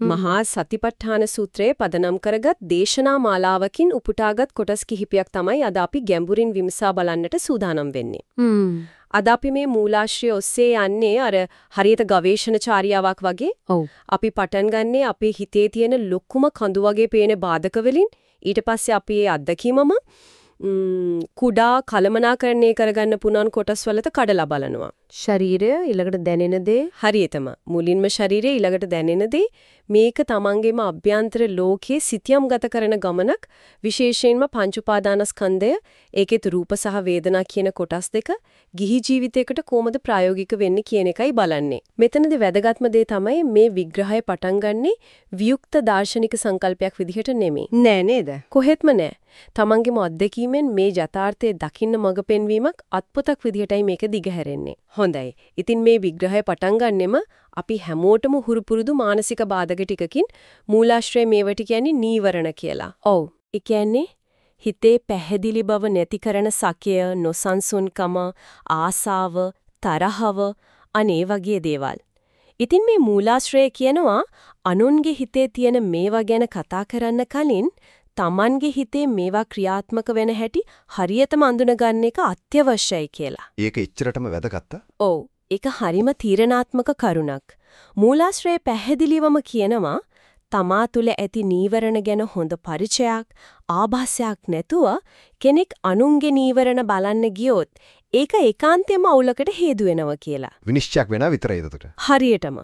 මහා සතිපට්ඨාන සූත්‍රයේ පදනම් කරගත් දේශනා මාලාවකින් උපුටාගත් කොටස් කිහිපයක් තමයි අද අපි ගැඹුරින් විමසා බලන්නට සූදානම් වෙන්නේ. අද අපි මේ මූලාශ්‍රය ඔස්සේ යන්නේ අර හරියට ගවේෂණචාරියාවක් වගේ. ඔව්. අපි පටන් ගන්නේ අපේ හිතේ තියෙන ලොකුම කඳු වගේ පේන බාධක වලින් ඊට පස්සේ අපි ඒ අත්දැකීමම කුඩා කලමනාකරණය කරගන්න පුනන් කොටස් වලට කඩලා බලනවා. ශරීරය ඊළඟට දැනෙන දේ හරියටම මුලින්ම ශරීරය ඊළඟට දැනෙන දේ මේක තමන්ගේම අභ්‍යන්තර ලෝකයේ සිතියම් ගත කරන ගමනක් විශේෂයෙන්ම පංච උපාදානස්කන්ධය ඒකෙත් රූප සහ වේදනා කියන කොටස් දෙක ගිහි ජීවිතයකට කොහොමද ප්‍රායෝගික වෙන්නේ කියන එකයි බලන්නේ. මෙතනදී වැදගත්ම දේ තමයි මේ විග්‍රහය පටන් ගන්නෙ වියුක්ත දාර්ශනික සංකල්පයක් විදිහට නෙමෙයි. නෑ නේද? කොහෙත්ම නෑ. තමන්ගේම අත්දැකීමෙන් මේ යථාර්ථය දකින්න මඟ පෙන්වීමක් අත්පොතක් විදිහටයි මේක දිගහැරෙන්නේ. හොඳයි. ඉතින් මේ විග්‍රහය පටන් ගන්නෙම අපි හැමෝටම හුරු පුරුදු මානසික බාධක ටිකකින් මූලාශ්‍රය මේවට කියන්නේ නීවරණ කියලා. ඔව්. ඒ කියන්නේ හිතේ පැහැදිලි බව නැති කරන සකය, නොසන්සුන්කම, ආසාව, තරහව අනේ වගේ දේවල්. ඉතින් මේ මූලාශ්‍රය කියනවා අනුන්ගේ හිතේ තියෙන මේවා ගැන කතා කරන්න කලින් Tamanගේ හිතේ මේවා ක්‍රියාත්මක වෙන හැටි හරියටම අඳුනගන්න එක අත්‍යවශ්‍යයි කියලා. ඒක එච්චරටම වැදගත්තා? ඔව්. ඒක හරිම තීරණාත්මක කරුණක්. මූලාශ්‍රයේ පැහැදිලිවම කියනවා තමා තුළ ඇති නීවරණ ගැන හොඳ පරිචයක් ආభాසයක් නැතුව කෙනෙක් අනුන්ගේ නීවරණ බලන්න ගියොත් ඒක ඒකාන්තයෙන්ම අවුලකට හේතු වෙනවා කියලා. විනිශ්චයක් වෙනා විතරයි එතකොට. හරියටම.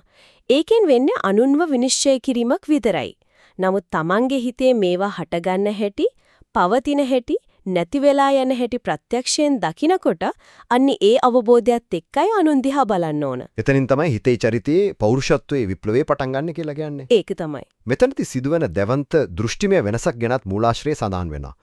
ඒකෙන් වෙන්නේ අනුන්ව විනිශ්චය කිරීමක් විතරයි. නමුත් Tamange හිතේ මේවා හටගන්න හැටි, පවතින හැටි, නැති වෙලා යන හැටි ප්‍රත්‍යක්ෂයෙන් දකිනකොට අන්නේ ඒ අවබෝධයත් එක්කයි අනුන් දිහා බලන්න ඕන. එතනින් තමයි හිතේ චරිතයේ පෞරුෂත්වයේ විප්ලවය පටන් ගන්න කියලා කියන්නේ. ඒක තමයි. මෙතනදී සිදුවෙන දැවන්ත දෘෂ්ටිමය වෙනසක් ගැනත් මූලාශ්‍රයේ සඳහන් වෙනවා.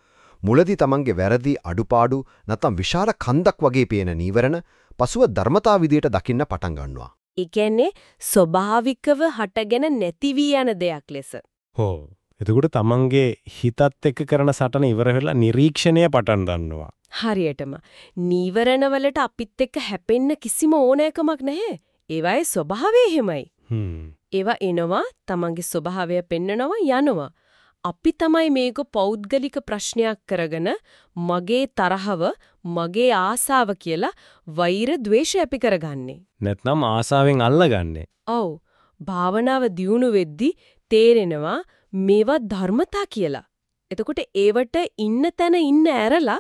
මුලදී තමන්ගේ වැරදි අඩුපාඩු නැත්නම් විශාල කන්දක් වගේ පේන නීවරණ පසුව ධර්මතා විදියට දකින්න පටන් ගන්නවා. ඒ කියන්නේ ස්වභාවිකව හටගෙන නැති වී යන දෙයක් ලෙස. හෝ එතකොට තමන්ගේ හිතත් එක්ක කරන සටන ඉවර වෙලා නිරීක්ෂණය පටන් ගන්නවා. හරියටම නීවරණ වලට අපිත් එක්ක හැපෙන්න කිසිම ඕනෑකමක් නැහැ. ඒවායේ ස්වභාවය එහෙමයි. ඒවා එනවා තමන්ගේ ස්වභාවය පෙන්නනවා යනවා. අපි තමයි මේක පෞද්ගලික ප්‍රශ්නයක් කරගෙන මගේ තරහව මගේ ආසාව කියලා වෛර ద్వේෂය අපි කරගන්නේ. නැත්නම් ආසාවෙන් අල්ලගන්නේ. ඔව්. භාවනාව දියුණු වෙද්දි තේරෙනවා මේවා ධර්මතා කියලා. එතකොට ඒවට ඉන්න තැන ඉන්න ඇරලා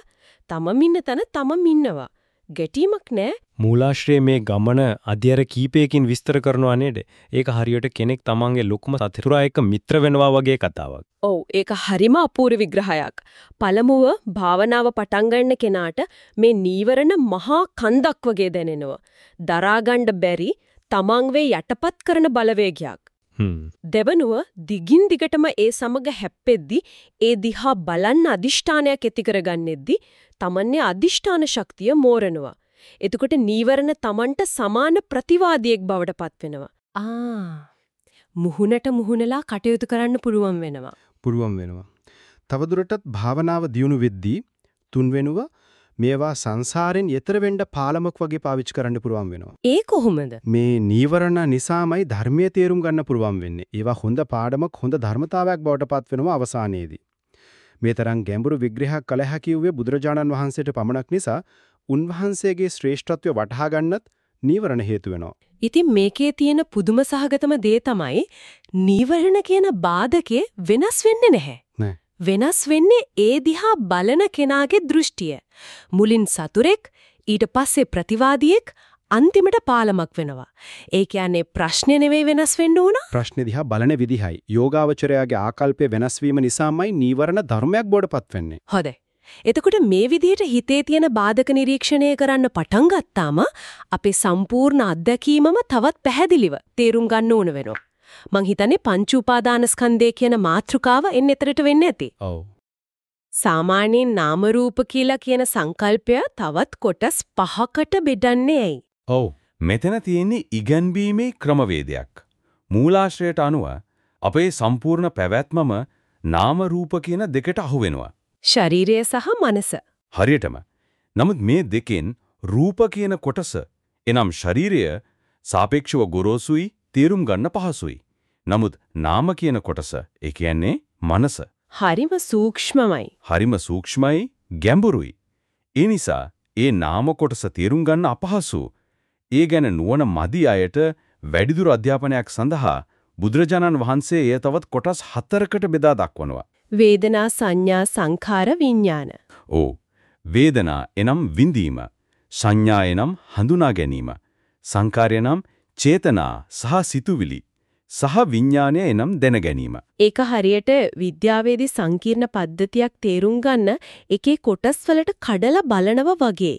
තමම ඉන්න තැන තමම ඉන්නවා. ගැටීමක් නෑ. මූලාශ්‍රයේ මේ ගමන අධ්‍යයන කීපයකින් විස්තර කරනවා නේද? ඒක හරියට කෙනෙක් තමන්ගේ ලොකුම සතුරා එක්ක මිත්‍ර වෙනවා වගේ කතාවක්. ඔව් ඒක හරිම අපූර්ව විග්‍රහයක්. පළමුව භාවනාව පටන් කෙනාට මේ නීවරණ මහා කන්දක් වගේ දැනෙනවා. දරාගන්න බැරි තමන් වේ යටපත් කරන බලවේගයක්. දෙවනුව දිගින් දිගටම ඒ සමග හැප්පෙද්දි ඒ දිහා බලන්න අදිෂ්ඨානයක් ඇති කරගන්නෙද්දි තමන්නේ අදිෂ්ඨාන ශක්තිය මෝරනවා. එතකොට නීවරණ තමන්ට සමාන ප්‍රතිවාදියෙක් බවට පත් වෙනවා. ආ මුහුණට මුහුණලා කටයුතු කරන්න පුළුවන් වෙනවා. පුළුවන් වෙනවා. තවදුරටත් භාවනාව දියුණු වෙද්දී තුන්වෙනුව මේවා සංසාරෙන් යෙතර වෙන්න පාලමක් වගේ පාවිච්චි කරන්න පුළුවන් වෙනවා. ඒ කොහොමද? මේ නීවරණ නිසාමයි ධර්මයේ තේරුම් ගන්න පුළුවන් වෙන්නේ. ඒවා හොඳ පාඩමක් හොඳ ධර්මතාවයක් බවට පත් වෙනවා අවසානයේදී. මේ තරම් ගැඹුරු විග්‍රහයක් කළ හැකි වූ බුදුරජාණන් වහන්සේට පමණක් නිසා උන්වහන්සේගේ ශ්‍රේෂ්ඨත්වය වටහා ගන්නත් නීවරණ හේතු වෙනවා. ඉතින් මේකේ තියෙන පුදුම සහගතම දේ තමයි නීවරණ කියන බාධකේ වෙනස් වෙන්නේ නැහැ. නෑ. වෙනස් වෙන්නේ ඒ දිහා බලන කෙනාගේ දෘෂ්ටිය. මුලින් සතුරෙක් ඊට පස්සේ ප්‍රතිවාදියෙක් අන්තිමට පාලමක් වෙනවා. ඒ කියන්නේ ප්‍රශ්නේ නෙවෙයි වෙනස් වෙන්න ඕන. ප්‍රශ්නේ දිහා බලන විදිහයි යෝගාවචරයාගේ ආකල්පය වෙනස් වීම නිසාමයි නීවරණ ධර්මයක් බවටපත් වෙන්නේ. හොඳයි. එතකොට මේ විදිහට හිතේ තියෙන බාධක නිරීක්ෂණය කරන්න පටන් ගත්තාම අපේ සම්පූර්ණ අත්දැකීමම තවත් පැහැදිලිව තේරුම් ගන්න ඕන වෙනවා. මං හිතන්නේ පංච උපාදානස්කන්ධය කියන මාතෘකාව එන්න එතරට වෙන්න ඇති. ඔව්. සාමාන්‍යයෙන් නාම රූප කියලා කියන සංකල්පය තවත් කොටස් පහකට බෙදන්නේ ඇයි? ඔව්. මෙතන තියෙන්නේ ඉගැන්වීමේ ක්‍රමවේදයක්. මූලාශ්‍රයට අනුව අපේ සම්පූර්ණ පැවැත්මම නාම රූප කියන දෙකට අහු වෙනවා. ශරීරය සහ මනස. හරියටම. නමුත් මේ දෙකෙන් රූප කියන කොටස එනම් ශරීරය සාපේක්ෂව ගොරෝසුයි තේරුම් ගන්න පහසුයි. නමුත් නාම කියන කොටස ඒ කියන්නේ මනස හරිම සූක්ෂමමයි. හරිම සූක්ෂමයි ගැඹුරුයි. ඒ නිසා ඒ නාම කොටස තේරුම් ගන්න අපහසු. ඒ ගැන නුවණ මදි අයට වැඩිදුර අධ්‍යාපනයක් සඳහා බුදුරජාණන් වහන්සේ එය තවත් කොටස් හතරකට බෙදා දක්වනවා. වේදනා සංඥා සංඛාර විඥාන. ඕ වේදනා එනම් විඳීම සංඥා එනම් හඳුනා ගැනීම සංකාරය නම් චේතනා සහ සිතුවිලි සහ විඥානය එනම් දැන ගැනීම ඒක හරියට විද්‍යාවේදී සංකීර්ණ පද්ධතියක් තේරුම් ගන්න එකේ කොටස් වලට කඩලා බලනවා වගේ.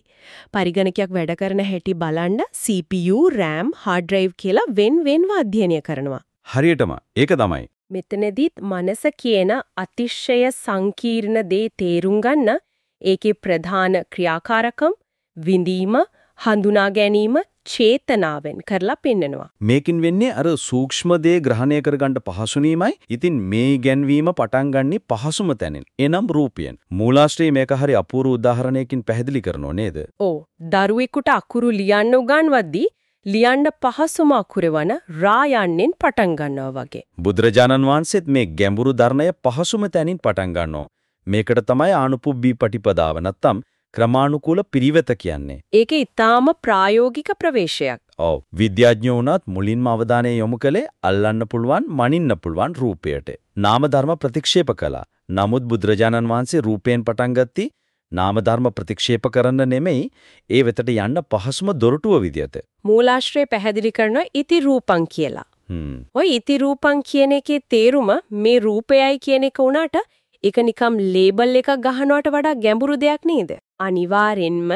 පරිගණකයක් වැඩ කරන හැටි බලන්න CPU, RAM, hard drive කියලා වෙන් වෙන්ව අධ්‍යයනය කරනවා. හරියටම ඒක තමයි මෙතනදීත් මනස කියන අතිශය සංකීර්ණ දේ තේරුම් ගන්න ඒකේ ප්‍රධාන ක්‍රියාකාරකම් විඳීම හඳුනා ගැනීම චේතනාවෙන් කරලා පෙන්නනවා. මේකින් වෙන්නේ අර සූක්ෂම දේ ග්‍රහණය කරගන්න පහසු නීමයි. ඉතින් මේ ගැන්වීම පටන් ගන්නෙ පහසුම තැනින්. එනම් රූපයෙන්. මූලාශ්‍රයේ මේක හරි අපූර්ව උදාහරණයකින් පැහැදිලි කරනෝ නේද? ඕ දරුවෙකුට අකුරු ලියන්න උගන්වද්දී ලියන්න පහසුම අකුර වන රා යන්නෙන් පටන් ගන්නවා වගේ. බුදුරජාණන් වහන්සේත් මේ ගැඹුරු ධර්ණය පහසුම තැනින් පටන් ගන්නවා. මේකට තමයි ආනුපුබ්බී පටිපදාව නැත්තම් ක්‍රමානුකූල පිරිවෙත කියන්නේ. ඒක ඊටාම ප්‍රායෝගික ප්‍රවේශයක්. ඔව් විද්‍යාඥයෝ වුණත් මුලින්ම අවධානය යොමු කළේ අල්ලන්න පුළුවන් මනින්න පුළුවන් රූපයට. නාම ධර්ම ප්‍රතික්ෂේප කළා. නමුත් බුදුරජාණන් වහන්සේ රූපයෙන් පටන් ගත්තා නාම ධර්ම ප්‍රතික්ෂේප කරන්න නෙමෙයි ඒ වෙතට යන්න පහසුම දොරටුව විදියට. මූලාශ්‍රය පැහැදිලි කරන ඉති රූපං කියලා. හ්ම්. ඔය ඉති රූපං කියන එකේ තේරුම මේ රූපයයි කියන එක උනාට ඒක නිකම් ලේබල් එකක් ගහනවට වඩා ගැඹුරු දෙයක් නේද? අනිවාර්යෙන්ම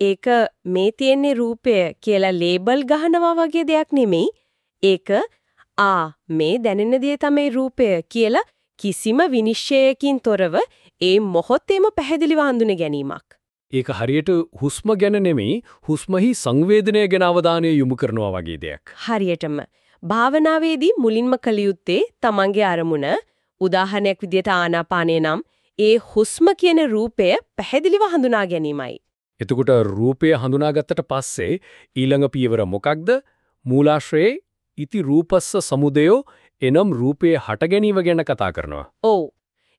ඒක මේ තියෙන්නේ රූපය කියලා ලේබල් ගහනවා වගේ දෙයක් නෙමෙයි. ඒක ආ මේ දැනෙන දේ තමයි රූපය කියලා කිසිම විනිශ්චයකින් තොරව ඒ මොහොතේම පැහැදිලිව හඳුන ගැනීමක්. ඒක හරියට හුස්ම ගැන නෙමෙයි හුස්මහි සංවේදනය ගැන අවධානය යොමු කරනවා වගේ දෙයක්. හරියටම භාවනාවේදී මුලින්ම කළ යුත්තේ තමන්ගේ අරමුණ උදාහරණයක් විදිහට ආනාපානේ නම් ඒ හුස්ම කියන රූපය පැහැදිලිව හඳුනා ගැනීමයි. එතකොට රූපය හඳුනාගත්තට පස්සේ ඊළඟ පියවර මොකක්ද? මූලාශ්‍රයේ ඉති රූපස්ස සමුදයෝ එනම් රූපයේ හට ගැනීම ගැන කතා කරනවා. ඔව්.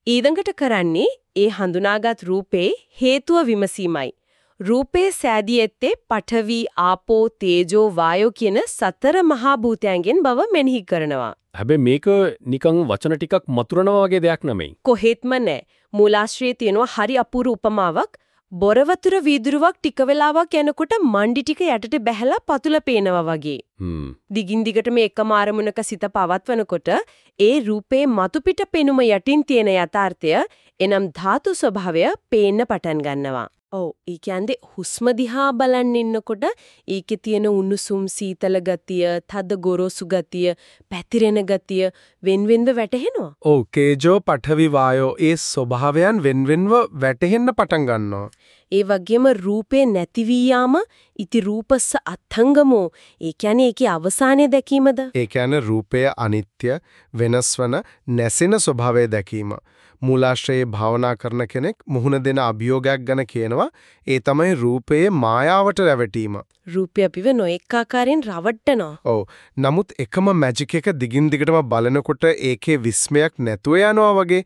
ඊළඟට කරන්නේ ඒ හඳුනාගත් රූපේ හේතුව විමසීමයි. රූපේ සෑදී ඇත්තේ පඨවි, ආපෝ, තේජෝ, වායෝ කියන සතර මහා භූතයන්ගෙන් බව මෙනෙහි කරනවා. හැබැයි මේක නිකන් වචන ටිකක් මතුරනවා වගේ දෙයක් නෙමෙයි. කොහෙත්ම නැහැ. මූලාශ්‍රයේ තියෙනවා හරි අපූර්ව උපමාවක්. බොර වතුර වීදුරුවක් ටික වෙලාවක් යනකොට මණ්ඩි ටික යටට බැහැලා පතුල පේනවා වගේ. හ්ම්. දිගින් දිගටම එකම ආරමුණක සිත පවත්වනකොට ඒ රූපේ මතු පිට පෙනුම යටින් තියෙන යථාර්ථය එනම් ධාතු ස්වභාවය පේන්න පටන් ගන්නවා. ඔව්, ඒ කියන්නේ හුස්ම දිහා බලන් ඉන්නකොට ඒකේ තියෙන උණුසුම් සීතල ගතිය, තද ගොරෝසු ගතිය, පැතිරෙන ගතිය වෙන්වෙන්ව වැටහෙනවා. ඔව් කේජෝ පඨවි වායෝ ඒ ස්වභාවයන් වෙන්වෙන්ව වැටහෙන්න පටන් ගන්නවා. ඒ වගේම රූපේ නැති වී යාම ඉති රූපස්ස අත්ංගමෝ ඒ කියන්නේ ඒකේ අවසානය දැකීමද ඒ කියන්නේ රූපය අනිත්‍ය වෙනස්වන නැසෙන ස්වභාවය දැකීම. මූලාශ්‍රයේ භාවනා කරන කෙනෙක් මුහුණ දෙන අභියෝගයක් ගැන කියනවා ඒ තමයි රූපයේ මායාවට රැවටීම. රූපය අපිව නොඑක ආකාරයෙන් රවට්ටනවා. ඔව්. නමුත් එකම මැජික් එක දිගින් දිගටම බලනකොට ඒකේ විස්මයක් නැතුව යනවා වගේ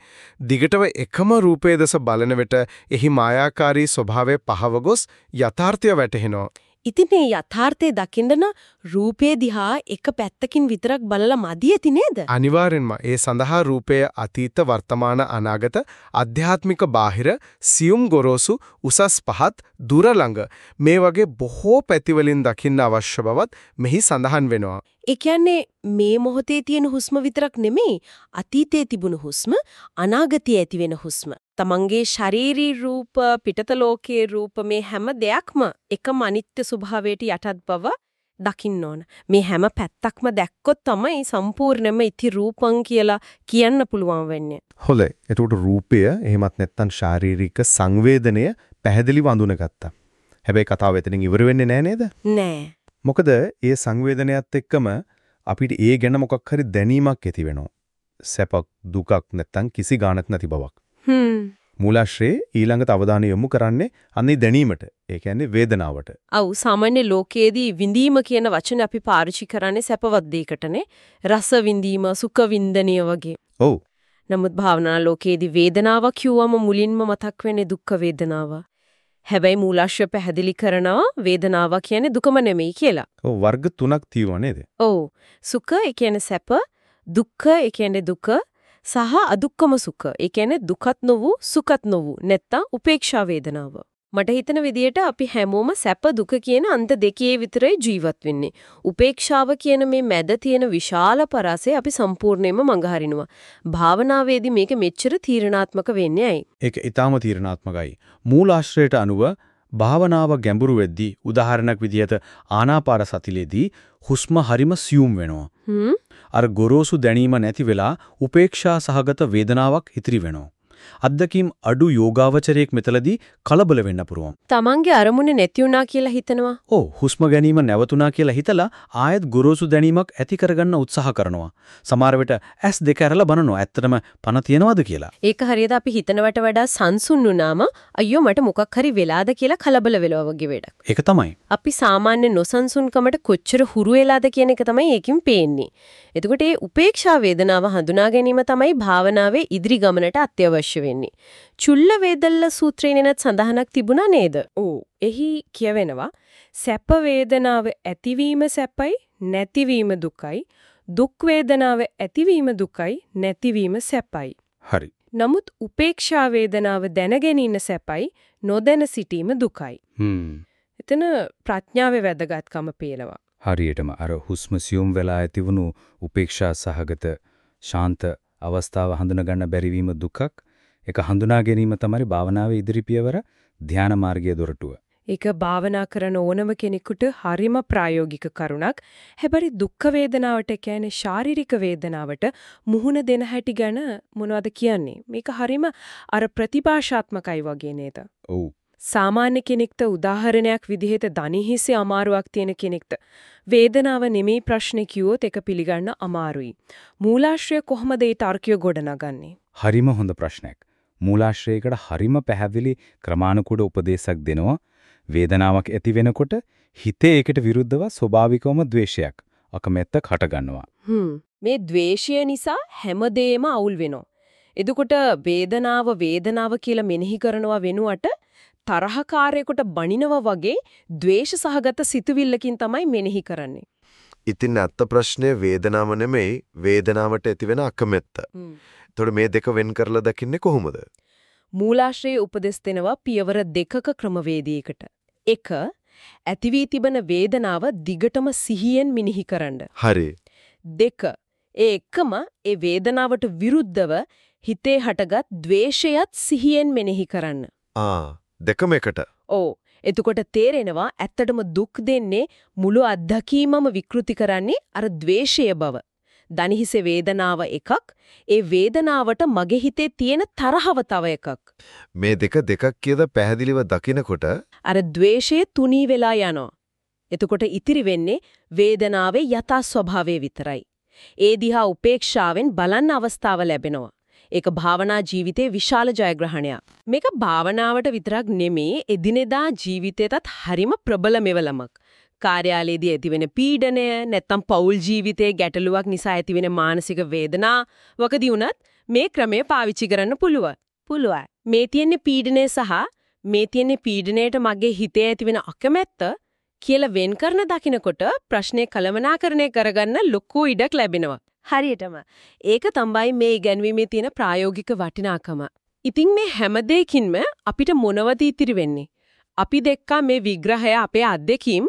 දිගටම එකම රූපයේ දස බලන විට එහි මායාකාරී ස්වභාවය පහව ගොස් යථාර්ථය වැටහෙනවා. ඉතින් මේ යථාර්ථය දකින්න නම් රූපේ දිහා එක පැත්තකින් විතරක් බලලා මදි ඇති නේද? අනිවාර්යෙන්ම ඒ සඳහා රූපය අතීත වර්තමාන අනාගත ආධ්‍යාත්මික බාහිර සියුම් ගොරෝසු උසස් පහත් දුර ළඟ මේ වගේ බොහෝ පැතිවලින් දකින්න අවශ්‍ය බවත් මෙහි සඳහන් වෙනවා. ඒ කියන්නේ මේ මොහොතේ තියෙන හුස්ම විතරක් නෙමෙයි අතීතයේ තිබුණු හුස්ම අනාගතයේ ඇති වෙන හුස්ම. තමන්ගේ ශාරීරික රූප පිටත ලෝකයේ රූප මේ හැම දෙයක්ම එකම අනිත්‍ය ස්වභාවයට යටත් බව දකින්න ඕන. මේ හැම පැත්තක්ම දැක්කොත් තමයි සම්පූර්ණයෙන්ම ඉති රූපං කියලා කියන්න පුළුවන් වෙන්නේ. හොඳයි. එතකොට රූපය එහෙමත් නැත්නම් ශාරීරික සංවේදනය පැහැදිලිව අඳුනගත්තා. හැබැයි කතාව එතනින් ඉවර වෙන්නේ නැහැ නේද? නෑ. මොකද ඒ සංවේදනයත් එක්කම අපිට ඒ ගැන මොකක් හරි දැනීමක් ඇති වෙනවා. සැපක් දුකක් නැත්නම් කිසි ගාණක් නැති බවක්. හ්ම්. මූලාශ්‍රයේ ඊළඟට අවධානය යොමු කරන්නේ අන්නේ දැනීමට. ඒ කියන්නේ වේදනාවට. ඔව් සාමාන්‍ය ලෝකයේදී විඳීම කියන වචන අපි පාවිච්චි කරන්නේ සැපවත් දෙයකටනේ. රස විඳීම, සුඛ වින්දනය වගේ. ඔව්. නමුත් භාවනා ලෝකයේදී වේදනාව කිව්වම මුලින්ම මතක් වෙන්නේ දුක්ඛ වේදනාව. හැබැයි මූලාශ්‍රය පැහැදිලි කරනවා වේදනාව කියන්නේ දුකම නෙමෙයි කියලා. ඔව් වර්ග තුනක් තියෙනවා නේද? ඔව්. සුඛ ඒ කියන්නේ සැප, දුක්ඛ ඒ කියන්නේ දුක සහ අදුක්කම සුඛ. ඒ කියන්නේ දුකත් නොවු සුඛත් නොවු නැත්තම් උපේක්ෂා වේදනාව. මට හිතන විදිහට අපි හැමෝම සැප දුක කියන අන්ත දෙකේ විතරයි ජීවත් වෙන්නේ. උපේක්ෂාව කියන මේ මැද තියෙන විශාල පරාසය අපි සම්පූර්ණයෙන්ම මඟහරිනවා. භාවනාවේදී මේක මෙච්චර තීරණාත්මක වෙන්නේ ඇයි? ඒක ඊටාම තීරණාත්මකයි. මූලාශ්‍රයට අනුව භාවනාව ගැඹුරු වෙද්දී උදාහරණයක් විදිහට ආනාපාන සතිලේදී හුස්ම හරිම සියුම් වෙනවා. අර ගොරෝසු දැනීම නැති වෙලා උපේක්ෂා සහගත වේදනාවක් ඉතිරි වෙනවා. අද්දකීම් අඩු යෝගාවචරයක් මෙතලදී කලබල වෙන්න පුරුවන්. තමන්ගේ අරමුණ නැති වුණා කියලා හිතනවා. ඔව් හුස්ම ගැනීම නැවතුණා කියලා හිතලා ආයෙත් ගොරෝසු දැනීමක් ඇති කරගන්න උත්සාහ කරනවා. සමහර විට ඇස් දෙක ඇරලා බලනවා ඇත්තටම පණ තියනවද කියලා. ඒක හරියට අපි හිතනවට වඩා සංසුන් වුණාම අයියෝ මට මොකක් හරි වෙලාද කියලා කලබල වෙලවා වගේ වැඩක්. ඒක තමයි. අපි සාමාන්‍ය නොසන්සුන්කමට කොච්චර හුරු වෙලාද කියන එක තමයි ඒකෙන් පේන්නේ. එතකොට මේ උපේක්ෂා වේදනාව හඳුනා ගැනීම තමයි භාවනාවේ ඉදිරි ගමනට අත්‍යවශ්‍ය වෙන්නේ. චුල්ල වේදල්ල සූත්‍රයේ නේද සඳහනක් තිබුණා නේද? ඔව්. එහි කියවෙනවා සැප වේදනාව ඇතිවීම සැපයි නැතිවීම දුකයි. දුක් වේදනාව ඇතිවීම දුකයි නැතිවීම සැපයි. හරි. නමුත් උපේක්ෂා වේදනාව දැනගෙන සැපයි නොදැන සිටීම දුකයි. හ්ම්. එතන ප්‍රඥාවේ වැදගත්කම පේනවා. හරියටම අර හුස්ම සියුම් වෙලා ඇතිවුණු උපේක්ෂා සහගත ශාන්ත අවස්ථාව හඳුනගන්න බැරිවීම දුකක් ඒක හඳුනා ගැනීම තමයි භාවනාවේ ඉදිරි පියවර ධානා මාර්ගයේ දොරටුව. ඒක භාවනා කරන ඕනම කෙනෙකුට හරිම ප්‍රායෝගික කරුණක්. හැබැයි දුක් වේදනාවට කියන්නේ ශාරීරික වේදනාවට මුහුණ දෙන හැටි ගැන මොනවද කියන්නේ? මේක හරිම අර ප්‍රතිභාෂාත්මකයි වගේ නේද? ඔව්. සාමාන්‍ය කෙනෙක්ට උදාහරණයක් විදිහට දණහිසේ අමාරුවක් තියෙන කෙනෙක්ට වේදනාව නෙමෙයි ප්‍රශ්නේ කිව්වොත් ඒක පිළිගන්න අමාරුයි. මූලාශ්‍රය කොහොමද ඒ තර්කය ගොඩනගන්නේ? හරිම හොඳ ප්‍රශ්නයක්. මූලාශ්‍රයයකට හරිම පැහැදිලි ක්‍රමානුකූල උපදේශයක් දෙනවා. වේදනාවක් ඇති වෙනකොට හිතේ ඒකට විරුද්ධව ස්වභාවිකවම ද්වේෂයක් අකමැත්තක් හටගන්නවා. හ්ම් මේ ද්වේෂය නිසා හැමදේම අවුල් වෙනවා. එතකොට වේදනාව වේදනාව කියලා මෙනෙහි කරනවා වෙනුවට තරහකාරයෙකුට බනිනවා වගේ ද්වේෂ සහගත සිතුවිල්ලකින් තමයි මෙනෙහි කරන්නේ. ඉතින් ඇත්ත ප්‍රශ්නේ වේදනාව නෙමෙයි වේදනාවට ඇතිවෙන අකමැත්ත. එතකොට මේ දෙක වෙන් කරලා දකින්නේ කොහොමද? මූලාශ්‍රයේ උපදෙස් දෙනවා පියවර දෙකක ක්‍රමවේදයකට. 1. ඇති වී තිබෙන වේදනාව දිගටම සිහියෙන් මෙනෙහි කරන්න. හරි. 2. ඒ එකම ඒ වේදනාවට විරුද්ධව හිතේ හටගත් ද්වේෂයත් සිහියෙන් මෙනෙහි කරන්න. ආ දෙකම එකට. ඔව්. එතකොට තේරෙනවා ඇත්තටම දුක් දෙන්නේ මුළු අත්දැකීමම විකෘති කරන්නේ අර ද්වේෂය බව. දනිහිසේ වේදනාව එකක්, ඒ වේදනාවට මගේ හිතේ තියෙන තරහව තව එකක්. මේ දෙක දෙකක් කියද පැහැදිලිව දකිනකොට අර ද්වේෂය තුනී වෙලා යනවා. එතකොට ඉතිරි වෙන්නේ වේදනාවේ යථා ස්වභාවය විතරයි. ඒ දිහා උපේක්ෂාවෙන් බලන්න අවස්ථාව ලැබෙනවා. ඒක භාවනා ජීවිතේ විශාල ජයග්‍රහණයක්. මේක භාවනාවට විතරක් නෙමේ එදිනෙදා ජීවිතේටත් හරිම ප්‍රබල මෙවලමක්. කාර්යාලයේදී ඇතිවෙන පීඩනය නැත්නම් පෞල් ජීවිතයේ ගැටලුවක් නිසා ඇතිවෙන මානසික වේදනා වකදී උනත් මේ ක්‍රමය පාවිච්චි කරන්න පුළුවන්. පුළුවන්. මේ තියෙන පීඩනය සහ මේ තියෙන පීඩනයට මගේ හිතේ ඇතිවෙන අකමැත්ත කියලා වෙන් කරන දකිනකොට ප්‍රශ්නේ කලමනාකරණය කරගන්න ලොකු ඉඩක් ලැබෙනවා. හරියටම. ඒක තමයි මේ ඉගැන්වීමේ තියෙන ප්‍රායෝගික වටිනාකම. ඉතින් මේ හැම දෙයකින්ම අපිට මොනවද ඉතිරි වෙන්නේ? අපි දැක්කා මේ විග්‍රහය අපේ අත්දැකීම්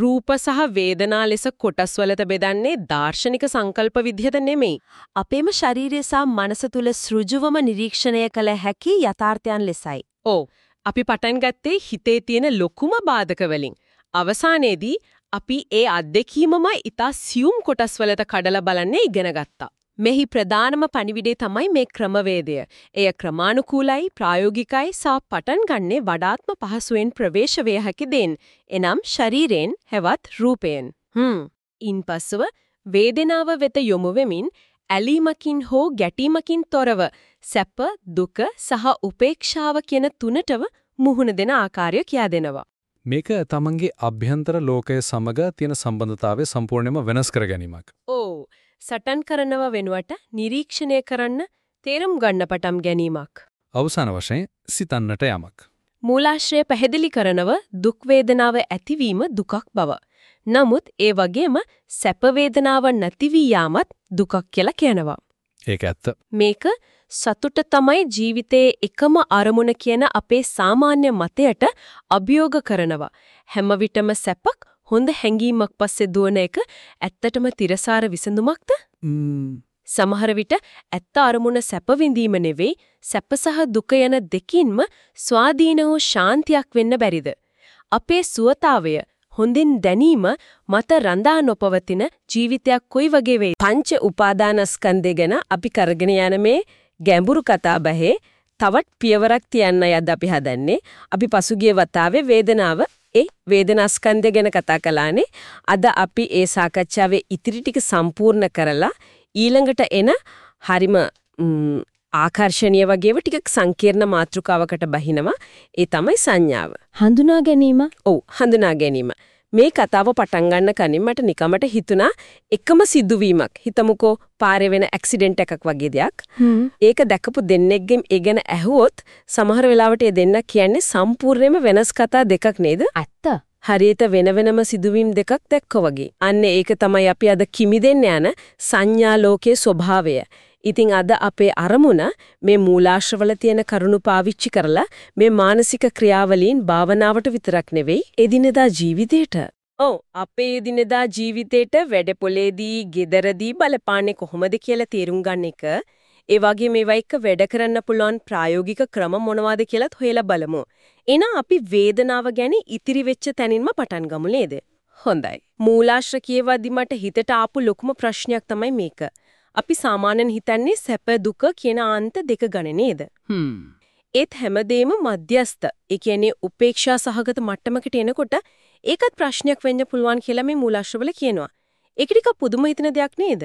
රූප සහ වේදනා ලෙස කොටස් වලට බෙදන්නේ දාර්ශනික සංකල්ප විදිහට නෙමෙයි. අපේම ශරීරය සහ මනස තුල සෘජුවම නිරීක්ෂණය කළ හැකි යථාර්ථයන් ලෙසයි. ඔව්. අපි පටන් ගත්තේ හිතේ තියෙන ලොකුම බාධක වලින්. අවසානයේදී අපි ඒ අත්දැකීමම ඊටා සියුම් කොටස් වලට කඩලා බලන්නේ ඉගෙන ගත්තා. මෙහි ප්‍රධානම පණිවිඩය තමයි මේ ක්‍රමවේදය. එය ක්‍රමානුකූලයි, ප්‍රායෝගිකයි සහ පටන් ගන්නේ වඩාත්ම පහසුවෙන් ප්‍රවේශ වේ හැකි දෙන්. එනම් ශරීරයෙන් හැවත් රූපයෙන්. හ්ම්. ඉන්පසුව වේදනාව වෙත යොමු වෙමින් ඇලීමකින් හෝ ගැටීමකින් තොරව සැප, දුක සහ උපේක්ෂාව කියන තුනටම මුහුණ දෙන ආකාරය කියා දෙනවා. මේක තමන්ගේ අභ්‍යන්තර ලෝකය සමග තියෙන සම්බන්ධතාවය සම්පූර්ණයෙන්ම වෙනස් කර ගැනීමක්. ඕ සටන් කරනව වෙනුවට නිරීක්ෂණය කරන්න තේරුම් ගන්න පටන් ගැනීමක්. අවසාන වශයෙන් සිතන්නට යමක්. මූලාශ්‍රය පැහැදිලි කරනව දුක් වේදනාව ඇතිවීම දුකක් බව. නමුත් ඒ වගේම සැප වේදනාව නැති වී යාමත් දුකක් කියලා කියනවා. ඒක ඇත්ත. මේක සතුට තමයි ජීවිතයේ එකම අරමුණ කියන අපේ සාමාන්‍ය මතයට අභියෝග කරනවා. හැම විටම සැපක් හොඳ හැඟීමක් පස්සේ දුවන එක ඇත්තටම තිරසාර විසඳුමක්ද? සමහර විට ඇත්ත අරමුණ සැප විඳීම නෙවෙයි සැප සහ දුක යන දෙකින්ම ස්වාධීන වූ ශාන්තියක් වෙන්න බැරිද? අපේ සුවතාවය හොඳින් දැනීම මත රඳා නොපවතින ජීවිතයක් කොයි වගේ වෙයි? පංච උපාදානස්කන්ධය ගැන අපි කරගෙන යන මේ ගැඹුරු කතා බහේ තවත් පියවරක් තියන්න යද්ද අපි හදන්නේ. අපි පසුගිය වතාවේ වේදනාව ඒ වේදනාස්කන්ධය ගැන කතා කළානේ. අද අපි ඒ සාකච්ඡාවේ ඉතිරි ටික සම්පූර්ණ කරලා ඊළඟට එන හරිම ආකර්ෂණීය වගේව ටිකක් සංකීර්ණ මාතෘකාවකට බහිනවා. ඒ තමයි සංඥාව. හඳුනා ගැනීම. ඔව් හඳුනා ගැනීම. මේ කතාව පටන් ගන්න කලින් මට නිකමට හිතුණා එකම සිදුවීමක්. හිතමුකෝ පාරේ වෙන ඇක්සිඩන්ට් එකක් වගේ දෙයක්. ඒක දැකපු දෙන්නෙක්ගෙන් ඒ ගැන ඇහුවොත් සමහර වෙලාවට ඒ දෙන්න කියන්නේ සම්පූර්ණයෙන්ම වෙනස් කතා දෙකක් නේද? ඇත්ත. හරියට වෙන වෙනම සිදුවීම් දෙකක් දැක්කා වගේ. අන්න ඒක තමයි අපි අද කිමිදෙන්න යන සංඥා ලෝකයේ ස්වභාවය. ඉතින් අද අපේ අරමුණ මේ මූලාශ්‍රවල තියෙන කරුණු පාවිච්චි කරලා මේ මානසික ක්‍රියාවලීන් භාවනාවට විතරක් නෙවෙයි එදිනෙදා ජීවිතේට. ඔව් අපේ එදිනෙදා ජීවිතේට වැඩපොලේදී, ගෙදරදී බලපාන්නේ කොහොමද කියලා තේරුම් ගන්න එක ඒ වගේ මේවා එක්ක වැඩ කරන්න පුළුවන් ප්‍රායෝගික ක්‍රම මොනවද කියලාත් හොයලා බලමු. එහෙනම් අපි වේදනාව ගැන ඉතිරි වෙච්ච තැනින්ම පටන් ගමු නේද? හොඳයි. මූලාශ්‍ර කියවද්දි මට හිතට ආපු ලොකුම ප්‍රශ්නයක් තමයි මේක. අපි සාමාන්‍යයෙන් හිතන්නේ සැප දුක කියන අන්ත දෙක ගන්න නේද? හ්ම්. ඒත් හැමදේම මධ්‍යස්ත. ඒ කියන්නේ උපේක්ෂා සහගත මට්ටමකට එනකොට ඒකත් ප්‍රශ්නයක් වෙන්න පුළුවන් කියලා මේ මූලාශ්‍රවල කියනවා. ඒක ටිකක් පුදුම හිතන දෙයක් නේද?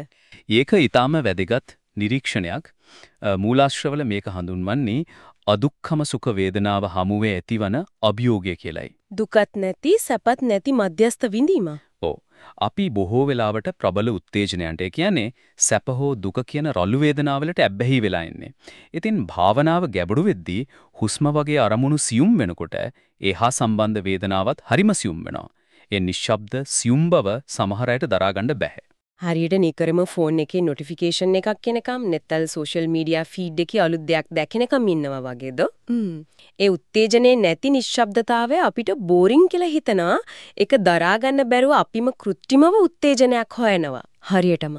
ඒක ඊටාම වැදගත් නිරීක්ෂණයක්. මූලාශ්‍රවල මේක හඳුන්වන්නේ අදුක්ඛම සුඛ වේදනාව හමුවේ ඇතිවන අභියෝගය කියලයි. දුකත් නැති සැපත් නැති මධ්‍යස්ත විඳීම. ඔව්. අපි බොහෝ වෙලාවට ප්‍රබල උත්තේජනයන්ට ඒ කියන්නේ සැප හෝ දුක කියන රළු වේදනාවලට ඇබ්බැහි වෙලා ඉන්නේ. ඉතින් භාවනාව ගැඹුරු වෙද්දී හුස්ම වගේ අරමුණු සියුම් වෙනකොට ඒහා සම්බන්ධ වේදනාවත් හරිම සියුම් වෙනවා. ඒ නිශ්ශබ්ද සියුම් බව සමහර අයට දරා ගන්න බැහැ. හරියට නිකරම ෆෝන් එකේ නොටිෆිකේෂන් එකක් එනකම් නැත්නම් සෝෂල් මීඩියා ෆීඩ් එකේ අලුත් දෙයක් දැකිනකම් ඉන්නවා වගේද? ඒ උත්තේජනේ නැති නිශ්ශබ්දතාවය අපිට බෝරින් කියලා හිතනවා. ඒක දරා ගන්න බැරුව අපිම කෘත්‍රිමව උත්තේජනයක් හොයනවා. හරියටම.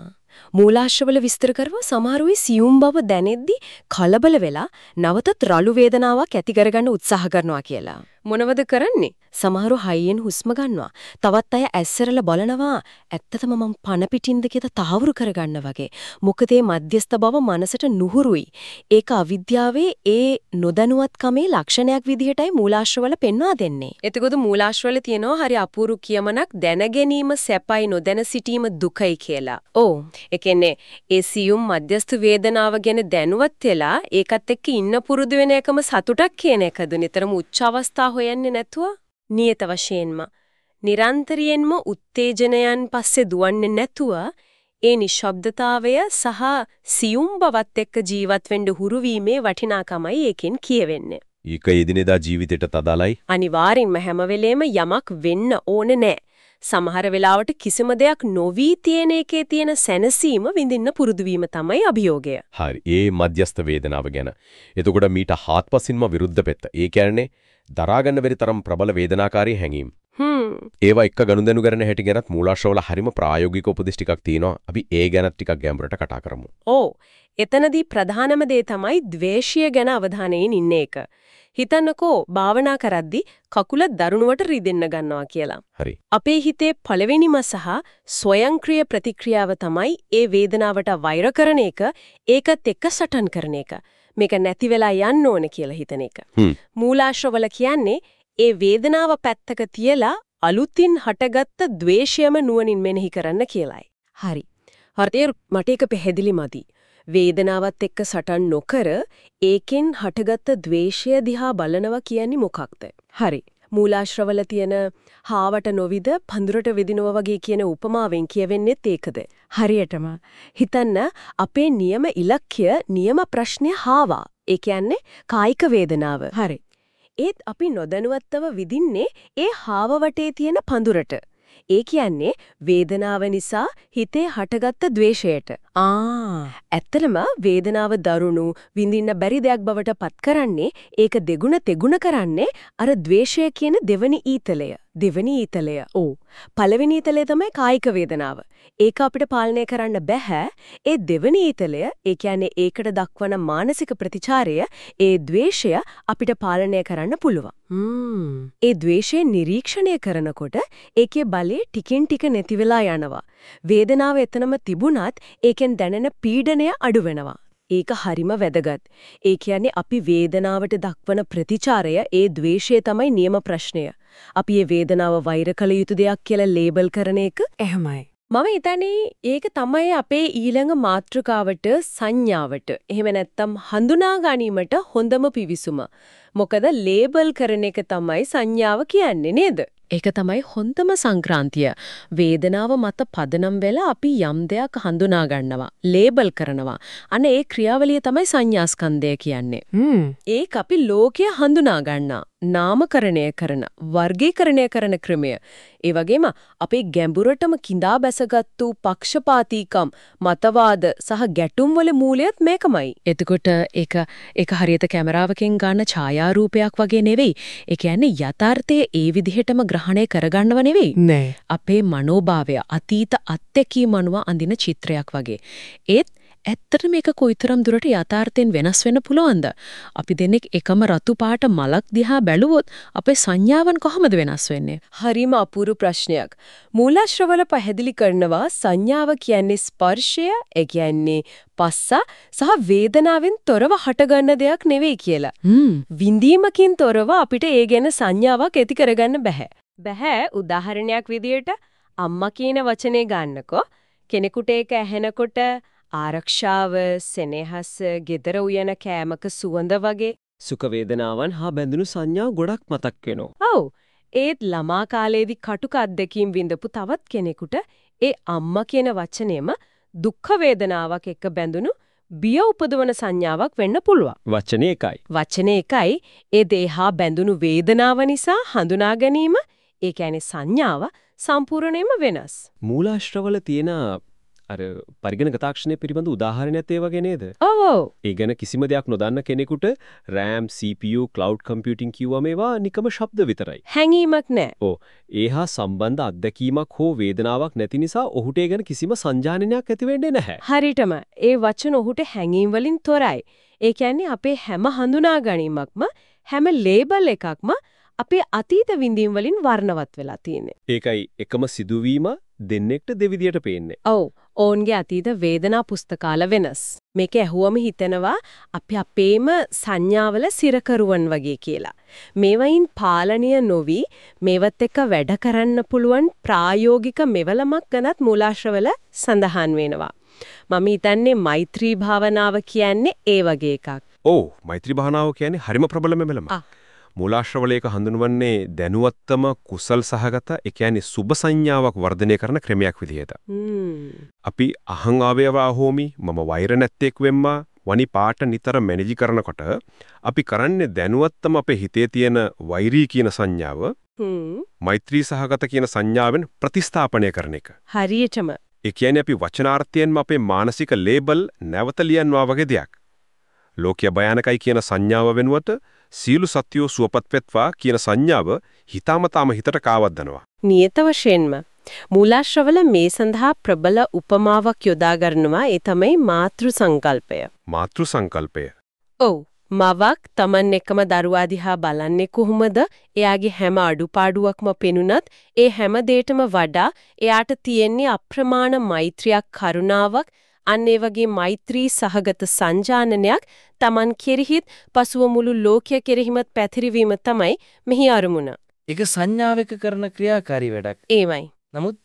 මූලාශ්‍රවල විස්තර කරව සමහරුවේ සියුම් බව දැනෙද්දි කලබල වෙලා නවතත් රළු වේදනාවක් ඇති කරගන්න උත්සාහ කරනවා කියලා. මොනවද කරන්නේ? සමහරු හයියෙන් හුස්ම ගන්නවා. තවත් අය ඇස්සරල බලනවා. ඇත්තටම මම පණ පිටින්ද කියලා තහවුරු කරගන්න වගේ. මොකද මේ මධ්‍යස්ත බව මනසට නුහුරුයි. ඒක අවිද්‍යාවේ ඒ නොදැනුවත්කමේ ලක්ෂණයක් විදිහටයි මූලාශ්‍රවල පෙන්වා දෙන්නේ. එතකොට මූලාශ්‍රවල තියෙනවා හරි අපූරු කියමනක් දැනගැනීම සැපයි නොදැන සිටීම දුකයි කියලා. ඕ ඒ කියන්නේ ඒ සියුම් මධ්‍යස්ත වේදනාව ගැන දැනුවත් වෙලා ඒකත් එක්ක ඉන්න පුරුදු වෙන එකම සතුටක් කියන එකද නිතරම උච්ච අවස්ථා හොයන්නේ නැතුව නියත වශයෙන්ම නිරන්තරයෙන්ම උත්තේජනයන් පස්සේ දුවන්නේ නැතුව ඒ නිශ්ශබ්දතාවය සහ සියුම් බවත් එක්ක ජීවත් වෙන්න හුරු වීමේ වටිනාකමයි ඒකෙන් කියවෙන්නේ. ඒක එදිනෙදා ජීවිතයට තදාලයි. අනිවාර්යෙන්ම හැම වෙලේම යමක් වෙන්න ඕනේ නැහැ. සමහර වෙලාවට කිසිම දෙයක් නොවි තියෙන එකේ තියෙන සැනසීම විඳින්න පුරුදු වීම තමයි අභියෝගය. හරි. ඒ මධ්‍යස්ත වේදනාව ගැන. එතකොට මීට හාත්පසින්ම විරුද්ධ පැත්ත. ඒ කියන්නේ දරාගන්න බැරි තරම් ප්‍රබල වේදනාකාරී හැඟීම්. හ්ම්. ඒවා එක්ක ගනුදෙනු කරන හැටි ගැනත් මූලාශ්‍රවල හරිම ප්‍රායෝගික උපදෙස් ටිකක් තියෙනවා. අපි ඒ ගැනත් ටිකක් ගැඹුරට කතා කරමු. ඕ. එතනදී ප්‍රධානම දේ තමයි ද්වේෂය ගැන අවධානයෙන් ඉන්න එක. හිතන්නකෝ භාවනා කරද්දි කකුල දරුණුවට රිදෙන්න ගන්නවා කියලා. හරි. අපේ හිතේ පළවෙනිම සහ ස්වයංක්‍රීය ප්‍රතික්‍රියාව තමයි ඒ වේදනාවට වෛර කරන එක, ඒකත් එක්ක සටන් කරන එක. මේක නැති වෙලා යන්න ඕන කියලා හිතන එක. මූලාශ්‍රවල කියන්නේ ඒ වේදනාව පැත්තක තියලා අලුතින් හටගත්ත ද්වේෂයම නුවණින් මෙනෙහි කරන්න කියලයි. හරි. හරියට මට ඒක පැහැදිලි මදි. වේදනාවත් එක්ක සටන් නොකර ඒකෙන් හටගත්ත ද්වේෂය දිහා බලනවා කියන්නේ මොකක්ද? හරි. මූලාශ්‍රවල තියෙන හාවට නොවිද පඳුරට විදිනවා වගේ කියන උපමාවෙන් කියවෙන්නේත් ඒකද? හරියටම හිතන්න අපේ නියම ඉලක්කය නියම ප්‍රශ්නය හාවා. ඒ කියන්නේ කායික වේදනාව. හරි. ඒත් අපි නොදැනුවත්වම විඳින්නේ ඒ හාව වටේ තියෙන පඳුරට. ඒ කියන්නේ වේදනාව නිසා හිතේ හටගත්ත द्वේෂයට. ආ. ඇත්තටම වේදනාව දරුණු විඳින්න බැරි දෙයක් බවට පත් කරන්නේ ඒක දෙගුණ තෙගුණ කරන්නේ අර द्वේෂය කියන දෙවනි ඊතලය. දෙවෙනි ඊතලය. ඔව්. පළවෙනි ඊතලය තමයි කායික වේදනාව. ඒක අපිට පාලනය කරන්න බෑ. ඒ දෙවෙනි ඊතලය, ඒ කියන්නේ ඒකට දක්වන මානසික ප්‍රතිචාරය, ඒ द्वේෂය අපිට පාලනය කරන්න පුළුවන්. ඒ द्वේෂය නිරීක්ෂණය කරනකොට ඒකේ බලය ටිකෙන් ටික නැති වෙලා යනවා. වේදනාව එතනම තිබුණත් ඒකෙන් දැනෙන පීඩනය අඩු වෙනවා. ඒක හරිම වැදගත්. ඒ කියන්නේ අපි වේදනාවට දක්වන ප්‍රතිචාරය ඒ द्वේෂය තමයි නියම ප්‍රශ්නය. අපි මේ වේදනාව වෛර කළ යුතු දෙයක් කියලා ලේබල් කරන එක එහෙමයි. මම හිතන්නේ ඒක තමයි අපේ ඊළඟ මාතෘකාවට සංඥාවට එහෙම නැත්නම් හඳුනා ගැනීමට හොඳම පිවිසුම. මොකද ලේබල් කරන එක තමයි සංඥාව කියන්නේ නේද? ඒක තමයි හොඳම සංක්‍රාන්තිය. වේදනාව මත පදනම් වෙලා අපි යම් දෙයක් හඳුනා ගන්නවා, ලේබල් කරනවා. අන්න ඒ ක්‍රියාවලිය තමයි සංඥාස්කන්ධය කියන්නේ. ඒක අපි ලෝකය හඳුනා ගන්නා, නාමකරණය කරන, වර්ගීකරණය කරන ක්‍රමය. ඒ වගේම අපේ ගැඹුරටම කිඳා බැසගත්තු පක්ෂපාතීකම්, මතවාද සහ ගැටුම් වල මූලයත් මේකමයි. එතකොට ඒක ඒක හරියට කැමරාවකින් ගන්න ඡායාරූපයක් වගේ නෙවෙයි. ඒ කියන්නේ යථාර්ථයේ ඒ විදිහටම ග්‍රහණය කරගන්නව නෙවෙයි. නෑ. අපේ මනෝභාවය අතීත අත්දැකීම් අනුව අඳින චිත්‍රයක් වගේ. ඒත් ඇත්තට මේක කොයිතරම් දුරට යථාර්ථයෙන් වෙනස් වෙන්න පුළුවන්ද? අපි දෙන්නෙක් එකම රතු පාට මලක් දිහා බැලුවොත් අපේ සංඥාවන් කොහොමද වෙනස් වෙන්නේ? හරිම අපූර්ව ප්‍රශ්නයක්. මූලාශ්‍රවල පැහැදිලි කරනවා සංඥාව කියන්නේ ස්පර්ශය, ඒ කියන්නේ පස්ස සහ වේදනාවෙන් තොරව හටගන්න දෙයක් නෙවෙයි කියලා. විඳීමකින් තොරව අපිට ඒ ගැන සංඥාවක් ඇති කරගන්න බෑ. බෑ උදාහරණයක් විදියට අම්මා කියන වචනේ ගන්නකො කෙනෙකුට ඒක ඇහෙනකොට ආරක්ෂාව, සෙනෙහස, gedara උයන කෑමක සුවඳ වගේ සුඛ වේදනාවන් හා බැඳුණු සංඥා ගොඩක් මතක් වෙනවා. ඔව්. ඒත් ළමා කාලේදී කටුක අත්දැකීම් විඳපු තවත් කෙනෙකුට ඒ අම්මා කියන වචනේම දුක්ඛ වේදනාවක් එක්ක බැඳුණු බිය උපදවන සංඥාවක් වෙන්න පුළුවන්. වචනේ එකයි. වචනේ එකයි ඒ දේහා බැඳුණු වේදනාව නිසා හඳුනා ගැනීම ඒ කියන්නේ සංඥාව සම්පූර්ණයෙන්ම වෙනස්. මූලාශ්‍රවල තියෙන අර පරිගණක තාක්ෂණය පිළිබඳ උදාහරණයක් ඒ වගේ නේද? ඔව් ඔව්. ඒ ගැන කිසිම දෙයක් නොදන්න කෙනෙකුට RAM, CPU, cloud computing කිව්වම ඒවා නිකම ශබ්ද විතරයි. හැඟීමක් නැහැ. ඔව්. ඒහා සම්බන්ධ අත්දැකීමක් හෝ වේදනාවක් නැති නිසා ඔහුට ඒ ගැන කිසිම සංජානනයක් ඇති වෙන්නේ නැහැ. හරියටම ඒ වචන ඔහුට හැඟීම් වලින් තොරයි. ඒ කියන්නේ අපේ හැම හඳුනා ගැනීමක්ම හැම ලේබල් එකක්ම අපේ අතීත විඳීම් වලින් වර්ණවත් වෙලා තියෙන්නේ. ඒකයි එකම සිදුවීම දෙන්නෙක්ට දෙවිදියට පේන්නේ. ඔව්. ඔවුන්ගේ අතීත වේදනා පුස්තකාල වෙනස්. මේක ඇහුවම හිතෙනවා අපි අපේම සංඥාවල සිරකරුවන් වගේ කියලා. මේවයින් පාලනය නොවි මේවත් එක්ක වැඩ කරන්න පුළුවන් ප්‍රායෝගික මෙවලමක් ගැනත් මූලාශ්‍රවල සඳහන් වෙනවා. මම හිතන්නේ මෛත්‍රී භාවනාව කියන්නේ ඒ වගේ එකක්. ඔව් මෛත්‍රී භාවනාව කියන්නේ හරිම ප්‍රබල මෙලම. මූලාශ්‍රවලයක හඳුන්වන්නේ දැනුවත්තම කුසල් සහගත ඒ කියන්නේ සුබ සංඥාවක් වර්ධනය කරන ක්‍රමයක් විදිහට. අපි අහං ආවේවා හෝමි මම වෛර නැත්තේක් වෙම්මා වනි පාට නිතර මැනේජ් කරනකොට අපි කරන්නේ දැනුවත්තම අපේ හිතේ තියෙන වෛරී කියන සංඥාව මෛත්‍රී සහගත කියන සංඥාවෙන් ප්‍රතිස්ථාපනය කරන එක. හරියටම. ඒ කියන්නේ අපි වචනාර්ථයෙන්ම අපේ මානසික ලේබල් නැවත ලියනවා වගේ දෙයක්. ලෝකය භයානකයි කියන සංඥාව වෙනුවට සීළු සත්‍යෝ සුවපත් වෙත්වා කියන සංඥාව හිතාමතාම හිතට කාවද්දනවා. නියත වශයෙන්ම මූලාශ්‍රවල මේ සඳහා ප්‍රබල උපමාවක් යොදා ගන්නවා ඒ තමයි මාතෘ සංකල්පය. මාතෘ සංකල්පය. ඔව් මවක් Taman එකම දරුවා දිහා බලන්නේ කොහොමද? එයාගේ හැම අඩුපාඩුවක්ම පෙනුනත් ඒ හැම දෙයකටම වඩා එයාට තියෙන්නේ අප්‍රමාණ මෛත්‍රියක් කරුණාවක් අන්න ඒ වගේ මෛත්‍රී සහගත සංජානනයක් Taman කෙරෙහිත් පසුව මුළු ලෝකය කෙරෙහිමත් පැතිරවීම තමයි මෙහි අරමුණ. ඒක සංඥාවක කරන ක්‍රියාකාරී වැඩක්. ඒමයි. නමුත්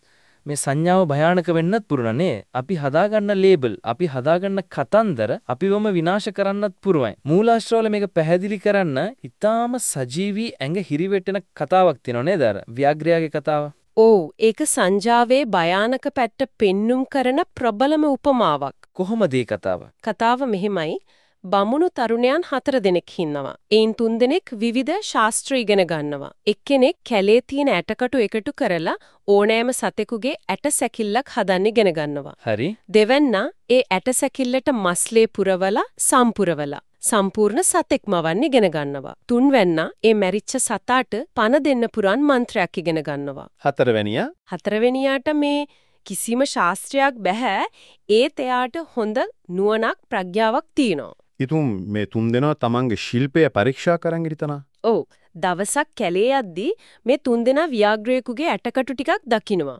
මේ සංඥාව භයානක වෙන්නත් පුරුණනේ. අපි හදාගන්න ලේබල්, අපි හදාගන්න කතන්දර අපිවම විනාශ කරන්නත් පුරුවයි. මූලාශ්‍රවල මේක පැහැදිලි කරන්න ඊටාම සජීවී ඇඟ හිරිවෙටෙන කතාවක් තියෙනව නේද ව්‍යාග්‍රයාගේ කතාව. ඔව් ඒක සංජාවේ භයානක පැත්ත පෙන්눔 කරන ප්‍රබලම උපමාවක්. කොහොමද කතාව? කතාව මෙහෙමයි. බමුණු තරුණයන් හතර දෙනෙක් ඉන්නවා. එයින් තුන් දෙනෙක් විවිධ ශාස්ත්‍ර ඉගෙන ගන්නවා. එක්කෙනෙක් කැලේ තියෙන ඇටකටු එකතු කරලා ඕනෑම සතෙකුගේ ඇට සැකිල්ලක් හදන්න ඉගෙන ගන්නවා. හරි. දෙවැන්නා ඒ ඇට සැකිල්ලට මස්ලේ පුරවලා සම්පුරවලා සම්පූර්ණ සතෙක් මවන්න ඉගෙන ගන්නවා. තුන්වැන්නා ඒ මැරිච්ච සතාට පණ දෙන්න පුරන් මන්ත්‍රයක් ඉගෙන ගන්නවා. හතරවැනියා හතරවෙනියාට මේ කිසිම ශාස්ත්‍රයක් බෑ ඒත් එයාට හොඳ නුවණක් ප්‍රඥාවක් තියෙනවා. ඉතුම් මේ තුන් දෙනා තමන්ගේ ශිල්පය පරීක්ෂා කරන් ඉරිතනා. ඔව් දවසක් කැලේ යද්දී මේ තුන්දෙනා ව්‍යාග්‍රයෙකුගේ ඇටකටු ටිකක් දකිනවා.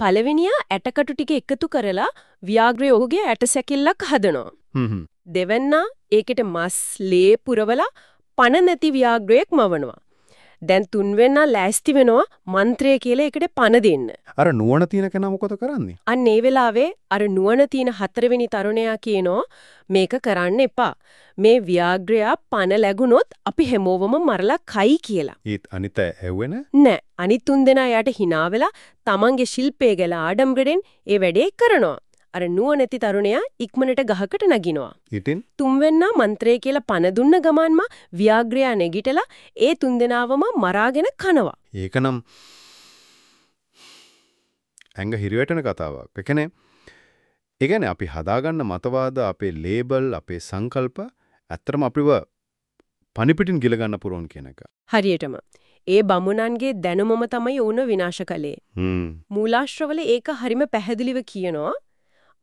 පළවෙනියා ඇටකටු ටික එකතු කරලා ව්‍යාග්‍රය ඔහුගේ ඇටසැකිල්ලක් හදනවා. දෙවැන්නා ඒකට මස් ලේ පුරවලා පණ නැති ව්‍යාග්‍රයෙක් මවනවා. දැන් තුන්වෙන්නා ලෑස්ති වෙනවා මන්ත්‍රය කියලා ඒකට පණ දෙන්න. අර නුවණ තියෙන කෙනා මොකද කරන්නේ? අන්න ඒ වෙලාවේ අර නුවණ තියෙන හතරවෙනි තරුණයා කියනවා මේක කරන්න එපා. මේ ව්‍යාග්‍රයා පණ läගුණොත් අපි හැමෝවම මරලා කයි කියලා. ඒත් අනිත ඇහුවේ නෑ. නෑ අනිත් තුන්දෙනා යාට hina වෙලා තමන්ගේ ශිල්පය ගැල ආඩම්බරෙන් ඒ වැඩේ කරනවා. අර නුවණැති තරුණයා ඉක්මනට ගහකට නගිනවා. ඉතින් තුන්වෙන්නා මන්ත්‍රය කියලා පණ දුන්න ගමන්ම ව්‍යාග්‍රයා නැගිටලා ඒ තුන්දෙනාවම මරාගෙන කනවා. ඒකනම් ඇඟ හිරිවැටෙන කතාවක්. ඒ කියන්නේ ඒ කියන්නේ අපි හදාගන්න මතවාද අපේ ලේබල් අපේ සංකල්ප ඇත්තටම අපිව පණිපිටින් ගිල ගන්න පුරෝන් කියන එක. හරියටම. ඒ බමුණන්ගේ දැනුමම තමයි වුණ විනාශ කළේ. මූලාශ්‍රවල ඒක හරිම පැහැදිලිව කියනවා.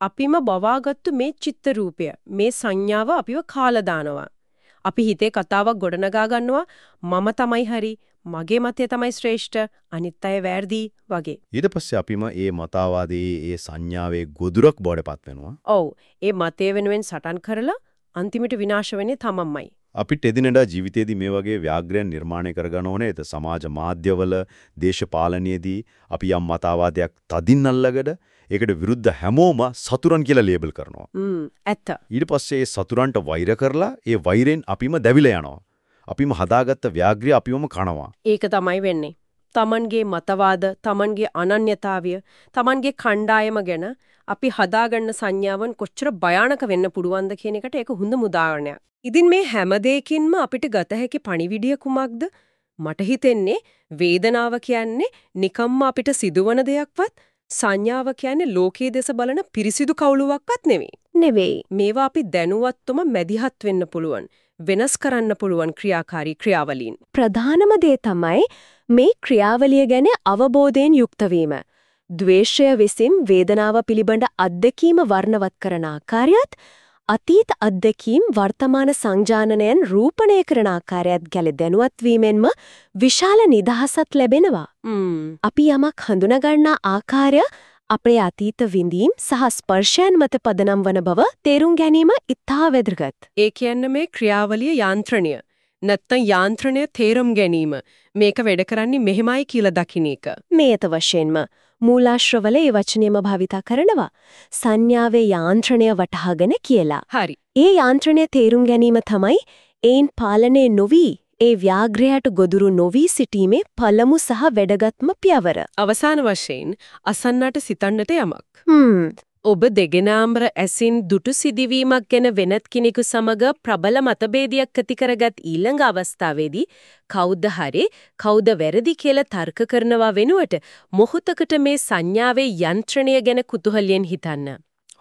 අපිම බවාගත්තු මේ චිත්ත රූපය මේ සංඥාව අපිව කාලා දානවා. අපි හිතේ කතාවක් ගොඩනගා ගන්නවා මම තමයි හරි මගේ මතය තමයි ශ්‍රේෂ්ඨ අනිත් අය වැරදි වගේ. ඊට පස්සේ අපිම ඒ මතවාදී ඒ සංඥාවේ ගොදුරක් බවටපත් වෙනවා. ඔව් ඒ මතය වෙනුවෙන් සටන් කරලා අන්තිමට විනාශ වෙන්නේ තමන්මයි. අපිට එදිනෙදා ජීවිතේදී මේ වගේ ව්‍යාග්‍රයන් නිර්මාණය කරගන්න ඕනේ. ඒත් සමාජ මාධ්‍යවල දේශපාලනයේදී අපි යම් මතවාදයක් තදින් අල්ලගඩ ඒකට විරුද්ධ හැමෝම සතුරන් කියලා ලේබල් කරනවා. හ්ම් ඇත්ත. ඊට පස්සේ ඒ සතුරන්ට වෛර කරලා ඒ වෛරෙන් අපිම දැවිලා යනවා. අපිම හදාගත්ත ව්‍යාග්‍රය අපිවම කනවා. ඒක තමයි වෙන්නේ. තමන්ගේ මතවාද, තමන්ගේ අනන්‍යතාවය, තමන්ගේ කණ්ඩායම ගැන අපි හදාගන්න සංඥාවන් කොච්චර භයානක වෙන්න පුළුවන්ද කියන එකට ඒක හොඳ උදාහරණයක්. ඉතින් මේ හැම දෙයකින්ම අපිට ගත හැකි පණිවිඩය කුමක්ද? මට හිතෙන්නේ වේදනාව කියන්නේ නිකම්ම අපිට සිදුවන දෙයක්වත් සංඥාව කියන්නේ ලෝකයේ දෙස බලන පිරිසිදු කවුලුවක්වත් නෙවෙයි. නෙවෙයි. මේවා අපි දැනුවත්වම මැදිහත් වෙන්න පුළුවන්. වෙනස් කරන්න පුළුවන් ක්‍රියාකාරී ක්‍රියාවලීන්. ප්‍රධානම දේ තමයි මේ ක්‍රියාවලිය ගැන අවබෝධයෙන් යුක්ත වීම. ද්වේෂය විසින් වේදනාව පිළිබඳ අත්දැකීම වර්ණවත් කරන ආකාරයත් අතීත අත්දැකීම් වර්තමාන සංජානනයන් රූපණය කරන ආකාරයත් ගැල දැනුවත් වීමෙන්ම විශාල නිදහසක් ලැබෙනවා. අපි යමක් හඳුනගන්නා ආකාරය අපේ අතීත විඳීම් සහ ස්පර්ශයන් මත පදනම් වන බව තේරුම් ගැනීම ඉතා වැදගත්. ඒ කියන්නේ මේ ක්‍රියාවලිය යාන්ත්‍රණය. නැත්තම් යාන්ත්‍රණය තේරුම් ගැනීම. මේක වැඩ කරන්නේ මෙහෙමයි කියලා දකින්න එක. මේත වශයෙන්ම මූලාශ්‍රවල ඒ වචනයම භාවිතා කරනවා. සංඥාවේ යාන්ත්‍රණය වටහාගෙන කියලා. හරි. ඒ යාන්ත්‍රණය තේරුම් ගැනීම තමයි ඒන් පාලනය නොවි ඒ ව්‍යාග්‍රහයට ගොදුරු නොවි සිටීමේ පළමු සහ වැදගත්ම පියවර. අවසාන වශයෙන් අසන්නට සිතන්නට යමක්. හ්ම්. ඔබ දෙගෙනාම්බර ඇසින් දුටු සිදිවීමක් ගැන වෙනත් කෙනෙකු සමග ප්‍රබල මතභේදයක් ඇති කරගත් ඊළඟ අවස්ථාවේදී කවුද හරි කවුද වැරදි කියලා තර්ක කරනවා වෙනුවට මොහොතකට මේ සංඥාවේ යන්ත්‍රණය ගැන කුතුහලයෙන් හිතන්න.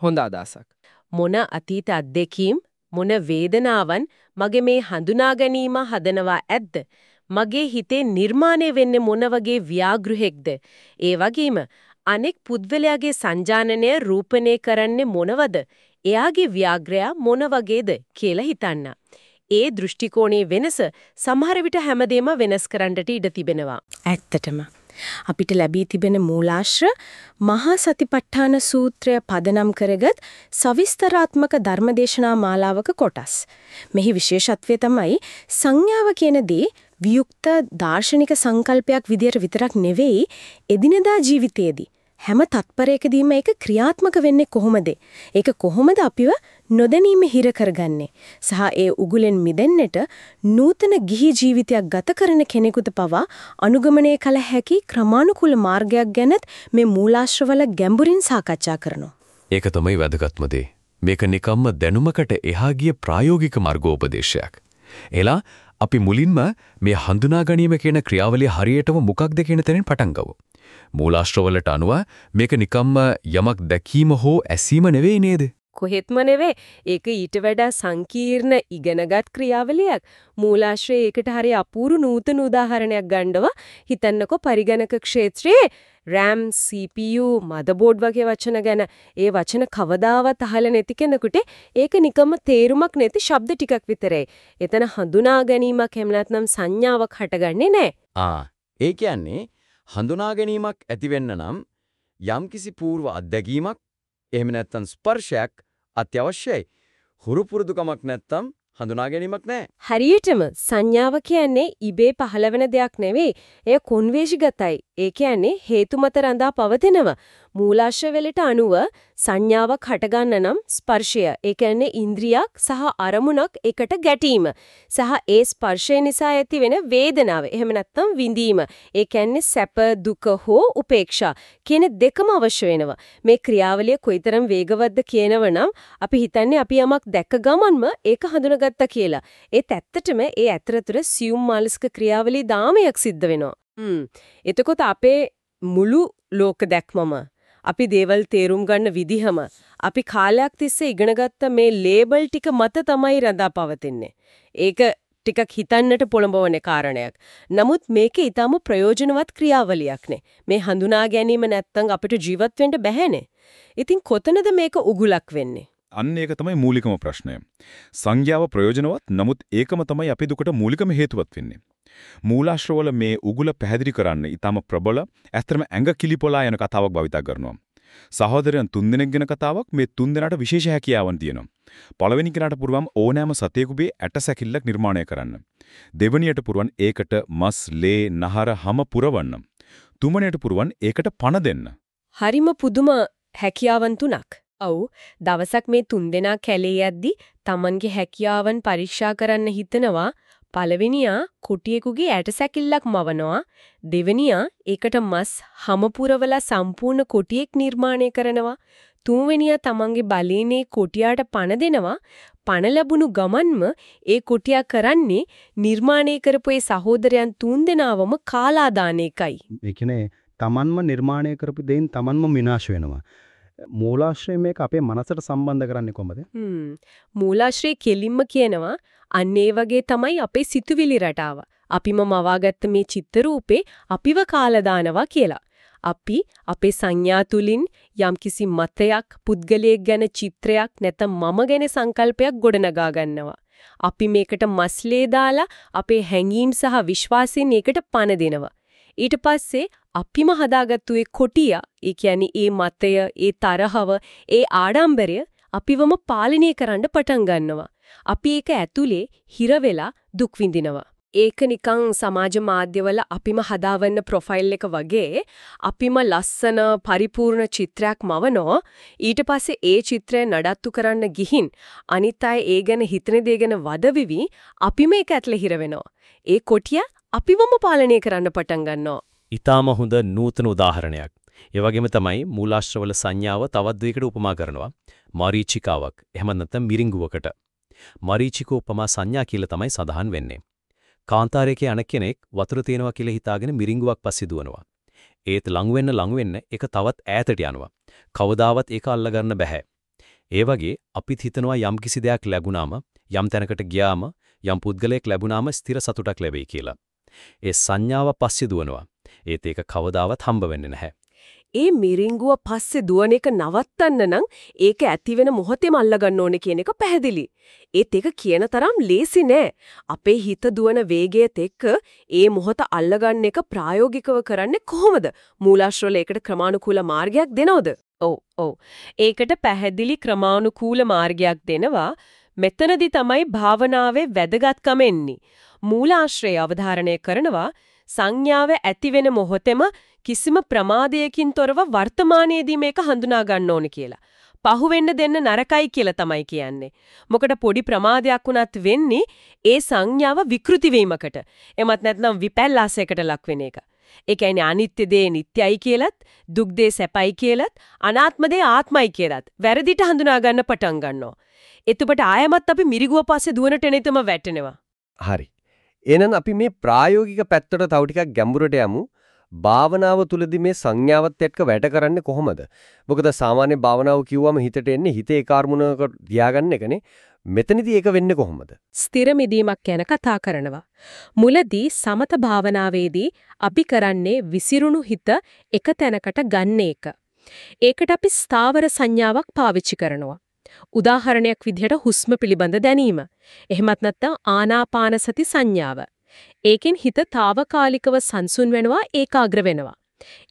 හොඳ අදහසක්. මොන අතීත අත්දැකීම් මොන වේදනාවන් මගේ මේ හඳුනා ගැනීම හදනවා ඇද්ද? මගේ හිතේ නිර්මාණය වෙන්නේ මොන වගේ ව්‍යාගෘහෙක්ද? ඒ වගේම අනෙක් පුද්ගලයාගේ සංජානනය රූපණය කරන්නේ මොනවද? එයාගේ ව්‍යාග්‍රය මොන වගේද කියලා හිතන්න. ඒ දෘෂ්ටි වෙනස සමහර විට හැමදේම වෙනස් කරන්නට ඉඩ තිබෙනවා. ඇත්තටම අපිට ලැබී තිබෙන මූලාශ්‍ර මහා සතිපට්ඨාන සූත්‍රය පදනම් කරගත් සවිස්තරාත්මක ධර්මදේශනා මාලාවක කොටස්. මෙහි විශේෂත්වය තමයි සංඥාව කියන දේ වියුක්ත දාර්ශනික සංකල්පයක් විදියට විතරක් නෙවෙයි එදිනෙදා ජීවිතයේදී හැම තත්පරයකදීම ඒක ක්‍රියාත්මක වෙන්නේ කොහොමද? ඒක කොහොමද අපිව නොදැනීම හිර කරගන්නේ? සහ ඒ උගුලෙන් මිදෙන්නට නූතන ගිහි ජීවිතයක් ගත කරන කෙනෙකුට පවා අනුගමනය කළ හැකි ක්‍රමානුකූල මාර්ගයක් ගැනත් මේ මූලාශ්‍රවල ගැඹුරින් සාකච්ඡා කරනවා. ඒක තමයි වැදගත්ම දේ. මේක නිකම්ම දැනුමකට එහා ගිය ප්‍රායෝගික මාර්ගෝපදේශයක්. එලා අපි මුලින්ම මේ හඳුනා ගැනීම කියන ක්‍රියාවලිය හරියටම මොකක්ද කියන තැනින් පටන් ගමු. මූලාශ්‍රවලට අනුව මේක නිකම්ම යමක් දැකීම හෝ ඇසීම නෙවෙයි නේද? කොහෙත්ම නෙවෙයි. ඒක ඊට වඩා සංකීර්ණ ඉගෙනගත් ක්‍රියාවලියක්. මූලාශ්‍රයේ ඒකට හරි අපූරු නූතන උදාහරණයක් ගන්නව හිතන්නකෝ පරිගණක ක්ෂේත්‍රයේ RAM CPU මදබෝඩ් වගේ වචන ගැන ඒ වචන කවදාවත් අහලා නැති කෙනෙකුට ඒක නිකම්ම තේරුමක් නැති ශබ්ද ටිකක් විතරයි. එතන හඳුනා ගැනීමක් එහෙම නැත්නම් සංඥාවක් හටගන්නේ නැහැ. ආ ඒ කියන්නේ හඳුනා ගැනීමක් ඇති වෙන්න නම් යම්කිසි పూర్ව අත්දැකීමක් එහෙම නැත්නම් ස්පර්ශයක් අත්‍යවශ්‍යයි. හුරු පුරුදුකමක් නැත්නම් හඳුනා ගැනීමක් නැහැ. හරියටම සංඥාව කියන්නේ ඉබේ පහළවෙන දෙයක් නෙවෙයි. එය කොන්වේෂිගතයි. ඒ කියන්නේ හේතු මත රඳා පවතිනව. මූලාශ්‍ර වලට අනුව සංඥාවක් හටගන්න නම් ස්පර්ශය, ඒ කියන්නේ ඉන්ද්‍රියක් සහ අරමුණක් එකට ගැටීම සහ ඒ ස්පර්ශය නිසා ඇතිවෙන වේදනාව. එහෙම නැත්නම් විඳීම. ඒ කියන්නේ සැප, දුක හෝ උපේක්ෂා කියන දෙකම අවශ්‍ය වෙනවා. මේ ක්‍රියාවලිය කොයිතරම් වේගවත්ද කියනවනම් අපි හිතන්නේ අපි යමක් දැක්ක ගමන්ම ඒක හඳුනගත්තා කියලා. ඒත් ඇත්තටම ඒ ඇතරතුර සියුම් මානසික ක්‍රියාවලිය දාමයක් සිද්ධ වෙනවා. හ්ම්. එතකොට අපේ මුළු ලෝක දැක්මම අපි දේවල් තේරුම් ගන්න විදිහම අපි කාලයක් තිස්සේ ඉගෙනගත්ත මේ ලේබල් ටික මත තමයි රඳා පවතින්නේ. ඒක ටිකක් හිතන්නට පොළඹවන කාරණයක්. නමුත් මේක ඊටම ප්‍රයෝජනවත් ක්‍රියාවලියක් නේ. මේ හඳුනා ගැනීම නැත්තම් අපිට ජීවත් වෙන්න බැහැනේ. ඉතින් කොතනද මේක උගුලක් වෙන්නේ? අන්න ඒක තමයි මූලිකම ප්‍රශ්නය. සංඥාව ප්‍රයෝජනවත් නමුත් ඒකම තමයි අපි දුකට මූලිකම හේතුවත් වෙන්නේ. මූලාශ්‍රවල මේ උගුල පැහැදිලි කරන්න ඊටම ප්‍රබල ඇත්තම ඇඟ කිලිපොලා යන කතාවක් භාවිතා කරනවා. සහෝදරයන් තුන්දෙනෙක් ගැන කතාවක් මේ තුන්දෙනාට විශේෂ හැකියාවන් තියෙනවා. පළවෙනි කෙනාට පුරුවම් ඕනෑම සතෙකුගේ ඇට සැකිල්ලක් නිර්මාණය කරන්න. දෙවනියට පුරුවන් ඒකට මස්, ලේ, නහර, හම පුරවන්න. තුන්වනියට පුරුවන් ඒකට පණ දෙන්න. හරිම පුදුම හැකියාවන් තුනක්. ඔව් දවසක් මේ තුන්දෙනා කැලේ යද්දි Tamanගේ හැකියාවන් පරීක්ෂා කරන්න හිතනවා පළවෙනියා කුටියෙකුගේ ඇටසැකිල්ලක් මවනවා. දෙවෙනියා ඒකට මස් හමපුරවලා සම්පූර්ණ කුටියක් නිර්මාණය කරනවා. තුන්වෙනියා තමන්ගේ බලීනේ කුටියට පණ දෙනවා. පණ ලැබුණු ගමන්ම ඒ කුටියා කරන්නේ නිර්මාණය කරපු ඒ සහෝදරයන් තුන්දෙනාවම කාලා දාන එකයි. ඒ කියන්නේ තමන්ම නිර්මාණය කරපු දෙයින් තමන්ම විනාශ වෙනවා. මූලාශ්‍රය මේක අපේ මනසට සම්බන්ධ කරන්නේ කොහමද? හ්ම් මූලාශ්‍රය කෙලින්ම කියනවා අන්න ඒ වගේ තමයි අපේ සිතුවිලි රටාව. අපිම මවාගත්ත මේ චිත්ත රූපේ අපිව කාලා දානවා කියලා. අපි අපේ සංඥා තුලින් යම්කිසි මතයක් පුද්ගලයෙක් ගැන චිත්‍රයක් නැත්නම් මම ගැන සංකල්පයක් ගොඩනගා ගන්නවා. අපි මේකට මස්ලේ දාලා අපේ හැඟීම් සහ විශ්වාසයෙන් ඒකට පණ දෙනවා. ඊට පස්සේ අපිම හදාගත්තු ඒ කොටියා, ඒ කියන්නේ ඒ මතය, ඒ තරහව, ඒ ආඩම්බරය අපිවම පාලනය කරන්න පටන් ගන්නවා. අපි ඒක ඇතුලේ හිර වෙලා දුක් විඳිනවා. ඒක නිකන් සමාජ මාධ්‍යවල අපිම හදාවන්න ප්‍රොෆයිල් එක වගේ අපිම ලස්සන පරිපූර්ණ චිත්‍රයක් මවනෝ ඊට පස්සේ ඒ චිත්‍රය නඩත්තු කරන්න ගිහින් අනිත් අය ඒ ගැන හිතන දේ ගැන වදවිවි අපිම ඒක ඇතුලේ හිර වෙනවා. ඒ කොටිය අපිවම පාලනය කරන්න පටන් ගන්නවා. ඊටාම හොඳ නූතන උදාහරණයක්. ඒ වගේම තමයි මූලාශ්‍රවල සංඥාව තවත් දෙයකට උපමා කරනවා. මරීචිකාවක්. එහෙම නැත්නම් මිරිඟුවකට. මරීචිකෝ උපමා සංඥා කියලා තමයි සඳහන් වෙන්නේ. කාන්තාරයක යන කෙනෙක් වතුර තියෙනවා කියලා හිතාගෙන මිරිඟුවක් පස්සේ දුවනවා. ඒත් ලඟ වෙන්න ලඟ වෙන්න ඒක තවත් ඈතට යනවා. කවදාවත් ඒක අල්ලගන්න බෑ. ඒ වගේ අපිත් හිතනවා යම් කිසි දෙයක් ලැබුණාම යම් තැනකට ගියාම යම් පුද්ගලයෙක් ලැබුණාම ස්ථිර සතුටක් ලැබෙයි කියලා. ඒ සංඥාව පස්සේ දුවනවා. ඒත් ඒක කවදාවත් හම්බ වෙන්නේ නැහැ. ඒ මිරිංගුව පස්සේ දුවන එක නවත්තන්න නම් ඒක ඇති වෙන මොහොතේම අල්ලගන්න ඕනේ කියන එක පැහැදිලි. ඒත් ඒක කියන තරම් ලේසි නෑ. අපේ හිත දුවන වේගයත් එක්ක ඒ මොහොත අල්ලගන්න එක ප්‍රායෝගිකව කරන්නේ කොහොමද? මූලාශ්‍රවල ඒකට ක්‍රමානුකූල මාර්ගයක් දෙනවද? ඔව් ඔව්. ඒකට පැහැදිලි ක්‍රමානුකූල මාර්ගයක් දෙනවා. මෙතනදි තමයි භාවනාවේ වැදගත්කම එන්නේ. මූලාශ්‍රය අවධාරණය කරනවා සංඥාව ඇති වෙන මොහොතෙම කිසිම ප්‍රමාදයකින් තොරව වර්තමානයේදී මේක හඳුනා ගන්න ඕනේ කියලා. පහු වෙන්න දෙන්න නරකයි කියලා තමයි කියන්නේ. මොකද පොඩි ප්‍රමාදයක් වුණත් වෙන්නේ ඒ සංඥාව විකෘති වීමකට. එමත් නැත්නම් විපැල්ලාසයකට ලක් වෙන එක. ඒ කියන්නේ අනිත්‍ය දේ නිට්ටයයි කියලත්, දුක් දේ සැපයි කියලත්, අනාත්ම දේ ආත්මයි කියලත් වැරදිට හඳුනා ගන්න පටන් ගන්නවා. එතකොට ආයමත් අපි මිරිගුව පස්සේ දුවනට එනෙතම වැටෙනවා. හරි. එහෙනම් අපි මේ ප්‍රායෝගික පැත්තට තව ටිකක් ගැඹුරට යමු. භාවනාව තුළදී මේ සංඥාවත් එක්ක වැඩ කරන්නේ කොහොමද? මොකද සාමාන්‍ය භාවනාව කිව්වම හිතට එන්නේ හිතේ කාර්මුණක තියාගන්න එකනේ. මෙතනදී ඒක වෙන්නේ කොහොමද? ස්ථිර මිදීමක් ගැන කතා කරනවා. මුලදී සමත භාවනාවේදී අපි කරන්නේ විසිරුණු හිත එක තැනකට ගන්න එක. ඒකට අපි ස්ථාවර සංඥාවක් පාවිච්චි කරනවා. උදාහරණයක් විදිහට හුස්ම පිළිබඳ දැනීම. එහෙමත් නැත්නම් ආනාපාන සති සංඥාව. ඒකෙන් හිත తాවකාලිකව සංසුන් වෙනවා ඒකාග්‍ර වෙනවා.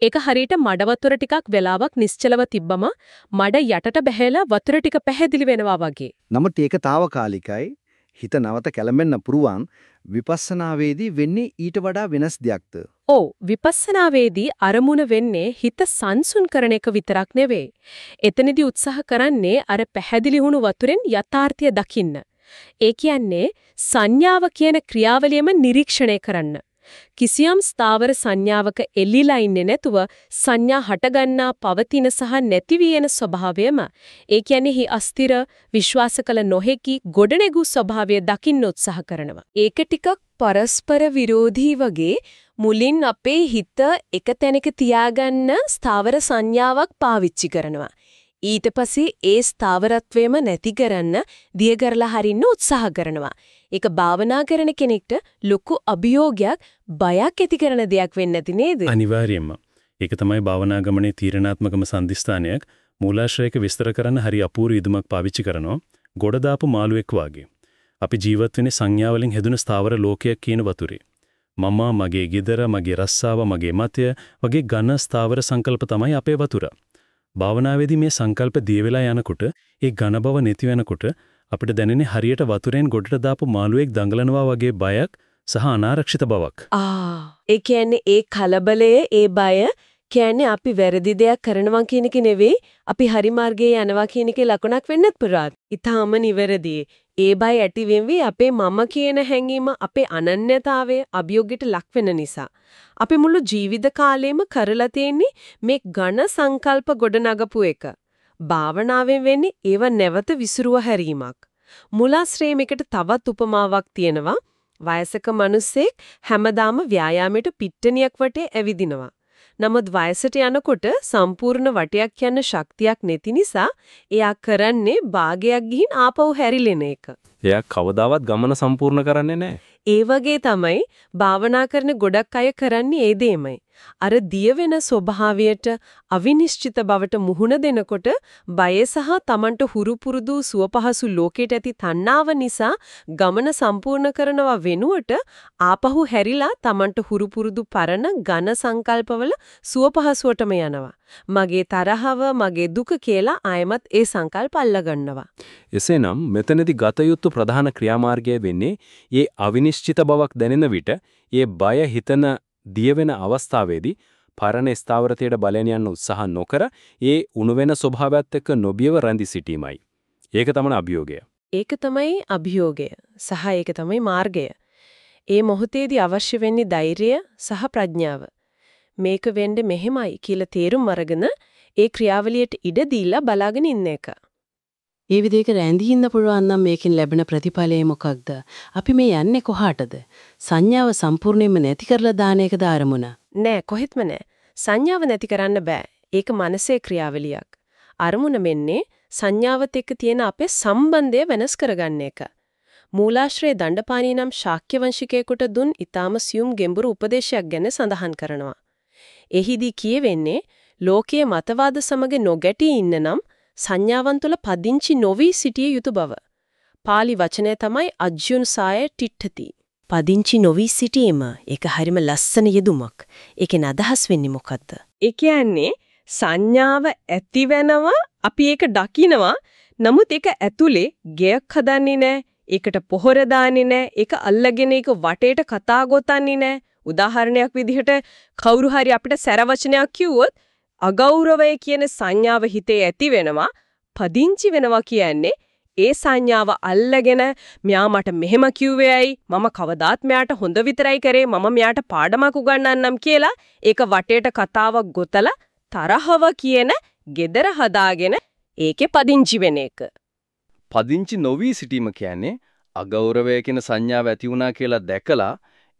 ඒක හරියට මඩ වතුර ටිකක් වෙලාවක් නිශ්චලව තිබ්බම මඩ යටට බහැලා වතුර ටික පැහැදිලි වෙනවා වගේ. නමුත් ඒක తాවකාලිකයි. හිත නවත කැළඹෙන්න පුරුවන් විපස්සනාවේදී වෙන්නේ ඊට වඩා වෙනස් දෙයක්ද? ඔව් විපස්සනාවේදී අරමුණ වෙන්නේ හිත සංසුන් කරන එක විතරක් නෙවෙයි. එතනදී උත්සාහ කරන්නේ අර පැහැදිලි වුණු වතුරෙන් යථාර්ථය දකින්න. ඒ කියන්නේ සංඥාව කියන ක්‍රියාවලියම නිරීක්ෂණය කරන්න. කිසියම් ස්ථාවර සංඥාවක එල්ලිලා ඉන්නේ නැතුව සංඥා හටගන්නා පවතින සහ නැති වී ස්වභාවයම ඒ කියන්නේ හි අස්තිර විශ්වාස කළ නොහැකි ගොඩනැගු ස්වභාවය දකින්න උත්සාහ කරනවා. ඒක ටිකක් පරස්පර විරෝධී වගේ මුලින් අපේ හිත එක තැනක තියාගන්න ස්ථාවර සංඥාවක් පාවිච්චි කරනවා. ඊට පස්සේ ඒ ස්ථාවරත්වයම නැති කරන්න දිය කරලා හරින්න උත්සාහ කරනවා. ඒක භාවනා කරන කෙනෙක්ට ලොකු අභියෝගයක් බයක් ඇති කරන දෙයක් වෙන්නේ නැති නේද? අනිවාර්යයෙන්ම. ඒක තමයි භාවනා ගමනේ තීරණාත්මකම සම්දිස්ථානයක්. මූලාශ්‍රයක විස්තර කරන්න හරි අපූර්ව ඉදමක් පාවිච්චි කරනවා. ගොඩ දාපු මාළුවෙක් වාගේ. අපි ජීවත් වෙන්නේ සංඥාවලින් හැදුන ස්ථාවර ලෝකයක් කියන වතුරේ. මම මගේ ගෙදර මගේ රස්සාව මගේ මතය වගේ ඝන ස්ථාවර සංකල්ප තමයි අපේ වතුර. භාවනාවේදී මේ සංකල්ප දිය වෙලා යනකොට ඒ ඝන බව නැති වෙනකොට අපිට දැනෙන්නේ හරියට වතුරෙන් ගොඩට දාපු මාළුවෙක් දඟලනවා වගේ බයක් සහ අනාරක්ෂිත බවක්. ආ ඒ කියන්නේ ඒ කලබලය ඒ බය කියන්නේ අපි වැරදි දෙයක් කරනවා කියන එක නෙවෙයි අපි හරි මාර්ගයේ යනවා කියන එකේ ලකුණක් වෙන්නත් පුරාත්. ඊටාම නිවැරදි. ඒ බය ඇති වෙන්නේ අපේ මම කියන හැඟීම අපේ අනන්‍යතාවය අභියෝගයට ලක් වෙන නිසා. අපි මුළු ජීවිත කාලෙම කරලා තියෙන්නේ මේ ඝන සංකල්ප ගොඩනගපු එක. භාවනාවෙන් වෙන්නේ ඒව නැවත විසිරුව හැරීමක්. මුලාශ්‍රේමිකට තවත් උපමාවක් තියෙනවා. වයසක මිනිස්සෙක් හැමදාම ව්‍යායාමයට පිට්ටනියක් වටේ ඇවිදිනවා. නමුත් වයසට යනකොට සම්පූර්ණ වටයක් යන ශක්තියක් නැති නිසා එයා කරන්නේ භාගයක් ගිහින් ආපහු හැරිලෙන එක. එයා කවදාවත් ගමන සම්පූර්ණ කරන්නේ නැහැ. ඒ වගේ තමයි භාවනා කරන ගොඩක් අය කරන්නේ ඒ දෙයමයි. අර දිය වෙන ස්වභාවයට අවිනිශ්චිත බවට මුහුණ දෙනකොට බය සහ Tamanට හුරු පුරුදු සුවපහසු ලෝකයට ඇති තණ්හාව නිසා ගමන සම්පූර්ණ කරනවා වෙනුවට ආපහු හැරිලා Tamanට හුරු පුරුදු පරණ ඝන සංකල්පවල සුවපහසුවටම යනවා. මගේ තරහව මගේ දුක කියලා ආයමත් ඒ සංකල්ප අල්ලගන්නවා. එසේනම් මෙතනදී ගත යුතු ප්‍රධාන ක්‍රියාමාර්ගය වෙන්නේ මේ අවිනිශ්චිත බවක් දැනෙන විට මේ බය හිතන දිය වෙන අවස්ථාවේදී පරණ ස්ථාවරතයට බලයෙන් යන්න උත්සාහ නොකර ඒ උණු වෙන ස්වභාවයත් එක්ක නොබියව රැඳි සිටීමයි. ඒක තමයි අභියෝගය. ඒක තමයි අභියෝගය සහ ඒක තමයි මාර්ගය. ඒ මොහොතේදී අවශ්‍ය වෙන්නේ ධෛර්යය සහ ප්‍රඥාව. මේක වෙන්නේ මෙහෙමයි කියලා තේරුම් අරගෙන ඒ ක්‍රියාවලියට ඉඩ දීලා බලාගෙන ඉන්න එක. ඒ විදිහට රැඳී ඉන්න පුළුවන් නම් මේකෙන් ලැබෙන ප්‍රතිඵලය මොකක්ද? අපි මේ යන්නේ කොහාටද? සංඥාව සම්පූර්ණයෙන්ම නැති කරලා දාන එකද අරමුණ? නෑ කොහෙත්ම නෑ. සංඥාව නැති කරන්න බෑ. ඒක මනසේ ක්‍රියාවලියක්. අරමුණ මෙන්නේ සංඥාවත් එක්ක තියෙන අපේ සම්බන්ධය වෙනස් කරගන්න එක. මූලාශ්‍රයේ දණ්ඩපාණී නම් ශාක්‍ය වංශිකයෙකුට දුන් ඊටාම සියුම් ගැඹුරු උපදේශයක් ගැන සඳහන් කරනවා. එහිදී කියවෙන්නේ ලෝකයේ මතවාද සමග නොගැටී ඉන්න නම් සංඥාවන් තුළ පදිංචි නොවි සිටිය යුතු බව. pāli වචනය තමයි අජ්ජුන්සාය ටිට්ඨති. පදිංචි නොවි සිටීම ඒක හරිම ලස්සන යෙදුමක්. ඒකෙන් අදහස් වෙන්නේ මොකද්ද? ඒ කියන්නේ සංඥාව ඇති වෙනවා අපි ඒක දකිනවා නමුත් ඒක ඇතුලේ ගෙයක් හදන්නේ නැහැ. ඒකට පොහොර දාන්නේ නැහැ. ඒක අල්ලගෙන ඒක වටේට කතා ගොතන්නේ නැහැ. උදාහරණයක් විදිහට කවුරු හරි අපිට සැරවචනයක් කිව්වොත් අගෞරවය කියන සංඥාව හිතේ ඇති වෙනවා පදිංචි වෙනවා කියන්නේ ඒ සංඥාව අල්ලගෙන මෙයා මට මෙහෙම කිව්වේයි මම කවදාත් මෙයාට හොඳ විතරයි කරේ මම මෙයාට පාඩමක් උගන්වන්නම් කියලා ඒක වටේට කතාවක් ගොතලා තරහව කියන gedara හදාගෙන ඒකේ පදිංචි වෙන එක. පදිංචි නොවි සිටීම කියන්නේ අගෞරවය කියන සංඥාව ඇති වුණා කියලා දැකලා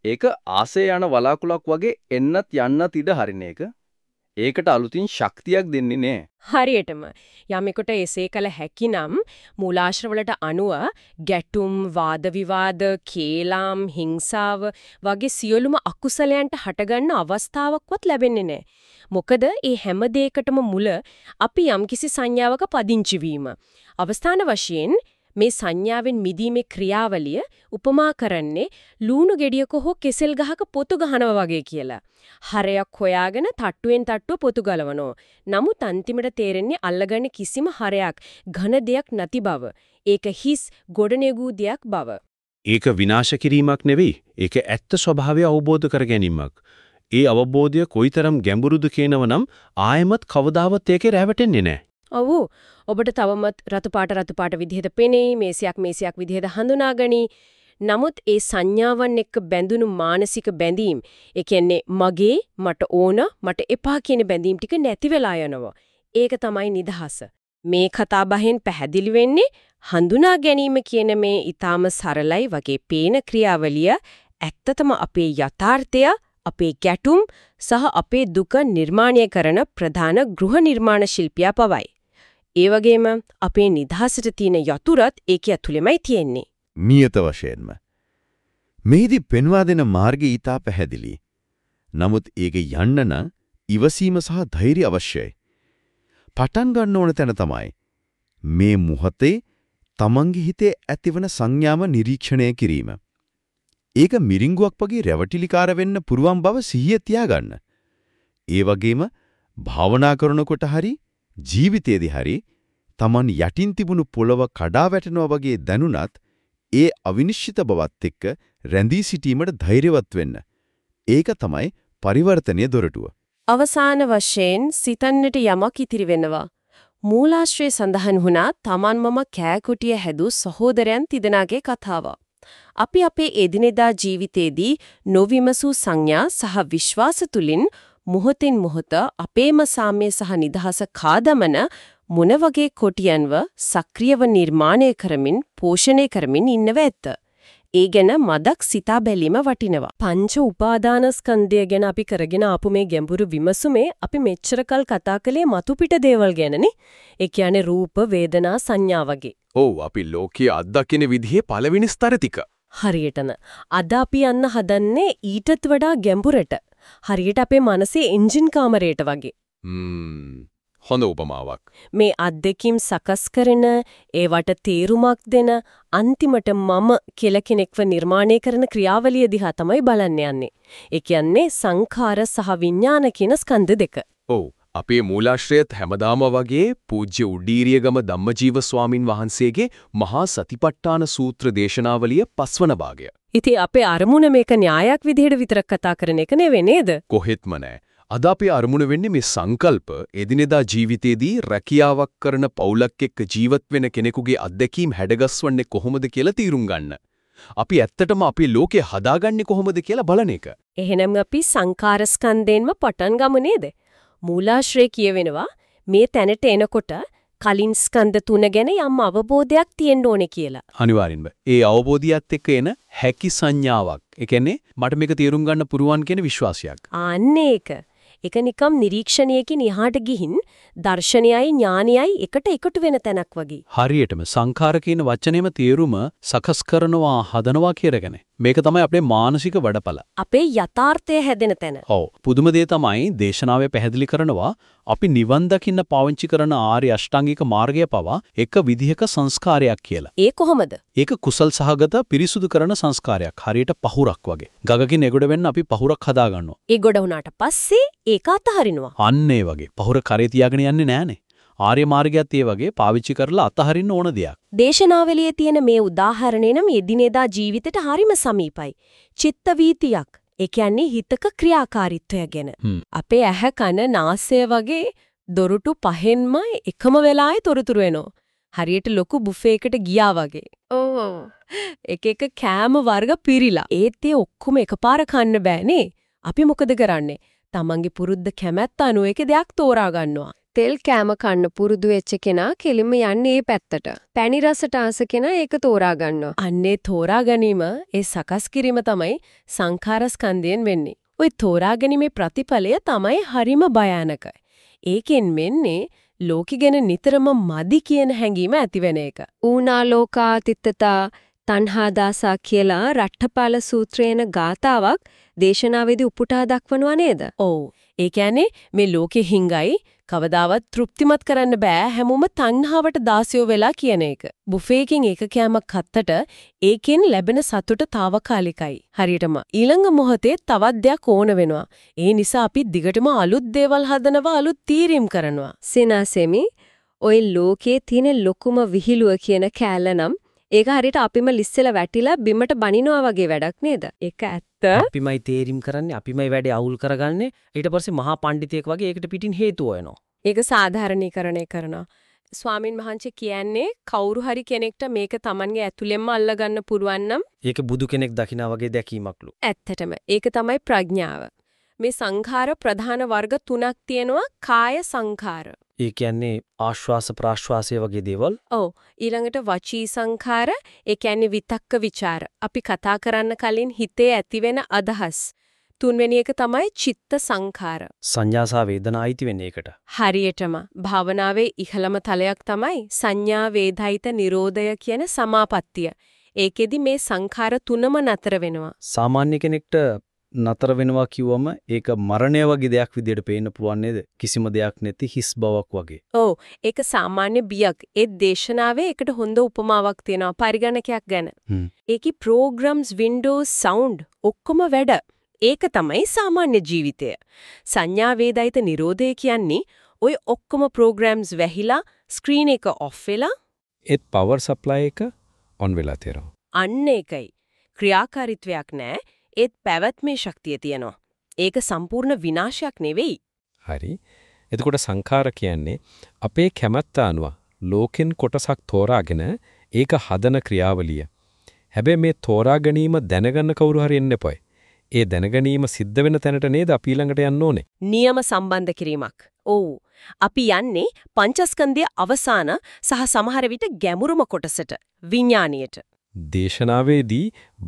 ඒක ආසේ යන වලාකුලක් වගේ එන්නත් යන්නත් ඉඩ හරින එක. ඒකට අලුතින් ශක්තියක් දෙන්නේ නෑ. හරියටම යමෙකුට එසේ කළ හැකිනම් මූලාශ්‍රවලට අනුව ගැටුම් වාද විවාද කේලාම් හිංසාව වගේ සියලුම අකුසලයන්ට හටගන්න අවස්ථාවක්වත් ලැබෙන්නේ නැහැ. මොකද ඒ හැම දෙයකටම මුල අපි යම්කිසි සංඥාවක පදිංචි වීම. අවස්ථාන වශයෙන් මේ සංඥාවෙන් මිදීමේ ක්‍රියාවලිය උපමා කරන්නේ ලූණු ගෙඩියක හෝ කෙසෙල් ගහක පොතු ගහනවා වගේ කියලා. හරයක් හොයාගෙන තට්ටුවෙන් තට්ටුව පොතු ගලවනෝ. නමුත් අන්තිමට තේරෙන්නේ අල්ලගන්න කිසිම හරයක් ඝන දෙයක් නැති බව. ඒක හිස් ගොඩනැගූ දෙයක් බව. ඒක විනාශ කිරීමක් නෙවෙයි. ඒක ඇත්ත ස්වභාවය අවබෝධ කර ගැනීමක්. ඒ අවබෝධය කොයිතරම් ගැඹුරුද කියනවනම් ආයෙමත් කවදාවත් ඒකේ රැවටෙන්නේ නැහැ. ඔව්. ඔබට තවමත් රතු පාට රතු පාට විදිහට පෙනෙයි මේසයක් මේසයක් විදිහට හඳුනාගනි. නමුත් ඒ සංඥාවන් එක්ක බැඳුණු මානසික බැඳීම් ඒ කියන්නේ මගේ මට ඕන මට එපා කියන බැඳීම් ටික නැති වෙලා යනවා. ඒක තමයි නිදහස. මේ කතාබහෙන් පැහැදිලි වෙන්නේ හඳුනා ගැනීම කියන මේ ඊටාම සරලයි වගේ පේන ක්‍රියාවලිය ඇත්තතම අපේ යථාර්ථය අපේ ගැටුම් සහ අපේ දුක නිර්මාණය කරන ප්‍රධාන ගෘහ නිර්මාණ ශිල්පියා පවයි. ඒ වගේම අපේ නිදහසට තියෙන යතුරත් ඒක ඇතුළෙමයි තියෙන්නේ. නියත වශයෙන්ම. මෙහිදී පෙන්වා දෙන මාර්ගය ඊටා පැහැදිලි. නමුත් ඒක යන්න නම් ඉවසීම සහ ධෛර්යය අවශ්‍යයි. පටන් ගන්න ඕන තැන තමයි මේ මොහොතේ තමන්ගේ හිතේ ඇතිවන සංඥාව නිරීක්ෂණය කිරීම. ඒක මිරිංගුවක් වගේ රැවටිලිකාර වෙන්න පුරුවන් බව සිහිය තියාගන්න. ඒ වගේම භාවනා කරනකොට හරි ජීවිතයේදී හරි Taman යටින් තිබුණු පොළව කඩා වැටෙනවා වගේ දැනුණත් ඒ අවිනිශ්චිත බවත් එක්ක රැඳී සිටීමට ධෛර්යවත් වෙන්න. ඒක තමයි පරිවර්තනයේ දොරටුව. අවසාන වශයෙන් සිතන්නට යමක් ඉතිරි වෙනවා. මූලාශ්‍රයේ සඳහන් වුණා Taman මම කෑකුටිය හැදූ සහෝදරයන් තිදෙනාගේ කතාව. අපි අපේ එදිනෙදා ජීවිතේදී නොවිමසූ සංඥා සහ විශ්වාස තුලින් මොහොතින් මොහොත අපේම සාම්‍ය සහ නිදහස කාදමන මොන වගේ කොටියන්ව සක්‍රියව නිර්මාණය කරමින් පෝෂණය කරමින් ඉන්නව ඇත්ත. ඒ ගැන මදක් සිතා බැලීම වටිනවා. පංච උපාදානස්කන්ධය ගැන අපි කරගෙන ආපු මේ ගැඹුරු විමසුමේ අපි මෙච්චරකල් කතා කළේ මතු පිට දේවල් ගැනනේ. ඒ කියන්නේ රූප, වේදනා, සංඥා වගේ. ඔව් අපි ලෝකයේ අත්දකින විදිහේ පළවෙනි ස්තර. හරියටම. අද අපි යන්න හදන්නේ ඊටත් වඩා ගැඹුරට. හරියට අපේ මනසේ එන්ජින් කාමරයට වගේ. හොඳ උපමාවක්. මේ අත්දැකීම් සකස් කරන ඒවට තේරුමක් දෙන අන්තිමට මම කියලා කෙනෙක්ව නිර්මාණය කරන ක්‍රියාවලිය දිහා තමයි බලන්න යන්නේ. ඒ කියන්නේ සංඛාර සහ විඥාන කියන ස්කන්ධ දෙක. ඔව් අපේ මූලාශ්‍රයත් හැමදාම වගේ පූජ්‍ය උඩීරියගම ධම්මජීව ස්වාමින් වහන්සේගේ මහා සතිපට්ඨාන සූත්‍ර දේශනාවලිය පස්වන භාගය. ඉතින් අපේ අරමුණ මේක න්‍යායක් විදිහට විතරක් කතා කරන එක නෙවෙයි නේද? කොහෙත්ම නෑ. අද අපේ අරමුණ වෙන්නේ මේ සංකල්ප එදිනෙදා ජීවිතේදී රැකියාවක් කරන පවුලක් එක්ක ජීවත් වෙන කෙනෙකුගේ අත්දැකීම් හැඩගස්වන්නේ කොහොමද කියලා තීරුම් ගන්න. අපි ඇත්තටම අපේ ලෝකය හදාගන්නේ කොහොමද කියලා බලන එක. එහෙනම් අපි සංකාර ස්කන්ධයෙන්ම පටන් ගමු නේද? මූලාශ්‍රය කියවෙනවා මේ තැනට එනකොට කලින් ස්කන්ධ තුන ගැන යම් අවබෝධයක් තියෙන්න ඕනේ කියලා. අනිවාර්යෙන්ම. ඒ අවබෝධයත් එක්ක එන හැකි සංඥාවක්. ඒ කියන්නේ මට මේක තේරුම් ගන්න පුරුවන් කියන විශ්වාසයක්. අන්න ඒක. ඒක නිකම් නිරීක්ෂණයකින් එහාට ගිහින් දර්ශනයයි ඥානයයි එකට එකතු වෙන තැනක් වගේ. හරියටම සංඛාර කියන වචනේම තේරුම සකස් කරනවා හදනවා කියරගෙන. මේක තමයි අපේ මානසික වැඩපල. අපේ යථාර්ථය හැදෙන තැන. ඔව්. පුදුම දේ තමයි දේශනාවේ පැහැදිලි කරනවා අපි නිවන් දකින්න පාවිච්චි කරන ආර්ය අෂ්ටාංගික මාර්ගය පවා එක විදිහක සංස්කාරයක් කියලා. ඒ කොහොමද? ඒක කුසල් සහගත පිරිසුදු කරන සංස්කාරයක්. හරියට පහුරක් වගේ. ගගකින් එගොඩ වෙන්න අපි පහුරක් හදා ගන්නවා. ඒ ගොඩ වුණාට පස්සේ ඒක අතහරිනවා. අන්න ඒ වගේ. පහුර කරේ තියාගෙන යන්නේ නෑනේ. ආර්ය මාර්ගයත් ඒ වගේ පාවිච්චි කරලා අතහරින්න ඕන දෙයක්. දේශනාවලියේ තියෙන මේ උදාහරණය නම් එදිනෙදා ජීවිතයට හරිම සමීපයි. චිත්ත වීතියක්. ඒ කියන්නේ හිතක ක්‍රියාකාරීත්වය ගැන. අපේ ඇහැ කන නාසය වගේ දොරටු පහෙන්ම එකම වෙලාවේ තොරතුරු එනවා. හරියට ලොකු බුෆේ එකට ගියා වගේ. ඔව්. එක එක කෑම වර්ග පිරීලා. ඒත් ඒ ඔක්කොම එකපාර කන්න බෑනේ. අපි මොකද කරන්නේ? තමන්ගේ පුරුද්ද කැමැත්ත අනුව එක දෙයක් තෝරා ගන්නවා. තෙල් කෑම කන්න පුරුදු වෙච්ච කෙනා කෙලින්ම යන්නේ ඒ පැත්තට. පැණි රසට ආස කෙනා ඒක තෝරා ගන්නවා. අන්නේ තෝරා ගැනීම ඒ සකස් කිරීම තමයි සංඛාර ස්කන්ධයෙන් වෙන්නේ. ওই තෝරා ගැනීමේ ප්‍රතිඵලය තමයි හරිම භයානකයි. ඒකෙන් මෙන්නේ ලෝකෙ ගැන නිතරම මදි කියන හැඟීම ඇතිවෙන එක. ඌනාලෝකාතිත්තතා තණ්හාදාසා කියලා රට්ඨපාල සූත්‍රයේන ගාතාවක් දේශනාවේදී උපුටා දක්වනවා නේද? ඔව්. ඒ කියන්නේ මේ ලෝකෙ හිඟයි කවදාවත් තෘප්තිමත් කරන්න බෑ හැමෝම තණ්හාවට දාසයෝ වෙලා කියන එක. බුෆේකින් එක කෑමක් හත්තට ඒකෙන් ලැබෙන සතුට తాවකාලිකයි. හරියටම ඊළඟ මොහොතේ තවත් දෙයක් ඕන වෙනවා. ඒ නිසා අපි දිගටම අලුත් දේවල් හදනවා අලුත් තීරීම් කරනවා. සිනාසෙමි ඔය ලෝකයේ තියෙන ලොකුම විහිළුව කියන කෑල්ල නම් ඒක හරියට අපිම ලිස්සලා වැටිලා බිමට බනිනවා වගේ වැඩක් නේද? ඒක ඇත්ත. අපිමයි තේරීම් කරන්නේ අපිමයි වැඩේ අවුල් කරගන්නේ ඊට පස්සේ මහා පඬිතෙක් වගේ ඒකට පිටින් හේතුව වෙනවා. ඒක සාධාරණීකරණය කරනවා. ස්වාමින් වහන්සේ කියන්නේ කවුරු හරි කෙනෙක්ට මේක Tamanගේ ඇතුළෙන්ම අල්ලගන්න පුරුවන් නම් ඒක බුදු කෙනෙක් දකිනා වගේ දැකීමක්ලු. ඇත්තටම ඒක තමයි ප්‍රඥාව. මේ සංඛාර ප්‍රධාන වර්ග තුනක් තියෙනවා කාය සංඛාර. ඒ කියන්නේ ආශ්වාස ප්‍රාශ්වාසය වගේ දේවල්. ඔව් ඊළඟට වචී සංඛාර ඒ කියන්නේ විතක්ක ਵਿਚාර. අපි කතා කරන්න කලින් හිතේ ඇතිවෙන අදහස්. තුන්වෙනි එක තමයි චිත්ත සංඛාර. සංඥා සහ වේදනා අයිති වෙන්නේ ඒකට. හරියටම භාවනාවේ ඉහළම තලයක් තමයි සංඥා වේදිත නිරෝධය කියන සමාපත්තිය. ඒකෙදි මේ සංඛාර තුනම නතර වෙනවා. සාමාන්‍ය කෙනෙක්ට නතර වෙනවා කිව්වම ඒක මරණය වගේ දෙයක් විදියට පේන්න පුළුවන් නේද? කිසිම දෙයක් නැති හිස් බවක් වගේ. ඔව් ඒක සාමාන්‍ය බියක්. ඒ දේශනාවේ එකට හොඳ උපමාවක් තියෙනවා පරිගණකයක් ගැන. ඒකේ programs windows sound ඔක්කොම වැඩ. ඒක තමයි සාමාන්‍ය ජීවිතය. සංඥා වේදිත නිරෝධය කියන්නේ ওই ඔක්කොම programs වැහිලා screen එක off වෙලා ඒත් power supply එක on වෙලා තියෙනවා. අන්න ඒකයි. ක්‍රියාකාරීත්වයක් නැහැ. ඒත් පැවැත්මේ ශක්තිය තියෙනවා. ඒක සම්පූර්ණ විනාශයක් නෙවෙයි. හරි. එතකොට සංඛාර කියන්නේ අපේ කැමැත්ත අනුව ලෝකෙන් කොටසක් තෝරාගෙන ඒක හදන ක්‍රියාවලිය. හැබැයි මේ තෝරා ගැනීම දැනගන්න කවුරු හරි එන්න එපොයි. ඒ දැනගැනීම සිද්ධ වෙන තැනට නේද අපි ඊළඟට යන්න ඕනේ. නියම සම්බන්ධ කිරීමක්. ඔව්. අපි යන්නේ පංචස්කන්ධයේ අවසාන සහ සමහර විට ගැඹුරුම කොටසට විඥාණයට. දේශනාවේදී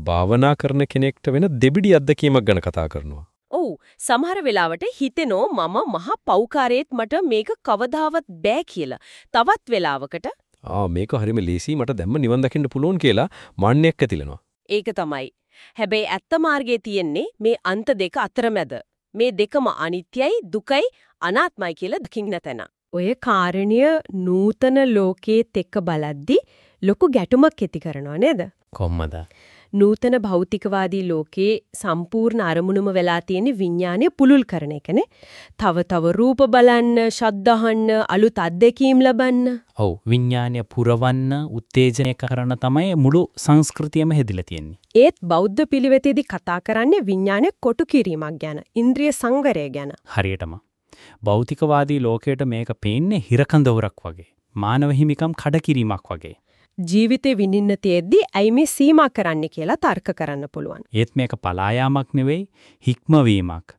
භාවනා කරන කෙනෙක්ට වෙන දෙබිඩි අත්දැකීමක් ගැන කතා කරනවා. ඔව් සමහර වෙලාවට හිතෙනෝ මම මහා පෞකාරයේත් මට මේක කවදාවත් බෑ කියලා. තවත් වෙලාවකට ආ මේක හරිම ලේසි මට දැම්ම නිවන් දකින්න පුළුවන් කියලා මාන්නයක් ඇතිලෙනවා. ඒක තමයි. හැබැයි ඇත්ත මාර්ගයේ තියෙන්නේ මේ අන්ත දෙක අතරමැද. මේ දෙකම අනිත්‍යයි දුකයි අනාත්මයි කියලා දකින්න තැන. ඔය කාරණිය නූතන ලෝකයේත් එක්ක බලද්දි ලොකු ගැටුමක් ඇති කරනවා නේද? කොහොමද? නූතන භෞතිකවාදී ලෝකයේ සම්පූර්ණ අරමුණුම වෙලා තියෙන විඥානය පුලුල් කරන එකනේ. තව තව රූප බලන්න, ශබ්ද අහන්න, අලුත් අත්දැකීම් ලබන්න. ඔව් විඥානය පුරවන්න, උත්තේජනය කරන තමයි මුළු සංස්කෘතියම හැදිලා තියෙන්නේ. ඒත් බෞද්ධ පිළිවෙතේදී කතා කරන්නේ විඥානය කොටු කිරීමක් ගැන, ඉන්ද්‍රිය සංවරය ගැන. හරියටම. භෞතිකවාදී ලෝකයට මේක පේන්නේ හිරකඳවුරක් වගේ. මානව හිමිකම් කඩකිරීමක් වගේ. ජීවිතේ විඳින්න තියෙද්දි ඇයි මේ සීමා කරන්න කියලා තර්ක කරන්න පුළුවන්. ඒත් මේක පලායාමක් නෙවෙයි හික්මවීමක්.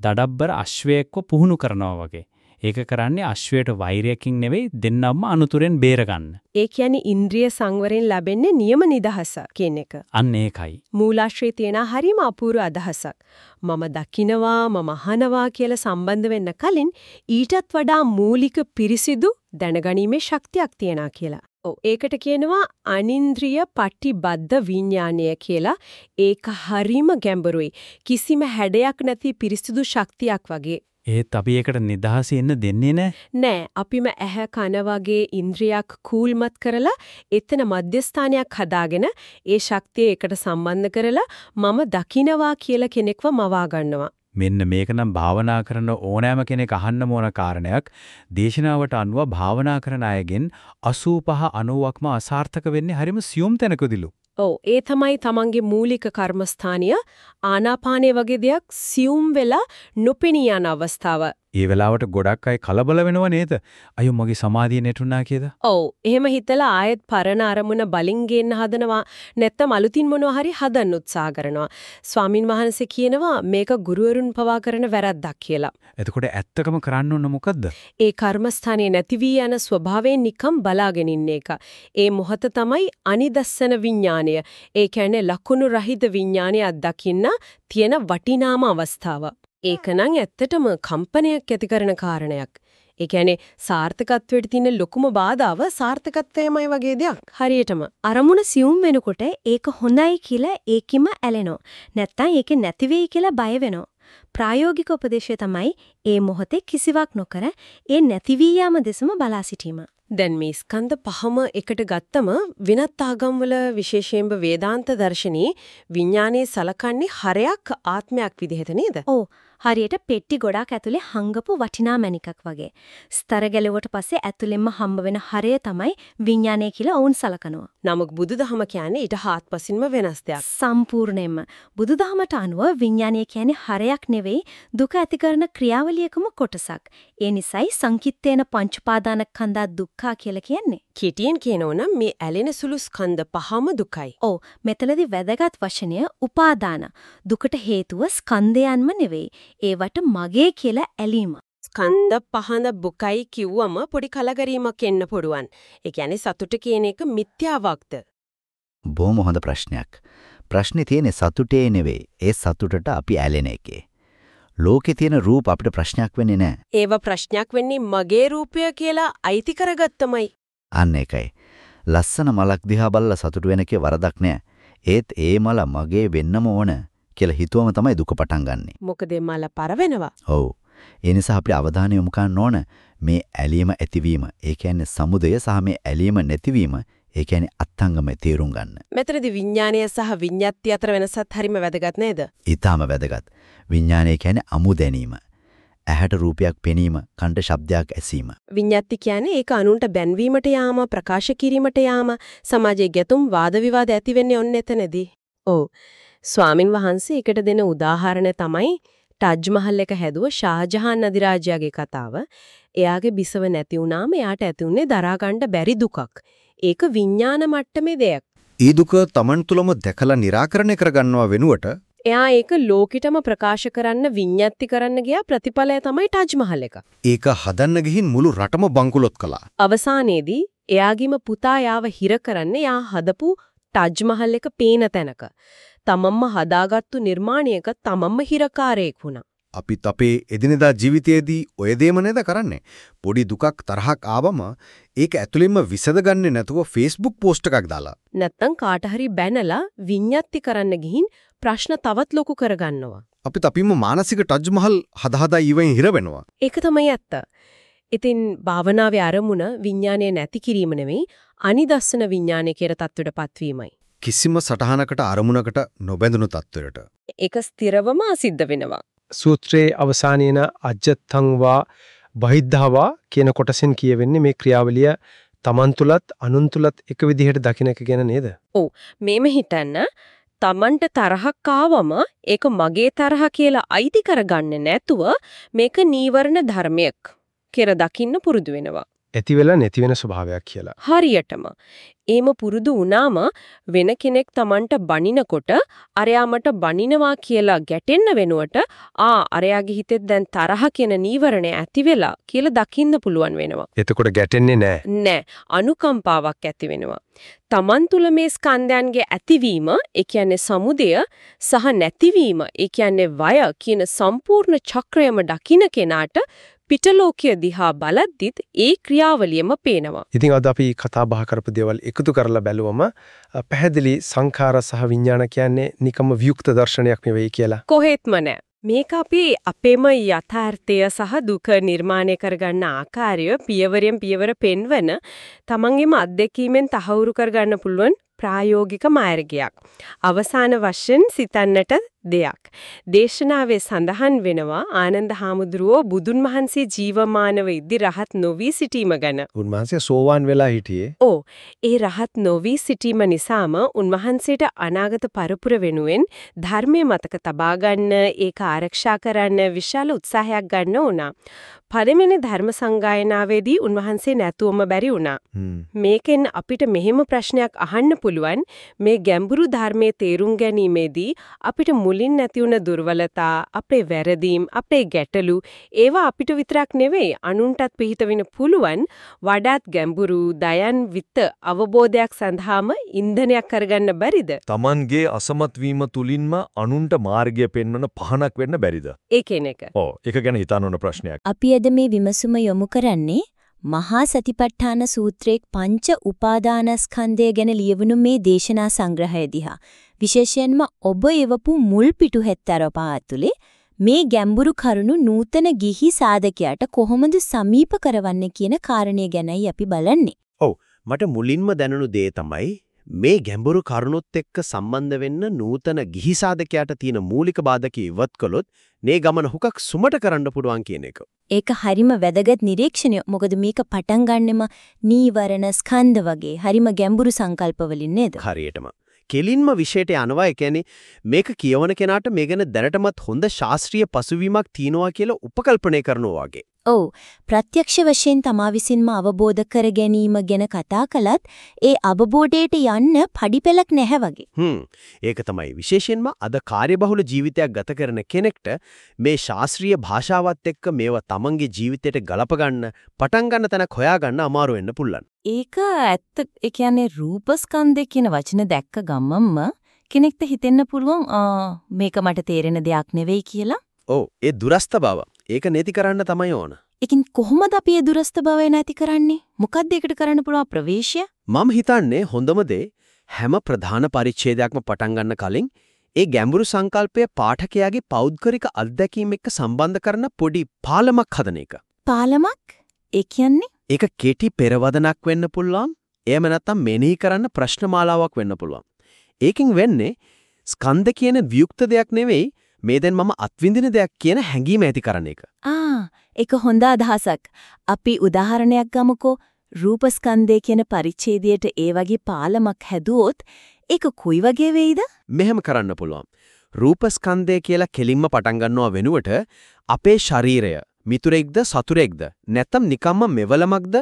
දඩබ්බර අශ්වයෙක්ව පුහුණු කරනවා වගේ. ඒක කරන්නේ අශ්වයට වෛරයකින් නෙවෙයි දෙන්නම්ම අනුතුරෙන් බේරගන්න. ඒ කියන්නේ ඉන්ද්‍රිය සංවරයෙන් ලැබෙන්නේ නියම නිදහස කියන එක. අන්න ඒකයි. මූලාශ්‍රයේ තියෙන හරිම අපූර්ව අදහසක්. මම දකිනවා මම අහනවා කියලා සම්බන්ධ වෙන්න කලින් ඊටත් වඩා මූලික පිරිසිදු දැනගැනීමේ ශක්තියක් තියනා කියලා. ඔව් ඒකට කියනවා අනින්ද්‍රිය පටිබද්ධ විඥානය කියලා. ඒක හරිම ගැඹුරුයි. කිසිම හැඩයක් නැති පිරිසිදු ශක්තියක් වගේ. ඒත් අපි ඒකට නිදහසේ ඉන්න දෙන්නේ නැහැ. නෑ අපිම ඇහැ කන වගේ ඉන්ද්‍රියක් කූල්මත් කරලා එතන මධ්‍යස්ථානයක් හදාගෙන ඒ ශක්තිය එකට සම්බන්ධ කරලා මම දකිනවා කියලා කෙනෙක්ව මවා ගන්නවා. මෙන්න මේක නම් භාවනා කරන ඕනෑම කෙනෙක් අහන්න ඕන කාරණයක් දේශනාවට අනුව භාවනා කරන අයගෙන් 85 90ක්ම අසාර්ථක වෙන්නේ හරිම සියුම් තැනකදීලු. ඔව් ඒ තමයි තමන්ගේ මූලික කර්මස්ථානය ආනාපානය වගේ දෙයක් සියුම් වෙලා නොපෙනී යන අවස්ථාව. ඒ වෙලාවට ගොඩක් අය කලබල වෙනව නේද? අයියෝ මගේ සමාධිය නැතුණා කියලා. ඔව් එහෙම හිතලා ආයෙත් පරණ අරමුණ බලින් ගේන්න හදනවා නැත්නම් අලුතින් මොනවා හරි හදන්න උත්සාහ කරනවා. ස්වාමින් වහන්සේ කියනවා මේක ගුරුවරුන් පවා කරන වැරද්දක් කියලා. එතකොට ඇත්තකම කරන්න ඕන මොකද්ද? ඒ කර්මස්ථානයේ නැති වී යන ස්වභාවයෙන් නිකම් බලාගෙන ඉන්න එක. ඒ මොහත තමයි අනිදස්සන විඥානය. ඒ කියන්නේ ලකුණු රහිත විඥානය අත්දකින්න තියෙන වටිනාම අවස්ථාව. ඒකනම් ඇත්තටම කම්පනයක් ඇති කරන කාරණයක්. ඒ කියන්නේ සාර්ථකත්වයට තියෙන ලොකුම බාධාව සාර්ථකත්වයමයි වගේ දෙයක්. හරියටම. අරමුණ සියුම් වෙනකොට ඒක හොඳයි කියලා ඒකිම ඇලෙනවා. නැත්තම් ඒක නැති වෙයි කියලා බය වෙනවා. ප්‍රායෝගික උපදේශය තමයි ඒ මොහොතේ කිසිවක් නොකර ඒ නැති වී යාම දෙසම බලා සිටීම. දැන් මේ ස්කන්ධ පහම එකට ගත්තම වෙනත් ආගම්වල විශේෂයෙන්ම වේදාන්ත දර්ශනයේ විඥානයේ සලකන්නේ හරයක් ආත්මයක් විදිහට නේද? ඔව්. හරියට පෙට්ටි ගොඩක් ඇතුලේ හංගපු වටිනා මණිකක් වගේ. ස්තර ගැලුවට පස්සේ ඇතුලෙන්ම හම්බ වෙන හරය තමයි විඥානය කියලා ඔවුන් සලකනවා. නමුත් බුදුදහම කියන්නේ ඊට හාත්පසින්ම වෙනස් දෙයක්. සම්පූර්ණයෙන්ම බුදුදහමට අනුව විඥානය කියන්නේ හරයක් නෙවෙයි දුක ඇති කරන ක්‍රියාවලියකම කොටසක්. ඒ නිසයි සංකිට්ඨේන පංචපාදානස්කන්ධා දුක්ඛා කියලා කියන්නේ. කෙටියෙන් කියනෝනම් මේ ඇලෙන සුළු ස්කන්ධ පහම දුකයි. ඔව් මෙතනදී වැදගත් වචනය උපාදාන. දුකට හේතුව ස්කන්ධයන්ම නෙවෙයි. ඒවට මගේ කියලා ඇලීම. ස්කන්ධ පහන බුකයි කිව්වම පොඩි කලකිරීමක් එන්න පුළුවන්. ඒ කියන්නේ සතුට කියන එක මිත්‍යාවක්ද? බොහොම හොඳ ප්‍රශ්නයක්. ප්‍රශ්නේ තියෙන්නේ සතුටේ නෙවෙයි. ඒ සතුටට අපි ඇලෙන එකේ. ලෝකේ තියෙන රූප අපිට ප්‍රශ්නයක් වෙන්නේ නැහැ. ඒව ප්‍රශ්නයක් වෙන්නේ මගේ රූපය කියලා අයිති කරගත්තමයි. අන්න ඒකයි. ලස්සන මලක් දිහා බලලා සතුට වෙන එකේ වරදක් නැහැ. ඒත් ඒ මල මගේ වෙන්නම ඕන කියලා හිතුවම තමයි දුක පටන් ගන්නෙ. මොකද මල පරවෙනවා. ඔව්. ඒ නිසා අපිට අවධානය යොමු කරන්න ඕන මේ ඇලීම ඇතිවීම. ඒ කියන්නේ සමුදය සහ මේ ඇලීම නැතිවීම. ඒ කියන්නේ අත්ංගම තේරුම් ගන්න. මෙතනදී විඥානය සහ විඤ්ඤාති අතර වෙනසත් හරිම වැදගත් නේද? ඊටාම වැදගත්. විඥානය කියන්නේ අමු දැනීම. ඇහැට රූපයක් පෙනීම, කනට ශබ්දයක් ඇසීම. විඤ්ඤාති කියන්නේ ඒක අනුන්ට බැන්වීමට යාම, ප්‍රකාශ කිරීමට යාම, සමාජයේ ගැතුම් වාද විවාද ඇති වෙන්නේ ඔන්න එතනදී. ඔව්. ස්වාමින් වහන්සේ එකට දෙන උදාහරණ තමයි ටජ් මහල් එක හැදුව ෂාජහාන් අධිරාජයාගේ කතාව. එයාගේ බිසව නැති වුණාම එයාට ඇති උනේ දරා ගන්න බැරි දුකක්. ඒක විඥාන මට්ටමේ දෙයක්. ඒ දුක Taman තුලම දැකලා निराකරණය කරගන්නවා වෙනුවට එයා ඒක ලෝකිටම ප්‍රකාශ කරන්න විඤ්ඤාති කරන්න ගියා ප්‍රතිඵලය තමයි ටජ් මහල් එක. ඒක හදන්න ගිහින් මුළු රටම බංකුලොත් කළා. අවසානයේදී එයාගිම පුතා යාව හිර කරන්න යා හදපු ටජ් මහල් එක පේන තැනක. තමන්ම හදාගත්තු නිර්මාණයක තමන්ම හිරකාරයෙක් වුණා. අපිත් අපේ එදිනෙදා ජීවිතයේදී ඔය දේම නේද කරන්නේ. පොඩි දුකක් තරහක් ආවම ඒක ඇතුළෙන්ම විසඳගන්නේ නැතුව Facebook පෝස්ට් එකක් දාලා. නැත්තම් කාට හරි බැනලා විඤ්ඤාති කරන්න ගිහින් ප්‍රශ්න තවත් ලොකු කරගන්නවා. අපිත් අපිම මානසික ටජ් මහල් හදා හදා ඊවෙන් හිර වෙනවා. ඒක තමයි ඇත්ත. ඉතින් භාවනාවේ අරමුණ විඥානය නැති කිරීම නෙමෙයි අනිදස්සන විඥානය කියන தත්වෙටපත් වීමයි. කිසිම සටහනකට අරමුණකට නොබැඳුණු තත්වයට. ඒක ස්ථිරවම අසිද්ධ වෙනවා. සූත්‍රයේ අවසානයේන අජත්තං වා බහිද්ධාවා කියන කොටසෙන් කියවෙන්නේ මේ ක්‍රියාවලිය තමන් තුලත් අනුන් තුලත් එක විදිහට දකින්න එක ගැන නේද? ඔව් මේම හිතන්න තමන්ට තරහක් ආවම ඒක මගේ තරහ කියලා අයිති කරගන්නේ නැතුව මේක නීවරණ ධර්මයක් කියලා දකින්න පුරුදු වෙනවා. ඇති වෙලා නැති වෙන ස්වභාවයක් කියලා. හරියටම. ඒම පුරුදු වුණාම වෙන කෙනෙක් Tamanට බනිනකොට අරයාමට බනිනවා කියලා ගැටෙන්න වෙනුවට ආ අරයාගේ හිතෙත් දැන් තරහ කියන නීවරණය ඇති වෙලා කියලා දකින්න පුළුවන් වෙනවා. එතකොට ගැටෙන්නේ නැහැ. නෑ. අනුකම්පාවක් ඇති වෙනවා. Taman තුල මේ ස්කන්ධයන්ගේ ඇතිවීම, ඒ කියන්නේ සමුදය සහ නැතිවීම, ඒ කියන්නේ වය කියන සම්පූර්ණ චක්‍රයම දකින්න කෙනාට පිටලෝකීය දිහා බලද්දිත් ඒ ක්‍රියාවලියම පේනවා. ඉතින් අද අපි කතා බහ කරපු දේවල් එකතු කරලා බැලුවම පැහැදිලි සංඛාර සහ විඥාන කියන්නේ නිකම්ම වියුක්ත දර්ශනයක් නෙවෙයි කියලා. කොහෙත්ම නෑ. මේක අපි අපේම යථාර්ථය සහ දුක නිර්මාණය කරගන්න ආකාරය පියවරෙන් පියවර පෙන්වන තමන්ගේම අත්දැකීමෙන් තහවුරු කරගන්න පුළුවන් ප්‍රායෝගික මාර්ගයක්. අවසාන වශයෙන් සිතන්නට දෙයක්. දේශනාවේ සඳහන් වෙනවා ආනන්ද හාමුදුරුවෝ බුදුන් වහන්සේ ජීවමානව ඉදි රහත් නොවි සිටීම ගැන. උන්වහන්සේ සෝවාන් වෙලා හිටියේ. ඕ ඒ රහත් නොවි සිටීම නිසාම උන්වහන්සේට අනාගත පරපුර වෙනුවෙන් ධර්මයේ මතක තබා ගන්න ඒක ආරක්ෂා කරන්න විශාල උත්සාහයක් ගන්න උනා. පළවෙනි ධර්ම සංගායනාවේදී උන්වහන්සේ නැතුවම බැරි වුණා. මේකෙන් අපිට මෙහෙම ප්‍රශ්නයක් අහන්න පුළුවන් මේ ගැඹුරු ධර්මයේ තේරුම් ගැනීමේදී අපිට මුලින් නැති වුණ දුර්වලතා, අපේ වැරදීම්, අපේ ගැටලු ඒවා අපිට විතරක් නෙවෙයි අනුන්ටත් පිහිට වෙන්න පුළුවන් වඩාත් ගැඹුරු දයන් විත්ත අවබෝධයක් සඳහාම ඉන්ධනයක් කරගන්න බැරිද? Tamanගේ අසමත් වීම තුලින්ම අනුන්ට මාර්ගය පෙන්වන පහනක් වෙන්න බැරිද? ඒ කෙනෙක්. ඔව් ඒක ගැන හිතන්න ඕන ප්‍රශ්නයක්. අපි අද මේ විමසුම යොමු කරන්නේ මහා සතිපට්ඨාන සූත්‍රයේ පංච උපාදානස්කන්ධය ගැන ලියවුණු මේ දේශනා සංග්‍රහය දිහා. විශේෂයෙන්ම ඔබ එවපු මුල් පිටුහෙත්තරපා ඇතුලේ මේ ගැඹුරු කරුණු නූතන ගිහි සාධකයට කොහොමද සමීප කරවන්නේ කියන කාරණය ගැනයි අපි බලන්නේ. ඔව් මට මුලින්ම දැනුණු දේ තමයි මේ ගැඹුරු කරුණොත් එක්ක සම්බන්ධ වෙන්න නූතන ගිහි සාධකයට තියෙන මූලික බාධක ඉවත් කළොත් මේ ගමන හුකක් සුමට කරන්න පුළුවන් කියන එක. ඒක හරිම වැදගත් නිරීක්ෂණය. මොකද මේක පටන් ගන්නෙම නීවරණ ස්කන්ධ වගේ හරිම ගැඹුරු සංකල්ප වලින් නේද? හරියටම. කෙලින්ම විශේෂයට යනවා ඒ කියන්නේ මේක කියවන කෙනාට මේ ගැන දැනටමත් හොඳ ශාස්ත්‍රීය පසුවීමක් තියෙනවා කියලා උපකල්පනය කරනවා වගේ. ඔව් ප්‍රත්‍යක්ෂ වශයෙන් තමා විසින්ම අවබෝධ කර ගැනීම ගැන කතා කළත් ඒ අවබෝධයට යන්න පඩිපෙලක් නැහැ වගේ. හ්ම් ඒක තමයි විශේෂයෙන්ම අද කාර්යබහුල ජීවිතයක් ගත කරන කෙනෙක්ට මේ ශාස්ත්‍රීය භාෂාවත් එක්ක මේවා තමන්ගේ ජීවිතයට ගලප ගන්න පටන් ගන්න තැනක් හොයාගන්න අමාරු වෙන්න පුළුවන්. ඒක ඇත්ත ඒ කියන්නේ රූපස්කන්ධය කියන වචන දැක්ක ගමම්ම කෙනෙක්ට හිතෙන්න පුළුවන් මේක මට තේරෙන දෙයක් නෙවෙයි කියලා. ඔව් ඒ දුරස්ත බව. ඒක නැති කරන්න තමයි ඕන. ඒකින් කොහොමද අපි ඒ දුරස්ත බව නැති කරන්නේ? මොකක්ද ඒකට කරන්න පුළුවන් ප්‍රවේශය? මම හිතන්නේ හොඳම දේ හැම ප්‍රධාන පරිච්ඡේදයක්ම පටන් ගන්න කලින් ඒ ගැඹුරු සංකල්පය පාඨකයාගේ පෞද්ගලික අත්දැකීම් එක්ක සම්බන්ධ කරන පොඩි පාලමක් හදන එක. පාලමක්? ඒ කියන්නේ? ඒක කෙටි පෙරවදනක් වෙන්න පුළුවන්. එහෙම නැත්නම් මෙනෙහි කරන්න ප්‍රශ්න මාලාවක් වෙන්න පුළුවන්. ඒකෙන් වෙන්නේ ස්කන්ධ කියන වියුක්ත දෙයක් නෙවෙයි මේ දැන් මම අත්විඳින දෙයක් කියන හැඟීම ඇති කරන එක. ආ ඒක හොඳ අදහසක්. අපි උදාහරණයක් ගමුකෝ. රූපස්කන්ධය කියන පරිච්ඡේදයට ඒ වගේ පාලමක් හැදුවොත් ඒක කොයි වගේ වෙයිද? මෙහෙම කරන්න පුළුවන්. රූපස්කන්ධය කියලා කෙලින්ම පටන් ගන්නව වෙනුවට අපේ ශරීරය මිතුරෙක්ද සතුරෙක්ද නැත්නම් නිකම්ම මෙවලමක්ද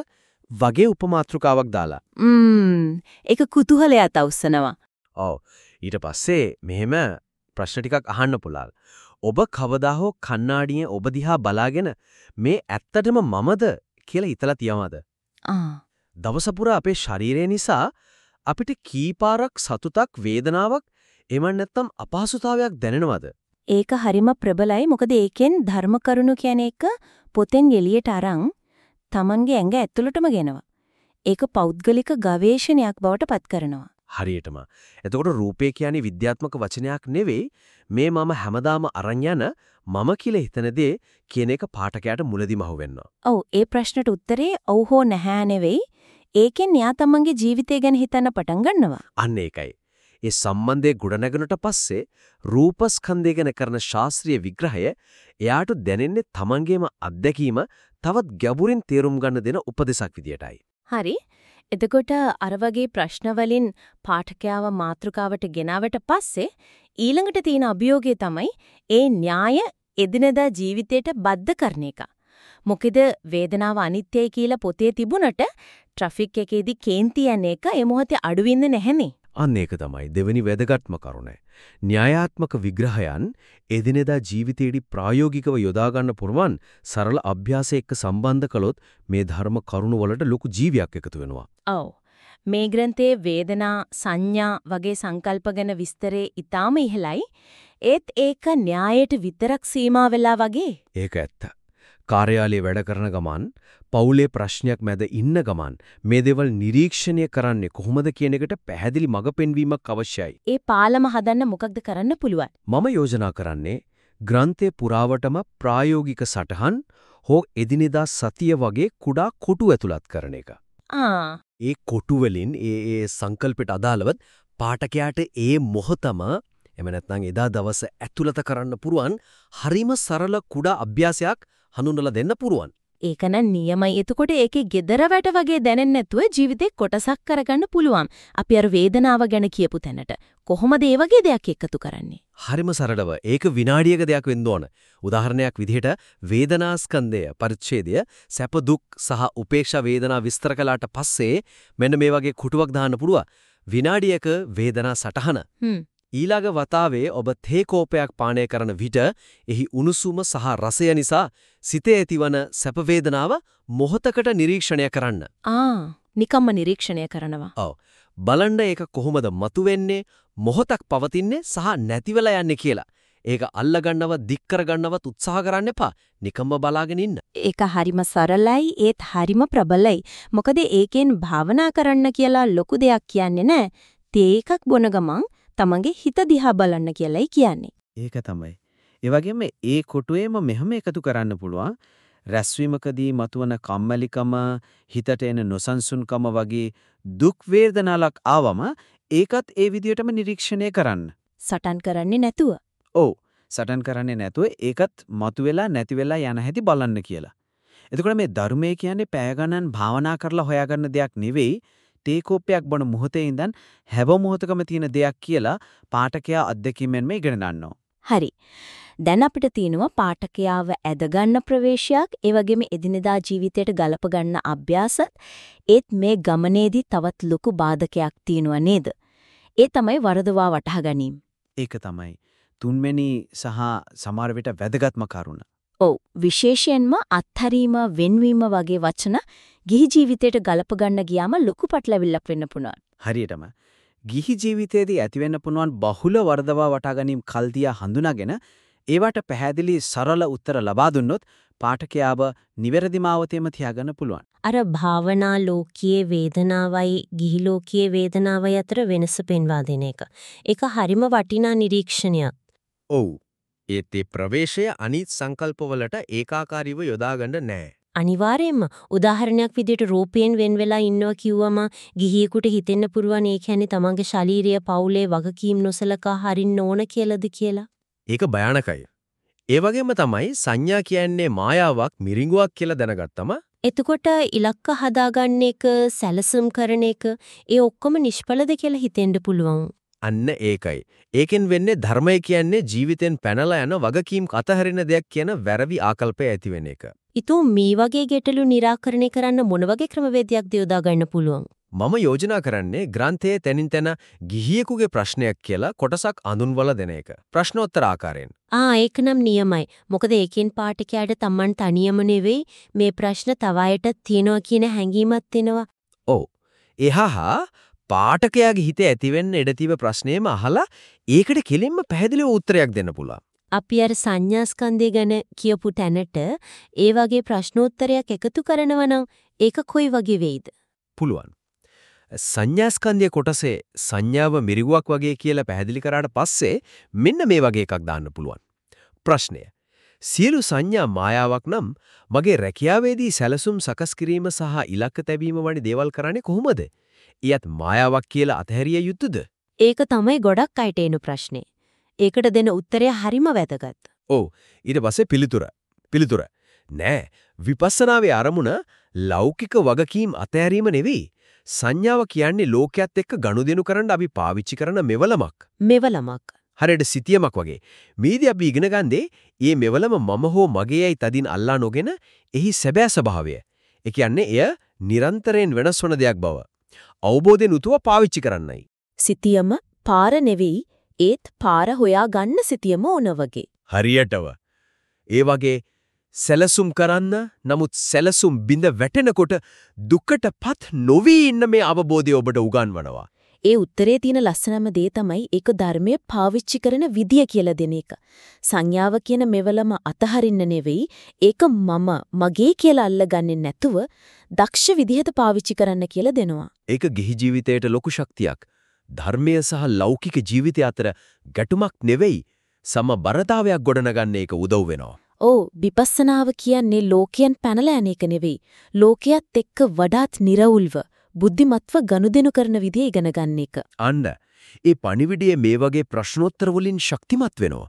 වගේ උපමාත්‍රකාවක් දාලා. ම්ම් ඒක කුතුහලයට අවසනවා. ඔව් ඊට පස්සේ මෙහෙම ප්‍රශ්න ටිකක් අහන්න පුළුවන්. ඔබ කවදා හෝ කණ්ණාඩියේ ඔබ දිහා බලාගෙන මේ ඇත්තටම මමද කියලා හිතලා තියවද? ආ. දවස පුරා අපේ ශරීරය නිසා අපිට කීපාරක් සතුටක් වේදනාවක් එමන් නැත්නම් අපහසුතාවයක් දැනෙනවද? ඒක හරිම ප්‍රබලයි. මොකද ඒකෙන් ධර්ම කරුණු කියන එක පොතෙන් එළියට අරන් Tamange ඇඟ ඇතුළටම ගෙනවා. ඒක පෞද්ගලික ගවේෂණයක් බවට පත් කරනවා. හරියටම. එතකොට රූපය කියන්නේ විද්‍යාත්මක වචනයක් නෙවෙයි මේ මම හැමදාම අරන් යන මම කියලා හිතන දේ කියන එක පාඨකයාට මුලදිම අහුවෙන්න. ඔව් ඒ ප්‍රශ්නට උත්තරේ ඔව් හෝ නැහැ නෙවෙයි. ඒකෙන් යා තමන්ගේ ජීවිතය ගැන හිතන්න පටන් ගන්නවා. අන්න ඒකයි. ඒ සම්බන්ධයේ ගොඩනැගුණට පස්සේ රූපස්කන්ධය ගැන කරන ශාස්ත්‍රීය විග්‍රහය එයාට දැනෙන්නේ තමන්ගේම අත්දැකීම තවත් ගැඹුරින් තේරුම් ගන්න දෙන උපදේශක් විදියටයි. හරි. එතකොට අර වගේ ප්‍රශ්න වලින් පාඨකයාව මාතෘකාවට ගෙනාවට පස්සේ ඊළඟට තියෙන අභියෝගය තමයි ඒ න්‍යාය එදිනදා ජීවිතයට බද්ධ කරන එක. මොකද වේදනාව අනිත්‍යයි කියලා පොතේ තිබුණට ට්‍රැෆික් එකේදී කේන්ති යන එක ඒ මොහොතේ අඩු වෙන්නේ නැහනේ. අන්න ඒක තමයි දෙවෙනි වැදගත්ම කරුණ. න්‍යායාත්මක විග්‍රහයන් එදිනෙදා ජීවිතයේදී ප්‍රායෝගිකව යොදා ගන්න පුරුවන් සරල අභ්‍යාසය එක්ක සම්බන්ධ කළොත් මේ ධර්ම කරුණු වලට ලොකු ජීවියක් එකතු වෙනවා. ඔව්. මේ ග්‍රන්ථයේ වේදනා සංඥා වගේ සංකල්ප ගැන විස්තරේ ඊටාම ඉහළයි. ඒත් ඒක න්‍යායයට විතරක් සීමා වෙලා වගේ. ඒක ඇත්ත. කාර්යාලයේ වැඩ කරන ගමන් පවුලේ ප්‍රශ්නයක් මැද ඉන්න ගමන් මේ දේවල් නිරීක්ෂණය කරන්නේ කොහොමද කියන එකට පැහැදිලි මඟ පෙන්වීමක් අවශ්‍යයි. ඒ පාලම හදන්න මොකක්ද කරන්න පුළුවන්? මම යෝජනා කරන්නේ ග්‍රන්ථයේ පුරාවටම ප්‍රායෝගික සටහන් හෝ එදිනෙදා සතිය වගේ කුඩා කොටු ඇතුළත් කරන එක. ආ ඒ කොටු වලින් ඒ ඒ සංකල්පයට අදාළව පාඨකයාට ඒ මොහතම එම නැත්නම් එදා දවස ඇතුළත කරන්න පුරුවන් හරිම සරල කුඩා අභ්‍යාසයක් හඳුන්වලා දෙන්න පුරුවන්. ඒකනම් නියමයි. එතකොට ඒකේ gedara වැට වගේ දැනෙන්නේ නැතුව ජීවිතේ කොටසක් කරගන්න පුළුවන්. අපි අර වේදනාව ගැන කියපු තැනට. කොහොමද ඒ වගේ දෙයක් එකතු කරන්නේ? හරිම සරලව ඒක විනාඩියක දෙයක් වෙන්න ඕන. උදාහරණයක් විදිහට වේදනාස්කන්ධය පරිච්ඡේදය සැප දුක් සහ උපේක්ෂා වේදනා විස්තර කළාට පස්සේ මෙන්න මේ වගේ කුටුවක් දාන්න පුළුවන්. විනාඩියක වේදනා සටහන. ඊළඟ වතාවේ ඔබ තේ කෝපයක් පානය කරන විට එහි උණුසුම සහ රසය නිසා සිතේ ඇතිවන සැප වේදනාව මොහොතකට නිරීක්ෂණය කරන්න. ආ නිකම්ම නිරීක්ෂණය කරනවා. ඔව්. බලන්න ඒක කොහොමද මතුවෙන්නේ මොහොතක් පවතින්නේ සහ නැතිවෙලා යන්නේ කියලා. ඒක අල්ලගන්නව දික් කරගන්නවත් උත්සාහ කරන්න එපා. නිකම්ම බලාගෙන ඉන්න. ඒක හරිම සරලයි ඒත් හරිම ප්‍රබලයි. මොකද ඒකෙන් භාවනා කරන්න කියලා ලොකු දෙයක් කියන්නේ නැහැ. තේ එකක් බොන ගමන් තමන්ගේ හිත දිහා බලන්න කියලායි කියන්නේ. ඒක තමයි. ඒ වගේම ඒ කොටුවේම මෙහෙම එකතු කරන්න පුළුවන්. රැස්වීමකදී මතුවන කම්මැලිකම, හිතට එන නොසන්සුන්කම වගේ දුක් වේදනාවක් ආවම ඒකත් ඒ විදිහටම නිරීක්ෂණය කරන්න. සටන් කරන්නේ නැතුව. ඔව්. සටන් කරන්නේ නැතුව ඒකත් මතුවෙලා නැති වෙලා යන හැටි බලන්න කියලා. එතකොට මේ ධර්මයේ කියන්නේ පැය ගණන් භාවනා කරලා හොයාගන්න දෙයක් නෙවෙයි තේ කෝප්පයක් බොන මොහොතේ ඉඳන් හැව මොහොතකම තියෙන දෙයක් කියලා පාඨකයා අත්දැකීමෙන්ම ඉගෙන ගන්නවා. හරි. දැන් අපිට තියෙනවා පාඨකයාව ඇදගන්න ප්‍රවේශයක්, ඒ වගේම එදිනෙදා ජීවිතයට ගලප ගන්න අභ්‍යාසත්. ඒත් මේ ගමනේදී තවත් ලොකු බාධකයක් තියෙනවා නේද? ඒ තමයි වරදවා වටහා ගැනීම. ඒක තමයි. තුන්වෙනි සහ සමහර වැදගත්ම කරුණ. ඔව් විශේෂයෙන්ම අත්හැරීම වෙන්වීම වගේ වචන ගිහි ජීවිතයට ගලප ගන්න ගියාම ලොකු පටලැවිල්ලක් වෙන්න පුළුවන්. හරියටම. ගිහි ජීවිතයේදී ඇතිවෙන්න පුළුවන් බහුල වර්ධවා වටා ගැනීම කල්දියා හඳුනාගෙන ඒවට පැහැදිලි සරල උත්තර ලබා දුන්නොත් පාඨකයාව නිවැරදි මාවතේම තියාගන්න පුළුවන්. අර භාවනා ලෝකයේ වේදනාවයි ගිහි ලෝකයේ වේදනාවයි අතර වෙනස පෙන්වා දෙන එක. ඒක හරිම වටිනා නිරීක්ෂණයක්. ඔව්. ඒත් ඒ ප්‍රවේශය අනිත් සංකල්පවලට ඒකාකාරීව යොදාගන්න නෑ. අනිවාර්යයෙන්ම උදාහරණයක් විදිහට රූපයෙන් වෙන් වෙලා ඉන්නවා කිව්වම ගිහියෙකුට හිතෙන්න පුරුවන් ඒ කියන්නේ තමන්ගේ ශාරීරිය පවුලේ වගකීම් නොසලකා හරින්න ඕන කියලාද කියලා. ඒක භයානකයි. ඒ වගේම තමයි සංඥා කියන්නේ මායාවක් මිරිඟුවක් කියලා දැනගත්තම එතකොට ඉලක්ක හදාගන්න එක සැලසුම් කරන එක ඒ ඔක්කොම නිෂ්ඵලද කියලා හිතෙන්න පුළුවන්. අන්න ඒකයි. ඒකෙන් වෙන්නේ ධර්මය කියන්නේ ජීවිතෙන් පැනලා යන වගකීම් අතහරින දෙයක් කියන වැරදි ආකල්පය ඇති වෙන එක. ඊතු මේ වගේ ගැටලු निराකරණය කරන්න මොන වගේ ක්‍රමවේදයක්ද යොදා ගන්න පුළුවන්? මම යෝජනා කරන්නේ ග්‍රන්ථයේ තැනින් තැන ගිහියෙකුගේ ප්‍රශ්නයක් කියලා කොටසක් අඳුන්වලා දෙන එක. ප්‍රශ්නෝත්තර ආකාරයෙන්. ආ ඒක නම් නියමයි. මොකද ඒකෙන් පාඨකයාට Taman තනියම නෙවෙයි මේ ප්‍රශ්න තව අයටත් තියෙනවා කියන හැඟීමක් එනවා. ඔව්. එහා පාඨකයාගේ හිතේ ඇතිවෙන්න ඉඩ ප්‍රශ්නේම අහලා ඒකට කෙලින්ම පැහැදිලිව උත්තරයක් දෙන්න පුළුවන්. අපි අර සංඥා ස්කන්ධය ගැන කියපු තැනට ඒ වගේ ප්‍රශ්නෝත්තරයක් එකතු කරනවා නම් ඒක කොයි වගේ වෙයිද? පුළුවන්. සංඥාස්කන්ධය කොටසේ සංඥාව මිරිගුවක් වගේ කියලා පැහැදිලි කරාට පස්සේ මෙන්න මේ වගේ එකක් දාන්න පුළුවන්. ප්‍රශ්නය. සියලු සංඥා මායාවක් නම් මගේ රැකියාවේදී සැලසුම් සකස් කිරීම සහ ඉලක්ක තැබීම වැනි දේවල් කරන්නේ කොහොමද? ඊයත් මායාවක් කියලා අතහැරිය යුතුද? ඒක තමයි ගොඩක් අයට එන ප්‍රශ්නේ. ඒකට දෙන උත්තරය හරිම වැදගත්. ඔව් ඊට පස්සේ පිළිතුර. පිළිතුර. නෑ විපස්සනාවේ අරමුණ ලෞකික වගකීම් අතහැරීම නෙවෙයි. සංඥාව කියන්නේ ලෝකයක් එක්ක ගනුදෙනු කරන්න අපි පාවිච්චි කරන මෙවලමක්. මෙවලමක්. හරියට සිතියමක් වගේ. මේදී අපි ඉගෙන ගන්නේ මේ මෙවලම මම හෝ මගේයි තදින් අල්ලා නොගෙන එහි සැබෑ ස්වභාවය. ඒ කියන්නේ එය නිරන්තරයෙන් වෙනස් වන දෙයක් බව. අවබෝධයෙන් උතුව පාවිච්චි කරන්නයි. සිතියම පාර නෙවෙයි ඒත් පාර හොයා ගන්න සිතියම ඕන වගේ. හරියටව. ඒ වගේ සැලසුම් කරන්න නමුත් සැලසුම් බිඳ වැටෙනකොට දුකටපත් නොවි ඉන්න මේ අවබෝධය ඔබට උගන්වනවා. ඒ උත්තරේ තියෙන ලස්සනම දේ තමයි ඒක ධර්මයේ පාවිච්චි කරන විදිය කියලා දෙන එක. සංඥාව කියන මෙවලම අතහරින්න නෙවෙයි ඒක මම මගේ කියලා අල්ලගන්නේ නැතුව දක්ෂ විදිහට පාවිච්චි කරන්න කියලා දෙනවා. ඒක ගිහි ජීවිතයට ලොකු ශක්තියක්. ධර්මය සහ ලෞකික ජීවිතය අතර ගැටුමක් නෙවෙයි සමබරතාවයක් ගොඩනගන්න ඒක උදව් වෙනවා. ඔව් විපස්සනාව කියන්නේ ලෝකයන් පැනලා යන එක නෙවෙයි. ලෝකයේත් එක්ක වඩාත් निराවුල්ව බුද්ධිමත්ව ගනුදෙනු කරන විදිය ඉගෙන ගන්න එක. අන්න ඒ පණිවිඩය මේ වගේ ප්‍රශ්නෝත්තර වලින් ශක්තිමත් වෙනවා.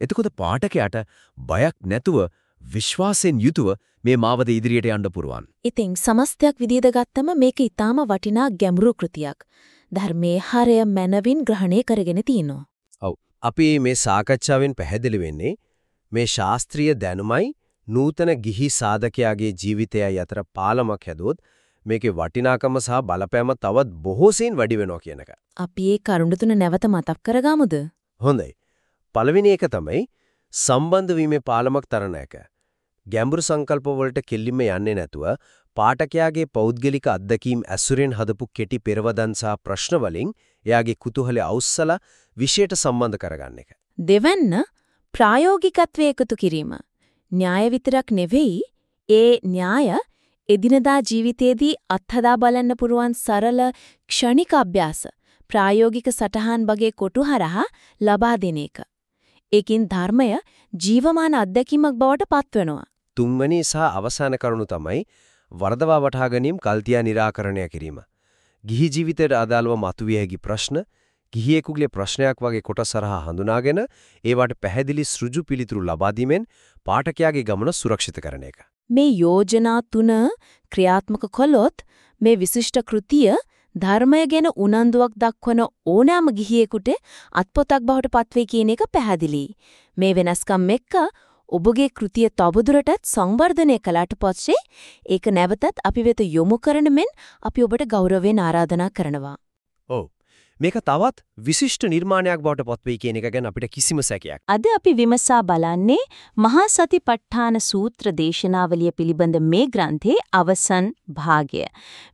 එතකොට පාඨකයාට බයක් නැතුව විශ්වාසයෙන් යුතුව මේ මාවත ඉදිරියට යන්න පුරුවන්. ඉතින් සමස්තයක් විදිහට ගත්තම මේක ඊටාම වටිනා ගැඹුරු කෘතියක්. ධර්මයේ හරය මනවින් ග්‍රහණය කරගෙන තිනවා. ඔව්. අපි මේ සාකච්ඡාවෙන් පැහැදිලි වෙන්නේ මේ ශාස්ත්‍රීය දැනුමයි නූතන ගිහි සාධකයාගේ ජීවිතයයි අතර පාලමක් හැදුවොත් මේකේ වටිනාකම සහ බලපෑම තවත් බොහෝ සෙයින් වැඩි වෙනවා කියන එක. අපි ඒ කරුණ තුන නැවත මතක් කරගමුද? හොඳයි. පළවෙනි එක තමයි සම්බන්ධ වීමේ පාලමක් තරණ එක. ගැඹුරු සංකල්ප වලට කෙලින්ම යන්නේ නැතුව පාඨකයාගේ පෞද්ගලික අත්දැකීම් ඇසුරෙන් හදපු කෙටි පෙරවදන් සහ ප්‍රශ්න වලින් එයාගේ කුතුහලය අවුස්සලා විෂයට සම්බන්ධ කරගන්න එක. දෙවන්න ප්‍රායෝගිකත්වයේ එකතු කිරීම. න්‍යාය විතරක් නෙවෙයි ඒ න්‍යාය එදිනදා ජීවිතයේදී අත්හදා බලන්න පුරුවන් සරල ක්ෂණික අභ්‍යාස ප්‍රායෝගික සටහන් වගේ කොටු හරහා ලබා දෙන එක. ඒකින් ධර්මය ජීවමාන අත්දැකීමක් බවට පත්වෙනවා. තුන්වෙනි සහ අවසාන කරුණු තමයි වර්ධවා වටහා ගැනීම කල්තියා निराකරණය කිරීම. ගිහි ජීවිතයට අදාළව මතුවිය හැකි ප්‍රශ්න ගිහියෙකුගේ ප්‍රශ්නයක් වගේ කොටස් හරහා හඳුනාගෙන ඒවට පැහැදිලි සෘජු පිළිතුරු ලබා දීමෙන් පාඨකයාගේ ගමන සුරක්ෂිත කරන එක. මේ යෝජනා තුන ක්‍රියාත්මක කළොත් මේ විශිෂ්ට කෘතිය ධර්මය ගැන උනන්දුවක් දක්වන ඕනෑම ගිහියෙකුට අත්පොතක් බවට පත්වේ කියන එක පැහැදිලියි. මේ වෙනස්කම් එක්ක ඔබගේ කෘතිය තවදුරටත් සංවර්ධනය කළාට පස්සේ ඒක නැවතත් අපි වෙත යොමු කරන මෙන් අපි ඔබට ගෞරවයෙන් ආරාධනා කරනවා. ඔව්. මේක තවත් විශිෂ්ට නිර්මාණයක් බවට පත්වෙයි කියන එක ගැන අපිට කිසිම සැකයක්. අද අපි විමසා බලන්නේ මහා සතිපට්ඨාන සූත්‍ර දේශනාවලිය පිළිබඳ මේ ග්‍රන්ථයේ අවසන් භාගය.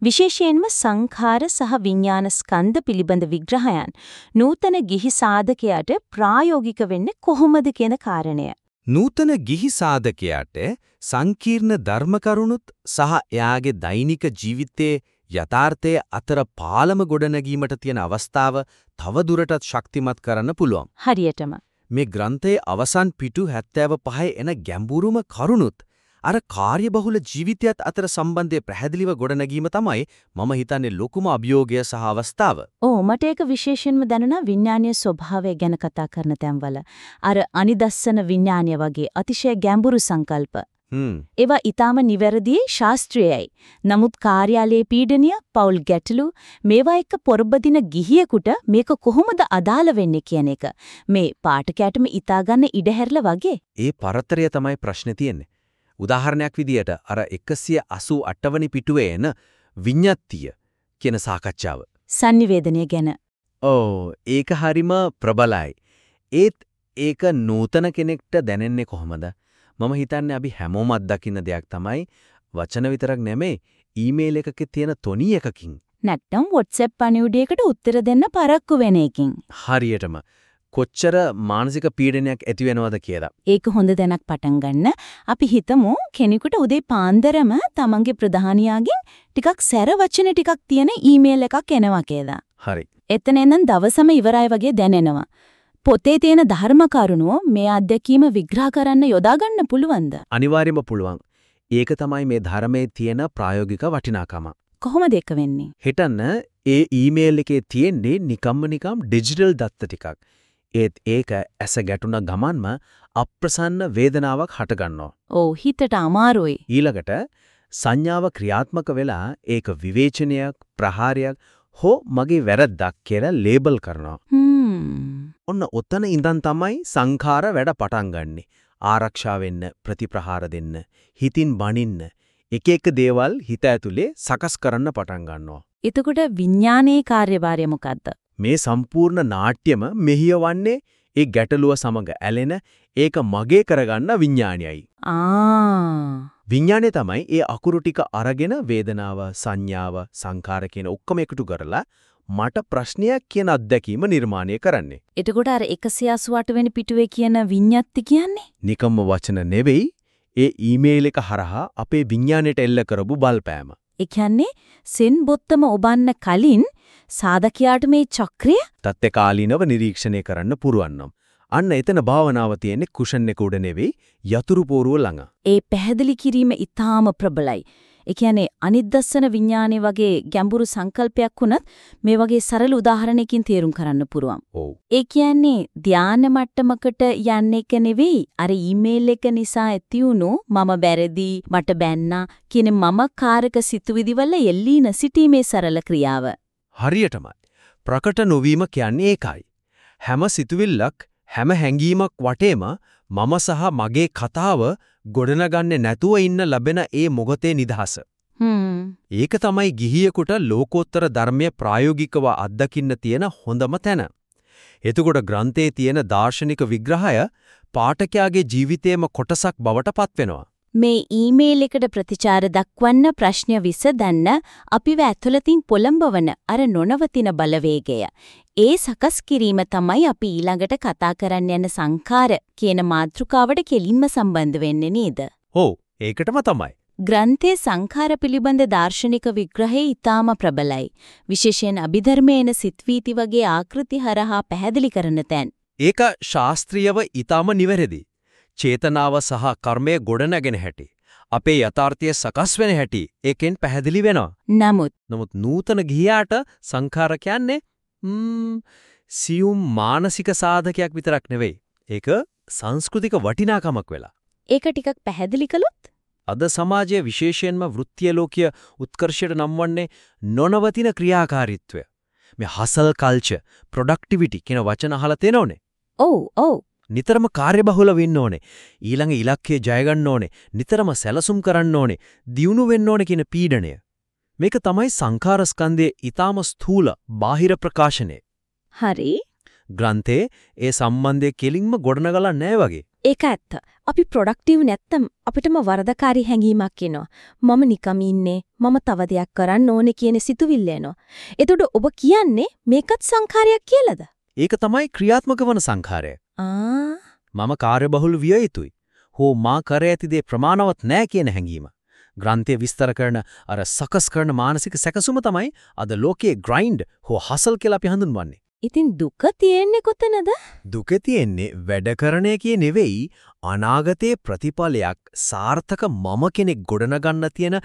විශේෂයෙන්ම සංඛාර සහ විඥාන ස්කන්ධ පිළිබඳ විග්‍රහයන් නූතන ගිහි සාධකයට ප්‍රායෝගික වෙන්නේ කොහොමද කියන කාරණය. නූතන ගිහි සාධකයාට සංකීර්ණ ධර්ම කරුණුත් සහ එයාගේ දෛනික ජීවිතයේ යථාර්ථයේ අතර පාලම ගොඩනැගීමට තියෙන අවස්ථාව තව දුරටත් ශක්තිමත් කරන්න පුළුවන්. හරියටම. මේ ග්‍රන්ථයේ අවසන් පිටු 75 එන ගැඹුරුම කරුණුත් අර කාර්යබහුල ජීවිතයත් අතර සම්බන්ධය පැහැදිලිව ගොඩනැගීම තමයි මම හිතන්නේ ලොකුම අභියෝගය සහ අවස්ථාව. ඕ මට ඒක විශේෂයෙන්ම දැනුණා විඥානීය ස්වභාවය ගැන කතා කරන තැන්වල. අර අනිදස්සන විඥානය වගේ අතිශය ගැඹුරු සංකල්ප. ඒවා ඊටාම නිවැරදි ශාස්ත්‍රීයයි. නමුත් කාර්යාලයේ පීඩනය, පෞල් ගැටලු මේවා එක්ක පොරබදින ගිහියෙකුට මේක කොහොමද අදාළ වෙන්නේ කියන එක මේ පාඨකයාටම ඊටා ගන්න ඉඩ හැරලා වගේ. ඒ පරතරය තමයි ප්‍රශ්නේ තියෙන්නේ. උදාහරණයක් විදියට අර 188 වනි පිටුවේ එන විඤ්ඤාතිය කියන සාකච්ඡාව. sannivedanaya ගැන. ඔව් ඒක හරිම ප්‍රබලයි. ඒත් ඒක නූතන කෙනෙක්ට දැනෙන්නේ කොහොමද? මම හිතන්නේ අපි හැමෝම අත්දකින්න දෙයක් තමයි වචන විතරක් නෙමෙයි ඊමේල් එකකේ තියෙන තොණි එකකින් නැත්නම් WhatsApp පණිවුඩයකට උත්තර දෙන්න පරක්කු වෙන එකකින් හරියටම කොච්චර මානසික පීඩනයක් ඇති වෙනවද කියලා. ඒක හොඳ දැනක් පටන් ගන්න. අපි හිතමු කෙනෙකුට උදේ පාන්දරම තමන්ගේ ප්‍රධානියාගෙන් ටිකක් සැර වචන ටිකක් තියෙන ඊමේල් එකක් එනවා කියලා. හරි. එතන එනන් දවසම ඉවරයි වගේ දැනෙනවා. පොතේ තියෙන ධර්ම කරුණුව මේ අත්දැකීම විග්‍රහ කරන්න යොදා ගන්න පුළුවන්ද? අනිවාර්යයෙන්ම පුළුවන්. ඒක තමයි මේ ධර්මයේ තියෙන ප්‍රායෝගික වටිනාකම. කොහොමද ඒක වෙන්නේ? හිතන්න ඒ ඊමේල් එකේ තියෙන්නේ නිකම්ම නිකම් ඩිජිටල් දත්ත ටිකක්. ඒත් ඒක ඇස ගැටුණ ගමන්ම අප්‍රසන්න වේදනාවක් හටගන්නවා. ඔව් හිතට අමාරුයි. ඊළඟට සංඥාව ක්‍රියාත්මක වෙලා ඒක විවේචනයක් ප්‍රහාරයක් හෝ මගේ වැරද්දක් කියලා ලේබල් කරනවා. ඔන්න ඔතන ඉඳන් තමයි සංඛාර වැඩ පටන් ගන්නෙ. ආරක්ෂා වෙන්න, ප්‍රතිප්‍රහාර දෙන්න, හිතින් බනින්න, එක එක දේවල් හිත ඇතුලේ සකස් කරන්න පටන් ගන්නවා. එතකොට විඥානයේ කාර්යභාරය මොකද්ද? මේ සම්පූර්ණ නාට්‍යම මෙහියවන්නේ ඒ ගැටලුව සමග ඇලෙන ඒක මගේ කරගන්න විඥානයයි. ආ විඥානය තමයි ඒ අකුරු ටික අරගෙන වේදනාව, සංඥාව, සංකාර කියන ඔක්කොම එකතු කරලා මට ප්‍රශ්නයක් කියන අත්දැකීම නිර්මාණය කරන්නේ. එතකොට අර 188 වෙනි පිටුවේ කියන විඤ්ඤාති කියන්නේ? නිකම්ම වචන නෙවෙයි, ඒ ඊමේල් එක හරහා අපේ විඥාණයට එල්ල කරපු බලපෑම. ඒ කියන්නේ සෙන් බොත්තම ඔබන්න කලින් සාධකයාට මේ චක්‍රය තත්ත්වකාලීනව නිරීක්ෂණය කරන්න පුරුවන්නම්. අන්න එතන භාවනාව තියෙන්නේ කුෂන් එක උඩ නෙවෙයි යතුරු පෝරුව ළඟ. ඒ පැහැදිලි කිරීම ඊටාම ප්‍රබලයි. ඒ කියන්නේ අනිද්දස්සන විඥානේ වගේ ගැඹුරු සංකල්පයක් වුණත් මේ වගේ සරල උදාහරණයකින් තේරුම් කරන්න පුරුවන්. ඔව්. ඒ කියන්නේ ධානය මට්ටමකට යන්න එක නෙවෙයි අර ඊමේල් එක නිසා ඇතිවුණු මම බැරදි මට බැන්නා කියන මම කාරක සිතුවිදිවල එල්ලීන සිටීමේ සරල ක්‍රියාව. හරියටමයි. ප්‍රකට නොවීම කියන්නේ ඒකයි. හැම සිතුවිල්ලක් හැම හැඟීමක් වටේම මම සහ මගේ කතාව ගොඩනගන්නේ නැතුව ඉන්න ලැබෙන ඒ මොගතේ නිදහස. ඒක තමයි ගිහියෙකුට ලෝකෝත්තර ධර්මය ප්‍රායෝගිකව අත්දකින්න තියෙන හොඳම තැන. එතකොට ග්‍රන්ථයේ තියෙන දාර්ශනික විග්‍රහය පාඨකයාගේ ජීවිතේම කොටසක් බවට පත්වෙනවා. මේ ඊමේල් එකට ප්‍රතිචාර දක්වන්න ප්‍රශ්න විසඳන්න අපිව ඇතුළතින් පොළඹවන අර නොනවතින බලවේගය. ඒ සකස් කිරීම තමයි අපි ඊළඟට කතා කරන්න යන සංඛාර කියන මාතෘකාවට කෙලින්ම සම්බන්ධ වෙන්නේ නේද? ඔව් ඒකටම තමයි. ග්‍රන්ථයේ සංඛාර පිළිබඳ දාර්ශනික විග්‍රහය ඊටාම ප්‍රබලයි. විශේෂයෙන් අභිධර්මයේන සිත්වීති වගේ ආකෘති හරහා පැහැදිලි කරන තැන්. ඒක ශාස්ත්‍රීයව ඊටාම නිවැරදි. චේතනාව සහ කර්මය ගොඩනගෙන හැටි. අපේ යථාර්ථය සකස් වෙන හැටි ඒකෙන් පැහැදිලි වෙනවා. නමුත් නමුත් නූතන ගියාට සංඛාර කියන්නේ ම්ම් සියුම් මානසික සාධකයක් විතරක් නෙවෙයි. ඒක සංස්කෘතික වටිනාකමක් වෙලා. ඒක ටිකක් පැහැදිලි කළොත් අද සමාජයේ විශේෂයෙන්ම වෘත්තීය ලෝකීය උත්කර්ෂයට නම්වන්නේ නොනවතින ක්‍රියාකාරීත්වය. මේ හසල් කල්චර්, ප්‍රොඩක්ටිවිටි කියන වචන අහලා තේනවනේ. ඔව් ඔව් නිතරම කාර්යබහුල වෙන්න ඕනේ. ඊළඟ ඉලක්කය ජය ගන්න ඕනේ. නිතරම සැලසුම් කරන්න ඕනේ. දියුණු වෙන්න ඕනේ කියන පීඩණය. මේක තමයි සංඛාර ස්කන්ධයේ ඊටාම ස්ථූල බාහිර ප්‍රකාශනය. හරි. ග්‍රන්ථයේ ඒ සම්බන්ධය කෙලින්ම ගොඩනගලා නැහැ වගේ. ඒක ඇත්ත. අපි ප්‍රොඩක්ටිව් නැත්තම් අපිටම වරදකාරී හැඟීමක් එනවා. මම නිකම් ඉන්නේ. මම තව දෙයක් කරන්න ඕනේ කියන සිතුවිල්ල එනවා. එතකොට ඔබ කියන්නේ මේකත් සංඛාරයක් කියලාද? ඒක තමයි ක්‍රියාත්මක වන සංඛාරය. ආ මම කාර්යබහුල විය යුතුයි. හෝ මා කර ඇති දේ ප්‍රමාණවත් නැහැ කියන හැඟීම. ග්‍රන්ථය විස්තර කරන අර සකස් කරන මානසික සැකසුම තමයි අද ලෝකයේ ග්‍රයින්ඩ් හෝ හසල් කියලා අපි හඳුන්වන්නේ. ඉතින් දුක තියෙන්නේ කොතනද? දුක තියෙන්නේ වැඩ කරන එකේ නෙවෙයි අනාගතයේ ප්‍රතිඵලයක් සාර්ථක මම කෙනෙක් ගොඩනගන්න තියෙන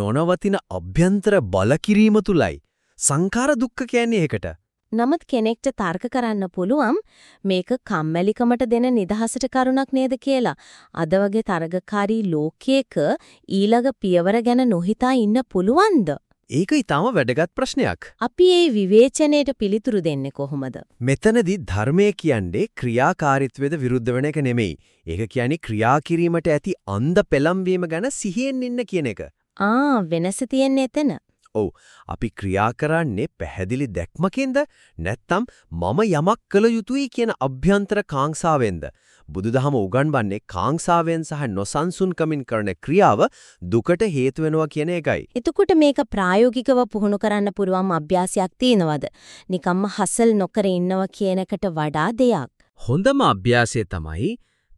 නොනවතින අභ්‍යන්තර බල කිරීම තුලයි. සංඛාර දුක්ඛ කියන්නේ ඒකට. නමුත් කෙනෙක්ට තර්ක කරන්න පුළුවන් මේක කම්මැලිකමට දෙන නිදහසට කරුණක් නේද කියලා. අද වගේ තරගකාරී ලෝකයක ඊළඟ පියවර ගැන නොහිතා ඉන්න පුළුවන්ද? ඒක ඊටම වැදගත් ප්‍රශ්නයක්. අපි ඒ විවේචනයට පිළිතුරු දෙන්නේ කොහොමද? මෙතනදී ධර්මය කියන්නේ ක්‍රියාකාරීත්වයට විරුද්ධ වෙන එක නෙමෙයි. ඒක කියන්නේ ක්‍රියා කිරීමට ඇති අන්ධ පෙළම්වීම ගැන සිහියෙන් ඉන්න කියන එක. ආ වෙනස තියෙන්නේ එතන. ඔව් අපි ක්‍රියා කරන්නේ පැහැදිලි දැක්මකින්ද නැත්නම් මම යමක් කළ යුතුයි කියන අභ්‍යන්තර කාංසාවෙන්ද බුදුදහම උගන්වන්නේ කාංසාවෙන් සහ නොසන්සුන්කමින් කරන ක්‍රියාව දුකට හේතු වෙනවා කියන එකයි. එතකොට මේක ප්‍රායෝගිකව පුහුණු කරන්න පුළුවන් අභ්‍යාසයක් තියෙනවද? නිකම්ම හසල් නොකර ඉන්නවා කියනකට වඩා දෙයක්. හොඳම අභ්‍යාසය තමයි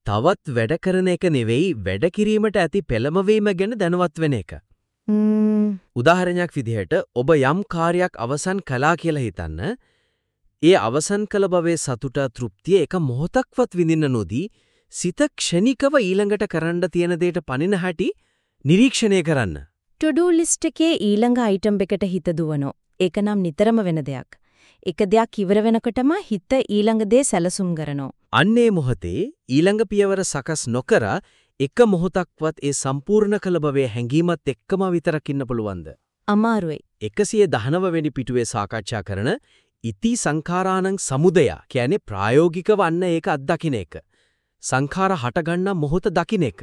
තවත් වැඩ කරන එක නෙවෙයි වැඩ කිරීමට ඇති පෙළඹවීම ගැන දැනුවත් වෙන එක. උදාහරණයක් විදිහට ඔබ යම් කාර්යයක් අවසන් කළා කියලා හිතන්න. ඒ අවසන් කළ බවේ සතුට තෘප්තිය එක මොහොතක්වත් විඳින්න නොදී සිත ක්ෂණිකව ඊළඟට කරන්න තියෙන දේට පනින හැටි නිරීක්ෂණය කරන්න. to do list එකේ ඊළඟ අයිටම් එකට හිත දුවනෝ. ඒක නම් නිතරම වෙන දෙයක්. එක දෙයක් ඉවර වෙනකොටම හිත ඊළඟ දේ සැලසුම් කරනෝ. අන්නේ මොහොතේ ඊළඟ පියවර සකස් නොකර එක මොහොතක්වත් ඒ සම්පූර්ණ කළ බවේ හැඟීමත් එක්කම විතරක් ඉන්න පුළුවන්ද? අමාරුයි. 119 වෙනි පිටුවේ සාකච්ඡා කරන ඉති සංඛාරාණං සමුදය කියන්නේ ප්‍රායෝගිකව අන්න ඒක අත්දකින්න එක. සංඛාර හටගන්න මොහොත දකින්න එක.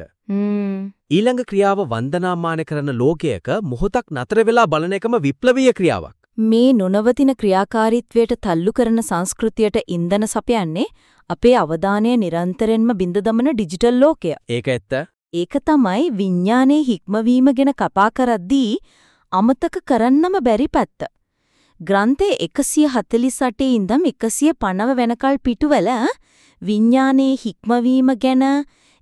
ඊළඟ ක්‍රියාව වන්දනාමාන කරන ලෝකයක මොහොතක් නතර වෙලා බලන එකම විප්ලවීය ක්‍රියාවක්. මේ නොනවතින ක්‍රියාකාරීත්වයට තල්ලු කරන සංස්කෘතියට ඉන්ධන සපයන්නේ අපේ අවධානය නිරන්තරයෙන්ම බිඳ දමන ඩිජිටල් ලෝකය. ඒක ඇත්ත. ඒක තමයි විඥානයේ හික්මවීම ගැන කතා කරද්දී අමතක කරන්නම බැරි පැත්ත. ග්‍රන්ථයේ 148 ඉඳන් 150 වෙනකල් පිටුවල විඥානයේ හික්මවීම ගැන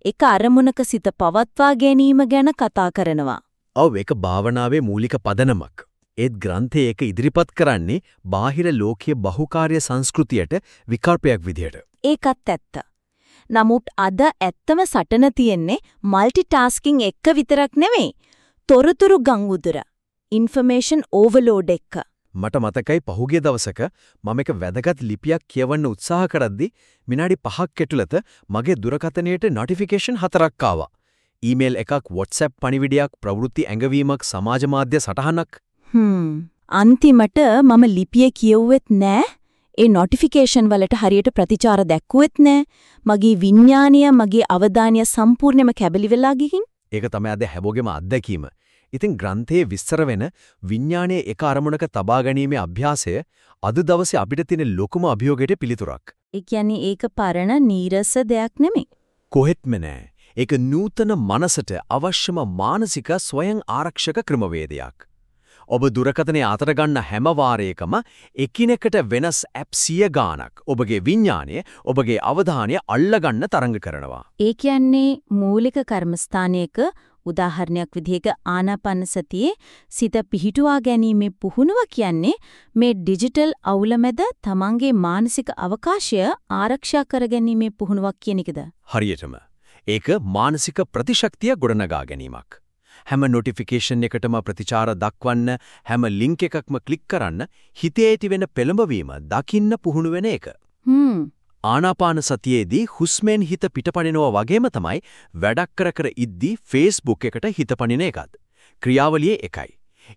එක අරමුණක සිත පවත්වා ගැනීම ගැන කතා කරනවා. ඔව් ඒක භාවනාවේ මූලික පදනමක්. ඒත් ග්‍රන්ථයේ ඒක ඉදිරිපත් කරන්නේ බාහිර ලෝකීය බහුකාර්ය සංස්කෘතියට විකල්පයක් විදියට. ඒකත් ඇත්ත. නමුත් අද ඇත්තම සටන තියෙන්නේ মালටි ටාස්කින් එක විතරක් නෙමෙයි. තොරතුරු ගං උදුර. ඉන්ෆර්මේෂන් ඕවර්ලෝඩ් එක්ක. මට මතකයි පහුගිය දවසක මම එක වැදගත් ලිපියක් කියවන්න උත්සාහ කරද්දි විනාඩි 5ක් ඇතුළත මගේ දුරකථනයට නොටිෆිකේෂන් හතරක් ආවා. ඊමේල් එකක් WhatsApp පණිවිඩයක් ප්‍රවෘත්ති ඇඟවීමක් සමාජ මාධ්‍ය සටහනක් හ්ම් අන්තිමට මම ලිපිය කියවුවෙත් නෑ ඒ නොටිෆිකේෂන් වලට හරියට ප්‍රතිචාර දැක්කුවෙත් නෑ මගේ විඥානීය මගේ අවධානය සම්පූර්ණයෙන්ම කැබලි වෙලා ගිහින් ඒක තමයි අද හැමෝගෙම අත්දැකීම. ඉතින් ග්‍රන්ථයේ විස්තර වෙන විඥානයේ එක අරමුණක තබා ගැනීමේ අභ්‍යාසය අද දවසේ අපිට තියෙන ලොකුම අභියෝගයට පිළිතුරක්. ඒ කියන්නේ ඒක පරණ නීරස දෙයක් නෙමෙයි කොහෙත්ම නෑ. ඒක නූතන මනසට අවශ්‍යම මානසික ස්වයං ආරක්ෂක ක්‍රමවේදයක්. ඔබ දුරකථනයේ අතර ගන්න හැම වාරයකම එකිනෙකට වෙනස් ඇප් සිය ගාණක් ඔබගේ විඥානය ඔබගේ අවධානය අල්ලගන්න තරඟ කරනවා. ඒ කියන්නේ මූලික කර්මස්ථානයක උදාහරණයක් විදිහක ආනාපාන සතියේ සිත පිහිටුවා ගැනීමේ පුහුණුව කියන්නේ මේ ඩිජිටල් අවුල මැද තමන්ගේ මානසික අවකාශය ආරක්ෂා කරගැනීමේ පුහුණුවක් කියන එකද? හරියටම. ඒක මානසික ප්‍රතිශක්තිය ගොඩනගා ගැනීමක්. හැම නොටිෆිකේෂන් එකටම ප්‍රතිචාර දක්වන්න හැම ලින්ක් එකක්ම ක්ලික් කරන්න හිතේ ඇති වෙන පෙළඹවීම දකින්න පුහුණු වෙන එක. හ්ම් ආනාපාන සතියේදී හුස්මෙන් හිත පිටපනිනවා වගේම තමයි වැඩක් කර කර ඉද්දී Facebook එකට හිත පනින එකත්. ක්‍රියාවලියේ එකයි.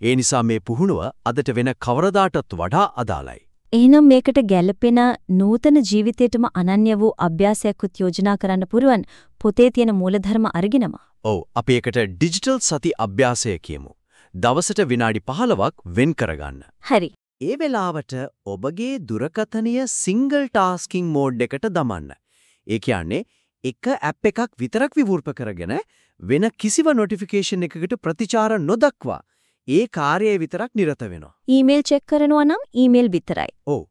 ඒ නිසා මේ පුහුණුව අදට වෙන කවරදාටත් වඩා අදාළයි. එහෙනම් මේකට ගැළපෙන නූතන ජීවිතයටම අනන්‍ය වූ අභ්‍යාසයක්වත් යෝජනා කරන්න පුරුවන් පොතේ තියෙන මූලධර්ම අරගෙනම. ඔව් අපි ඒකට ඩිජිටල් සති අභ්‍යාසය කියමු. දවසට විනාඩි 15ක් වෙන් කරගන්න. හරි. ඒ වෙලාවට ඔබගේ දුරකථනය සිංගල් ටාස්කින් මෝඩ් එකට දමන්න. ඒ කියන්නේ එක ඇප් එකක් විතරක් විවෘත කරගෙන වෙන කිසිව නොටිෆිකේෂන් එකකට ප්‍රතිචාර නොදක්වා ඒ කාර්යය විතරක් නිරත වෙනවා. ඊමේල් චෙක් කරනවා නම් ඊමේල් විතරයි. ඔව්.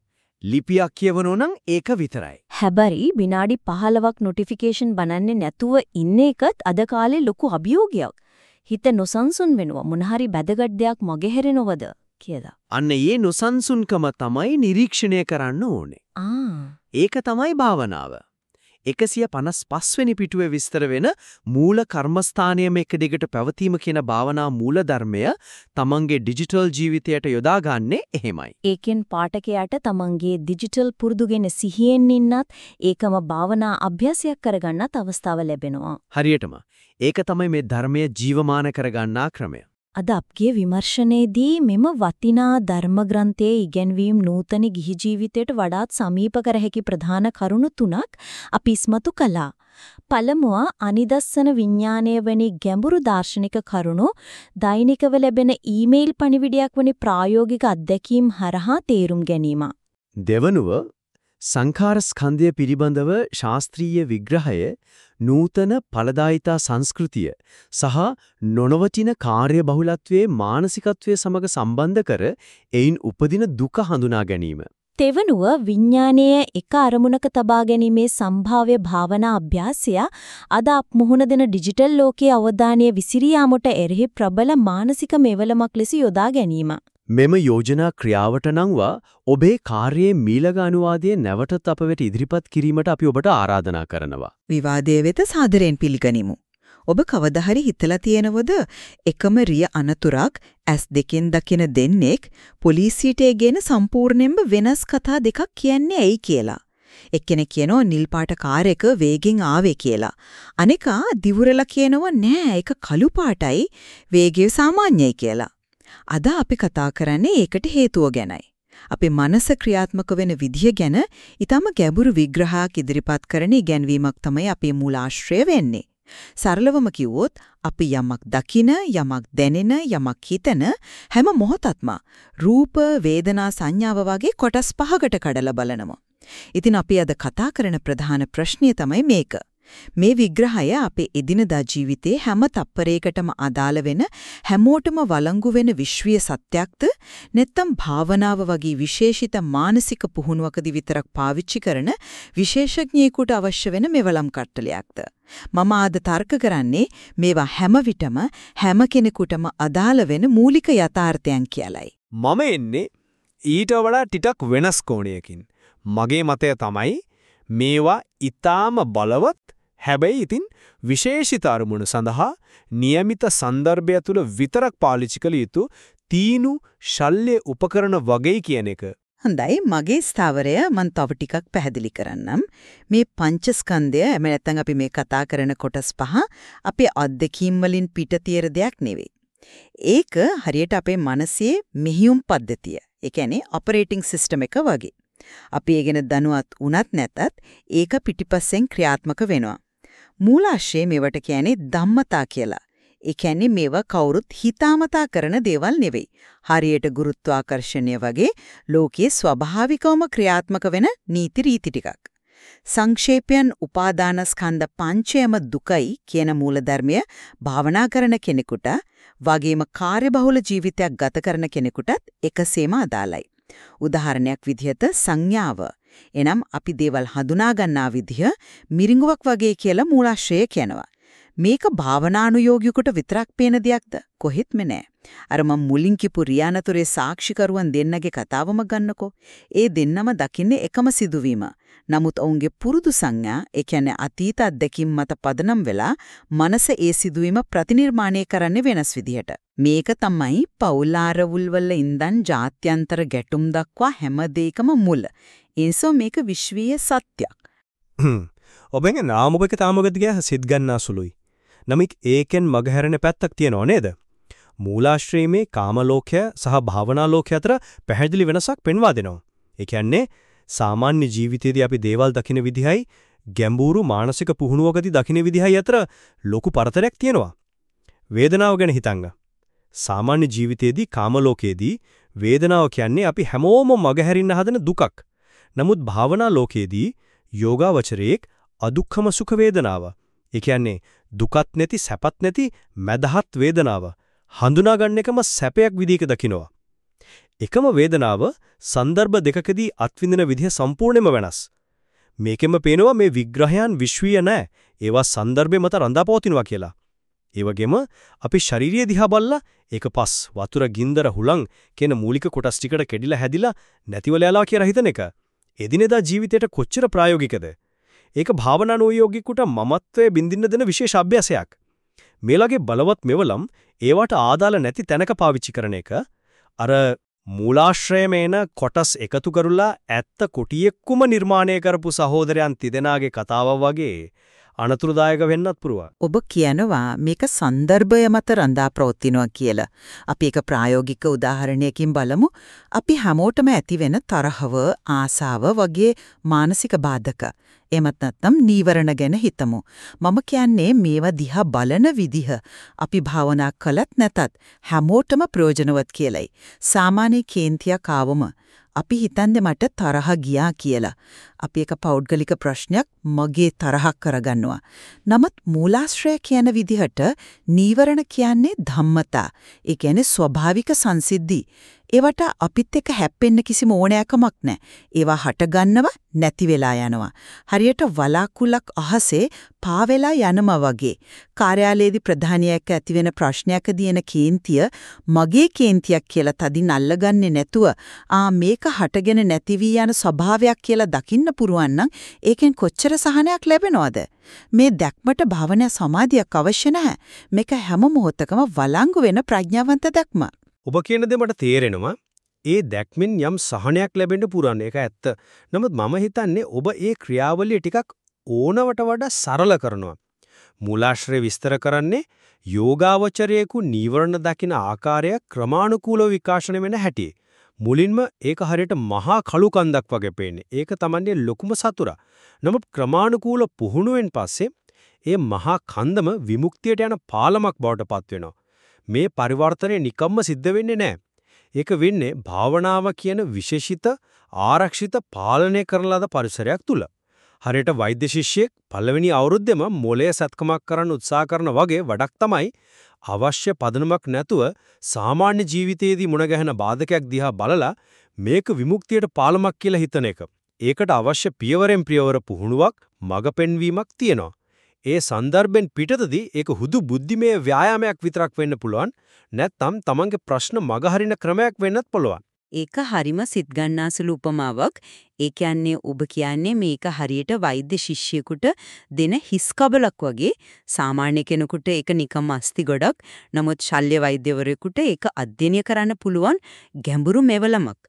ලිපියක් කියවනෝ නම් ඒක විතරයි. හැබැයි විනාඩි 15ක් නොටිෆිකේෂන් බලන්නේ නැතුව ඉන්න එකත් අද කාලේ ලොකු අභියෝගයක්. හිත නොසන්සුන් වෙනවා මොන හරි වැදගත් දෙයක් මගේ හැරෙනවද කියලා. අන්න ඒ නොසන්සුන්කම තමයි නිරීක්ෂණය කරන්න ඕනේ. ආ. ඒක තමයි භාවනාව. 155 වෙනි පිටුවේ විස්තර වෙන මූල කර්මස්ථානයම එක දිගට පැවතීම කියන භාවනා මූලධර්මය තමන්ගේ ඩිජිටල් ජීවිතයට යොදාගන්නේ එහෙමයි. ඒකෙන් පාඨකයාට තමන්ගේ ඩිජිටල් පුරුදුගෙන සිහියෙන් ඉන්නත් ඒකම භාවනා අභ්‍යාසයක් කරගන්නත් අවස්ථාව ලැබෙනවා. හරියටම. ඒක තමයි මේ ධර්මය ජීවමාන කරගන්නා ක්‍රමය. අද අපගේ විමර්ශනයේදී මෙම වටිනා ධර්ම ග්‍රන්ථයේ ඉගැන්වීම් නූතන ගිහි ජීවිතයට වඩාත් සමීප කර හැකි ප්‍රධාන කරුණු තුනක් අපි ඉස්මතු කළා. පළමුව අනිදස්සන විඥානය වැනි ගැඹුරු දාර්ශනික කරුණු දෛනිකව ලැබෙන ඊමේල් පණිවිඩයක් වැනි ප්‍රායෝගික අත්දැකීම් හරහා තේරුම් ගැනීම. දෙවනුව සංඛාර ස්කන්ධය පිළිබඳව ශාස්ත්‍රීය විග්‍රහය නූතන ඵලදායිතා සංස්කෘතිය සහ නොනවතින කාර්ය බහුලත්වයේ මානසිකත්වයේ සමග සම්බන්ධ කර එයින් උපදින දුක හඳුනා ගැනීම. තෙවනුව විඥානයේ එක අරමුණක තබා ගැනීමේ සම්භාව්‍ය භාවනා අභ්‍යාසය අද අප මුහුණ දෙන ඩිජිටල් ලෝකයේ අවධානය විසිරියාමට එරෙහි ප්‍රබල මානසික මෙවලමක් ලෙස යොදා ගැනීම. මෙම යෝජනා ක්‍රියාවට නංවා ඔබේ කාර්යයේ මීළඟ අනුවාදයේ නැවතත් අප වෙත ඉදිරිපත් කිරීමට අපි ඔබට ආරාධනා කරනවා. විවාදයේ වෙත සාදරයෙන් පිළිගනිමු. ඔබ කවදා හරි හිතලා තියෙනවද එකම රිය අනතුරක් ඇස් දෙකෙන් දකින දෙන්නෙක් පොලිසියට ගෙන සම්පූර්ණයෙන්ම වෙනස් කතා දෙකක් කියන්නේ ඇයි කියලා. එක්කෙනෙක් කියනවා නිල් පාට කාර් එක වේගෙන් ආවේ කියලා. අනිකා දිවුරලා කියනවා නෑ ඒක කළු පාටයි වේගය සාමාන්‍යයි කියලා. අද අපි කතා කරන්නේ ඒකට හේතුව ගැනයි. අපේ මනස ක්‍රියාත්මක වෙන විදිය ගැන ඊටම ගැඹුරු විග්‍රහයක් ඉදිරිපත් කරන ඉගැන්වීමක් තමයි අපේ මූලාශ්‍රය වෙන්නේ. සරලවම කිව්වොත් අපි යමක් දකින යමක් දැනෙන යමක් හිතන හැම මොහොතක්ම රූප වේදනා සංඥාව වගේ කොටස් පහකට කඩලා බලනවා. ඉතින් අපි අද කතා කරන ප්‍රධාන ප්‍රශ්නය තමයි මේක. මේ විග්‍රහය අපේ එදිනදා ජීවිතේ හැම තප්පරයකටම අදාළ වෙන හැමෝටම වළංගු වෙන විශ්වීය සත්‍යක්ද නැත්නම් භාවනාව වගේ විශේෂිත මානසික පුහුණුවකදී විතරක් පාවිච්චි කරන විශේෂඥයෙකුට අවශ්‍ය වෙන මෙවලම් කට්ටලයක්ද? මම ආද තර්ක කරන්නේ මේවා හැම විටම හැම කෙනෙකුටම අදාළ වෙන මූලික යථාර්ථයන් කියලයි. මම එන්නේ ඊට වඩා ටිකක් වෙනස් කෝණයකින්. මගේ මතය තමයි මේවා ඊටාම බලවත් හැබැයි ඉතින් විශේෂිත අරමුණු සඳහා નિયમિત સંદર્ભය තුල විතරක් පාවිච්චි කළ යුතු තීනු ශල්්‍ය උපකරණ වගේ කියන එක. හොඳයි මගේ ස්ථාවරය මම තව ටිකක් පැහැදිලි කරන්නම්. මේ පංචස්කන්ධය එමෙ නැත්නම් අපි මේ කතා කරන කොටස් පහ අපේ අත්දැකීම් වලින් පිටතියර දෙයක් නෙවෙයි. ඒක හරියට අපේ මනසේ මෙහියුම් පද්ධතිය. ඒ කියන්නේ ඔපරේටිං සිස්ටම් එක වගේ. අපි ඒ ගැන දැනුවත් වුණත් නැතත් ඒක පිටිපස්සෙන් ක්‍රියාත්මක වෙනවා. මූලාශ්‍රයේ මේවට කියන්නේ ධම්මතා කියලා. ඒ කියන්නේ මේවා කවුරුත් හිතාමතා කරන දේවල් නෙවෙයි. හරියට ගුරුත්වාකර්ෂණය වගේ ලෝකයේ ස්වභාවිකවම ක්‍රියාත්මක වෙන නීති රීති ටිකක්. සංක්ෂේපයන් උපාදානස්කන්ධ පංචයම දුකයි කියන මූලධර්මය භාවනා කරන කෙනෙකුට වගේම කාර්යබහුල ජීවිතයක් ගත කරන කෙනෙකුටත් එකසේම අදාළයි. උදාහරණයක් විදිහට සංඥාව. එනම් අපි දේවල් හඳුනා ගන්නා විදිහ මිරිඟුවක් වගේ කියලා මූලාශ්‍රය කියනවා. මේක භාවනානුයෝගියෙකුට විතරක් පේන දෙයක්ද? කොහෙත්ම නෑ. අර මම මුලින් කිව්පු රියානතුරේ සාක්ෂිකරුවන් දෙන්නගේ කතාවම ගන්නකෝ. ඒ දෙන්නම දකින්නේ එකම සිදුවීම. නමුත් ඔවුන්ගේ පුරුදු සංඥා, ඒ කියන්නේ අතීත අත්දැකීම් මත පදනම් වෙලා මනස ඒ සිදුවීම ප්‍රතිනිර්මාණය කරන්නේ වෙනස් විදිහට. මේක තමයි පෞලාරවුල් වල ඉඳන් ජාත්‍යන්තර ගැටුම් දක්වා හැම දෙයකම මුල. ඒසෝ මේක විශ්වීය සත්‍යයක්. ඔබගේ නාම ඔබක තාමගතිය සිත් ගන්නා සුළුයි. නමුත් ඒකෙන් මගහැරෙන පැත්තක් තියෙනව නේද? මූලාශ්‍රයේ කාමලෝකය සහ භාවනා ලෝකය අතර පැහැදිලි වෙනසක් පෙන්වා දෙනවා. ඒ කියන්නේ සාමාන්‍ය ජීවිතයේදී අපි දේවල් දකින විදිහයි ගැඹුරු මානසික පුහුණුවකදී දකින විදිහයි අතර ලොකු පරතරයක් තියෙනවා. වේදනාව ගැන හිතන්න. සාමාන්‍ය ජීවිතයේදී කාමලෝකයේදී වේදනාව කියන්නේ අපි හැමෝම මගහැරින්න හදන දුකක්. නමුත් භාවනා ලෝකයේදී යෝගාවචරයේක් අදුක්ඛම සුඛ වේදනාව. ඒ කියන්නේ දුකත් නැති සැපත් නැති මදහත් වේදනාව හඳුනා ගන්න එකම සැපයක් විදිහක දකිනවා. එකම වේදනාව સંદર્ભ දෙකකදී අත්විඳින විදිහ සම්පූර්ණයෙන්ම වෙනස්. මේකෙම පේනවා මේ විග්‍රහයන් විශ්වීය නැහැ. ඒවා સંદર્ભෙ මත රඳාපවතිනවා කියලා. ඒ වගේම අපි ශාරීරිය දිහා බලලා ඒක පස් වතුර ගින්දර හුලං කියන මූලික කොටස් ටිකට කැඩිලා හැදිලා නැතිවල යලා කියලා හිතන එක. එදිනෙදා ජීවිතයට කොච්චර ප්‍රායෝගිකද? ඒක භාවනා නෝයෝගිකුට මමත්වයේ බින්දින්න දෙන විශේෂ අභ්‍යාසයක්. මේලගේ බලවත් මෙවලම් ඒවට ආදාළ නැති තැනක පාවිච්චි කරන එක අර මූලාශ්‍රයම එන කොටස් එකතු කරුලා ඇත්ත කොටියෙක්කුම නිර්මාණය කරපු සහෝදරයන් තිදෙනාගේ කතාව වගේ අනතුරුදායක වෙන්නත් පුරුවා. ඔබ කියනවා මේක સંદર્ભය මත රඳා ප්‍රවතිනවා කියලා. අපි එක ප්‍රායෝගික උදාහරණයකින් බලමු. අපි හැමෝටම ඇති වෙන තරහව, ආසාව වගේ මානසික බාධක එමත් නැත්නම් නීවරණ ගැන හිතමු. මම කියන්නේ මේවා දිහා බලන විදිහ අපි භාවනා කළත් නැතත් හැමෝටම ප්‍රයෝජනවත් කියලයි. සාමාන්‍ය කේන්තියක් ආවම අපි හිතන්නේ මට තරහ ගියා කියලා. අපි එක පෞද්ගලික ප්‍රශ්නයක් මගේ තරහක් කරගන්නවා. නමුත් මූලාශ්‍රය කියන විදිහට නීවරණ කියන්නේ ධම්මතා. ඒ කියන්නේ ස්වභාවික සංසිද්ධි. ඒවට අපිත් එක්ක හැප්පෙන්න කිසිම ඕනෑකමක් නැහැ. ඒවා හටගන්නව නැති වෙලා යනවා. හරියට වලාකුළක් අහසේ පා වෙලා යනවා වගේ. කාර්යාලයේදී ප්‍රධානියෙක් ඇතිවෙන ප්‍රශ්නයකදී එන කේන්තිය මගේ කේන්තියක් කියලා තදින් අල්ලගන්නේ නැතුව ආ මේක හටගෙන නැති වී යන ස්වභාවයක් කියලා දකින්න පුරුවන් නම් ඒකෙන් කොච්චර සහනයක් ලැබෙනවද? මේ දැක්මට භාවනා සමාධියක් අවශ්‍ය නැහැ. මේක හැම මොහොතකම වළංගු වෙන ප්‍රඥාවන්ත දැක්ම. ඔබ කියන දේ මට තේරෙනවා. ඒ දැක්මින් යම් සහනයක් ලැබෙන්න පුරන එක ඇත්ත. නමුත් මම හිතන්නේ ඔබ ඒ ක්‍රියාවලිය ටිකක් ඕනවට වඩා සරල කරනවා. මූලාශ්‍රය විස්තර කරන්නේ යෝගාවචරයෙකු නීවරණ දකින ආකාරය ක්‍රමානුකූලව විකාශනය වෙන හැටි. මුලින්ම ඒක හරියට මහා කළු කන්දක් වගේ පේන්නේ. ඒක තමන්නේ ලොකුම සතුරා. නමුත් ක්‍රමානුකූල පුහුණුවෙන් පස්සේ ඒ මහා කන්දම විමුක්තියට යන පාලමක් බවට පත් වෙනවා. මේ පරිවර්තනය නිකම්ම සිද්ධ වෙන්නේ නැහැ. ඒක වෙන්නේ භාවනාව කියන විශේෂිත ආරක්ෂිත පාලනය කරන ලද පරිසරයක් තුල. හරියට වෛද්‍ය ශිෂ්‍යයෙක් පළවෙනි අවුරුද්දෙම මොලේ සත්කමක් කරන්න උත්සාහ කරන වගේ වැඩක් තමයි අවශ්‍ය පදනමක් නැතුව සාමාන්‍ය ජීවිතයේදී මුණ ගැහෙන බාධකයක් දිහා බලලා මේක විමුක්තියට පාලමක් කියලා හිතන එක. ඒකට අවශ්‍ය පියවරෙන් පියවර පුහුණුවක් මඟ පෙන්වීමක් තියෙනවා. ඒ સંદર્ભෙන් පිටතදී ඒක හුදු බුද්ධිමය ව්‍යායාමයක් විතරක් වෙන්න පුළුවන්. නැත්නම් තමන්ගේ ප්‍රශ්න මගහරින ක්‍රමයක් වෙන්නත් පුළුවන්. ඒක හරිම සිත් ගන්නාසුළු උපමාවක්. ඒ කියන්නේ ඔබ කියන්නේ මේක හරියට වෛද්‍ය ශිෂ්‍යයෙකුට දෙන හිස් කබලක් වගේ සාමාන්‍ය කෙනෙකුට ඒක නිකම් අස්ති ගොඩක්. නමුත් ශල්‍ය වෛද්‍යවරයෙකුට ඒක අධ්‍යයනය කරන්න පුළුවන් ගැඹුරු මෙවලමක්.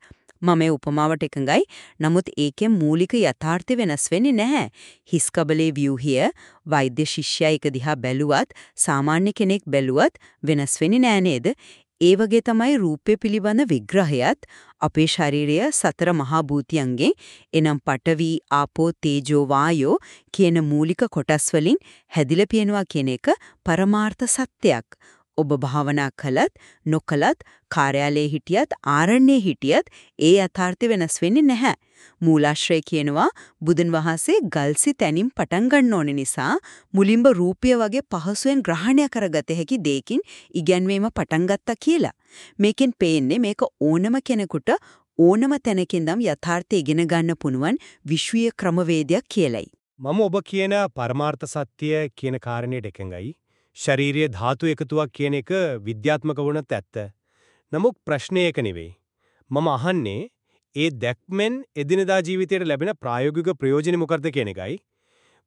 මම මේ උපමාවට එකඟයි. නමුත් ඒකේ මූලික යථාර්ථය වෙනස් වෙන්නේ නැහැ. හිස් කබලේ ව්‍යුහය වෛද්‍ය ශිෂ්‍යයා එක දිහා බැලුවත් සාමාන්‍ය කෙනෙක් බැලුවත් වෙනස් වෙන්නේ නෑ නේද? ඒ වගේ තමයි රූපය පිළිබඳ විග්‍රහයත් අපේ ශරීරය සතර මහා භූතියන්ගෙන් එනම් පඨවි ආපෝ තේජෝ වායෝ කියන මූලික කොටස් වලින් හැදිලා පියනවා කියන එක පරමාර්ථ සත්‍යයක්. ඔබ භාවනා කළත් නොකළත් කාර්යාලයේ හිටියත් ආරණ්‍යයේ හිටියත් ඒ යථාර්ථය වෙනස් වෙන්නේ නැහැ. මූලාශ්‍රය කියනවා බුදුන් වහන්සේ ගල්සි තැනින් පටන් ගන්න ඕන නිසා මුලින්ම රූපය වගේ පහසුවෙන් ග්‍රහණය කරගත හැකි දෙයකින් ඉගැන්වීම පටන් ගත්තා කියලා. මේකෙන් පේන්නේ මේක ඕනම කෙනෙකුට ඕනම තැනකින්දම් යථාර්ථය ඉගෙන ගන්න පුණුවන් විශ්වීය ක්‍රමවේදයක් කියලයි. මම ඔබ කියන පරමාර්ථ සත්‍ය කියන කාරණේට එකඟයි. ශාරීරිය ධාතු එකතුවක් කියන එක විද්‍යාත්මක වුණත් ඇත්ත. නමුත් ප්‍රශ්නේ ඒක නෙවෙයි. මම අහන්නේ ඒ දැක්මෙන් එදිනදා ජීවිතයට ලැබෙන ප්‍රායෝගික ප්‍රයෝජන මොකක්ද කියන එකයි.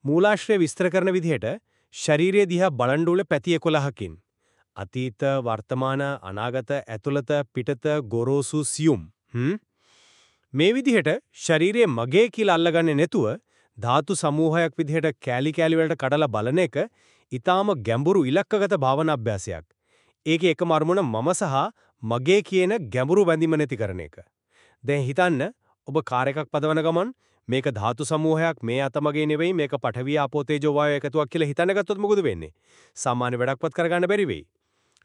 මූලාශ්‍රය විස්තර කරන විදිහට ශාරීරිය දිහා බලන් උල පැති 11කින් අතීත වර්තමාන අනාගත ඇතුළත පිටත ගොරෝසු සියුම් මේ විදිහට ශාරීරිය මගේ කියලා අල්ලගන්නේ නැතුව ධාතු සමූහයක් විදිහට කෑලි කෑලි වලට කඩලා බලන එක ඊටාම ගැඹුරු ඉලක්කගත භාවනා අභ්‍යාසයක්. ඒකේ එකම අරමුණ මම සහ මගේ කියන ගැඹුරු බැඳීම නැති කරන එක. දැන් හිතන්න ඔබ කාර් එකක් පදවන ගමන් මේක ධාතු සමූහයක් මේ අතමගේ නෙවෙයි මේක පඨවි ආපෝ තේජෝ වායෝ එකතුවක් කියලා හිතන්න ගත්තොත් මොකද වෙන්නේ? සාමාන්‍ය වැඩක්වත් කරගන්න බැරි වෙයි.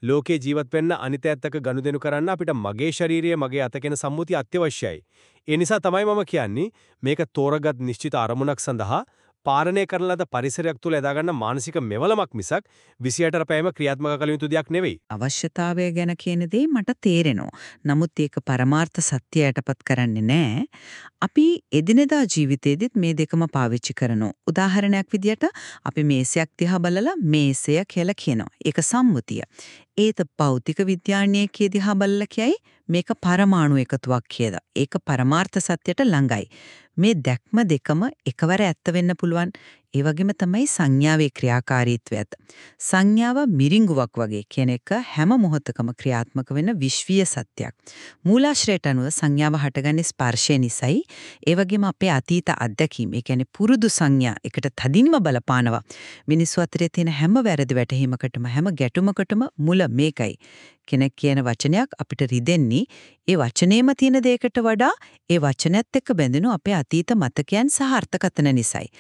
ලෝකේ ජීවත් වෙන්න අනිත්‍යයත් එක්ක ගනුදෙනු කරන්න අපිට මගේ ශරීරය මගේ අත කියන සම්මුතිය අත්‍යවශ්‍යයි. ඒ නිසා තමයි මම කියන්නේ මේක තෝරගත් නිශ්චිත අරමුණක් සඳහා පාලනය කරන ලද පරිසරයක් තුල එදාගන්න මානසික මෙවලමක් මිසක් 28 පැයම ක්‍රියාත්මක කළ යුතු දෙයක් නෙවෙයි. අවශ්‍යතාවය ගැන කියන දේ මට තේරෙනවා. නමුත් ඒක පරමාර්ථ සත්‍යයටපත් කරන්නේ නැහැ. අපි එදිනෙදා ජීවිතේදීත් මේ දෙකම පාවිච්චි කරනවා. උදාහරණයක් විදියට අපි මේසයක් දිහා බලලා මේසය කියලා කියනවා. ඒක සම්මුතිය. ඒත භෞතික විද්‍යාඥයෙක් දිහා බලලා කියයි මේක පරමාණු එකතුවක් කියලා. ඒක පරමාර්ථ සත්‍යයට ළඟයි. මේ දැක්ම දෙකම එකවර ඇත්ත වෙන්න පුළුවන්. ඒ වගේම තමයි සංඥාවේ ක්‍රියාකාරීත්වයත්. සංඥාව මිරිඟුවක් වගේ කියන එක හැම මොහොතකම ක්‍රියාත්මක වෙන විශ්වීය සත්‍යයක්. මූලාශ්‍රයට අනුව සංඥාව හටගන්නේ ස්පර්ශය නිසායි. ඒ වගේම අපේ අතීත අත්දැකීම්, ඒ කියන්නේ පුරුදු සංඥා එකට තදින්ම බලපානවා. මිනිස්සු අතරේ තියෙන හැම වැරදි වැටහීමකටම හැම ගැටුමකටම මුල මේකයි. කෙනෙක් කියන වචනයක් අපිට රිදෙන්නේ ඒ වචනේම තියෙන දෙයකට වඩා ඒ වචනයත් එක්ක බැඳෙනු අපේ අතීත මතකයන් සහ අර්ථකථන නිසායි.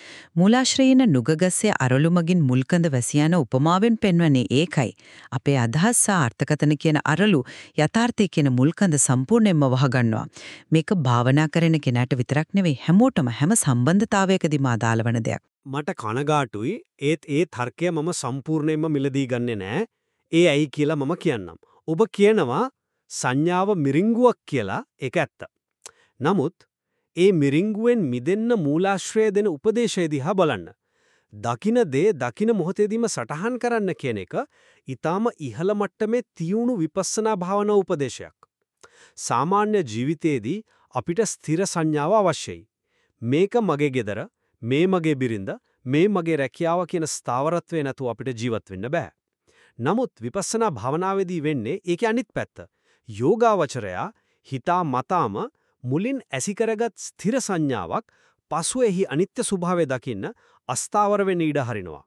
මූලාශ්‍රයේන නුගගස්සේ අරලුමගින් මුල්කඳ වැසියන උපමාවෙන් පෙන්වන්නේ ඒකයි. අපේ අදහස් සහ අර්ථකථන කියන අරලු යථාර්ථය කියන මුල්කඳ සම්පූර්ණයෙන්ම වහගන්නවා. මේක භාවනා කරන කෙනාට විතරක් නෙවෙයි හැමෝටම හැම සම්බන්ධතාවයකදීම අදාළ වන දෙයක්. මට කනගාටුයි ඒත් ඒ තර්කය මම සම්පූර්ණයෙන්ම මිලදී ගන්නෙ නෑ. ඒ ඇයි කියලා මම කියන්නම්. ඔබ කියනවා සංඥාව මිරිංගුවක් කියලා ඒක ඇත්ත. නමුත් ඒ මිරිංගුවෙන් මිදෙන්න මූලාශ්‍රය දෙන උපදේශය දිහා බලන්න. දකින දේ දකින මොහොතේදීම සටහන් කරන්න කියන එක ඊටාම ඉහළ මට්ටමේ තියුණු විපස්සනා භාවනා උපදේශයක්. සාමාන්‍ය ජීවිතයේදී අපිට ස්ථිර සංඥාව අවශ්‍යයි. මේක මගේ ගෙදර, මේ මගේ බිරිඳ, මේ මගේ රැකියාව කියන ස්ථාවරත්වේ නැතුව අපිට ජීවත් වෙන්න බෑ. නමුත් විපස්සනා භාවනාවේදී වෙන්නේ ඒකේ අනිත් පැත්ත. යෝගාවචරයා හිතා මතාම මුලින් ඇසි කරගත් ස්ථිර සංඥාවක් පසුව එහි අනිත්‍ය ස්වභාවය දකින්න අස්ථාවර වෙන්න ඉඩ හරිනවා.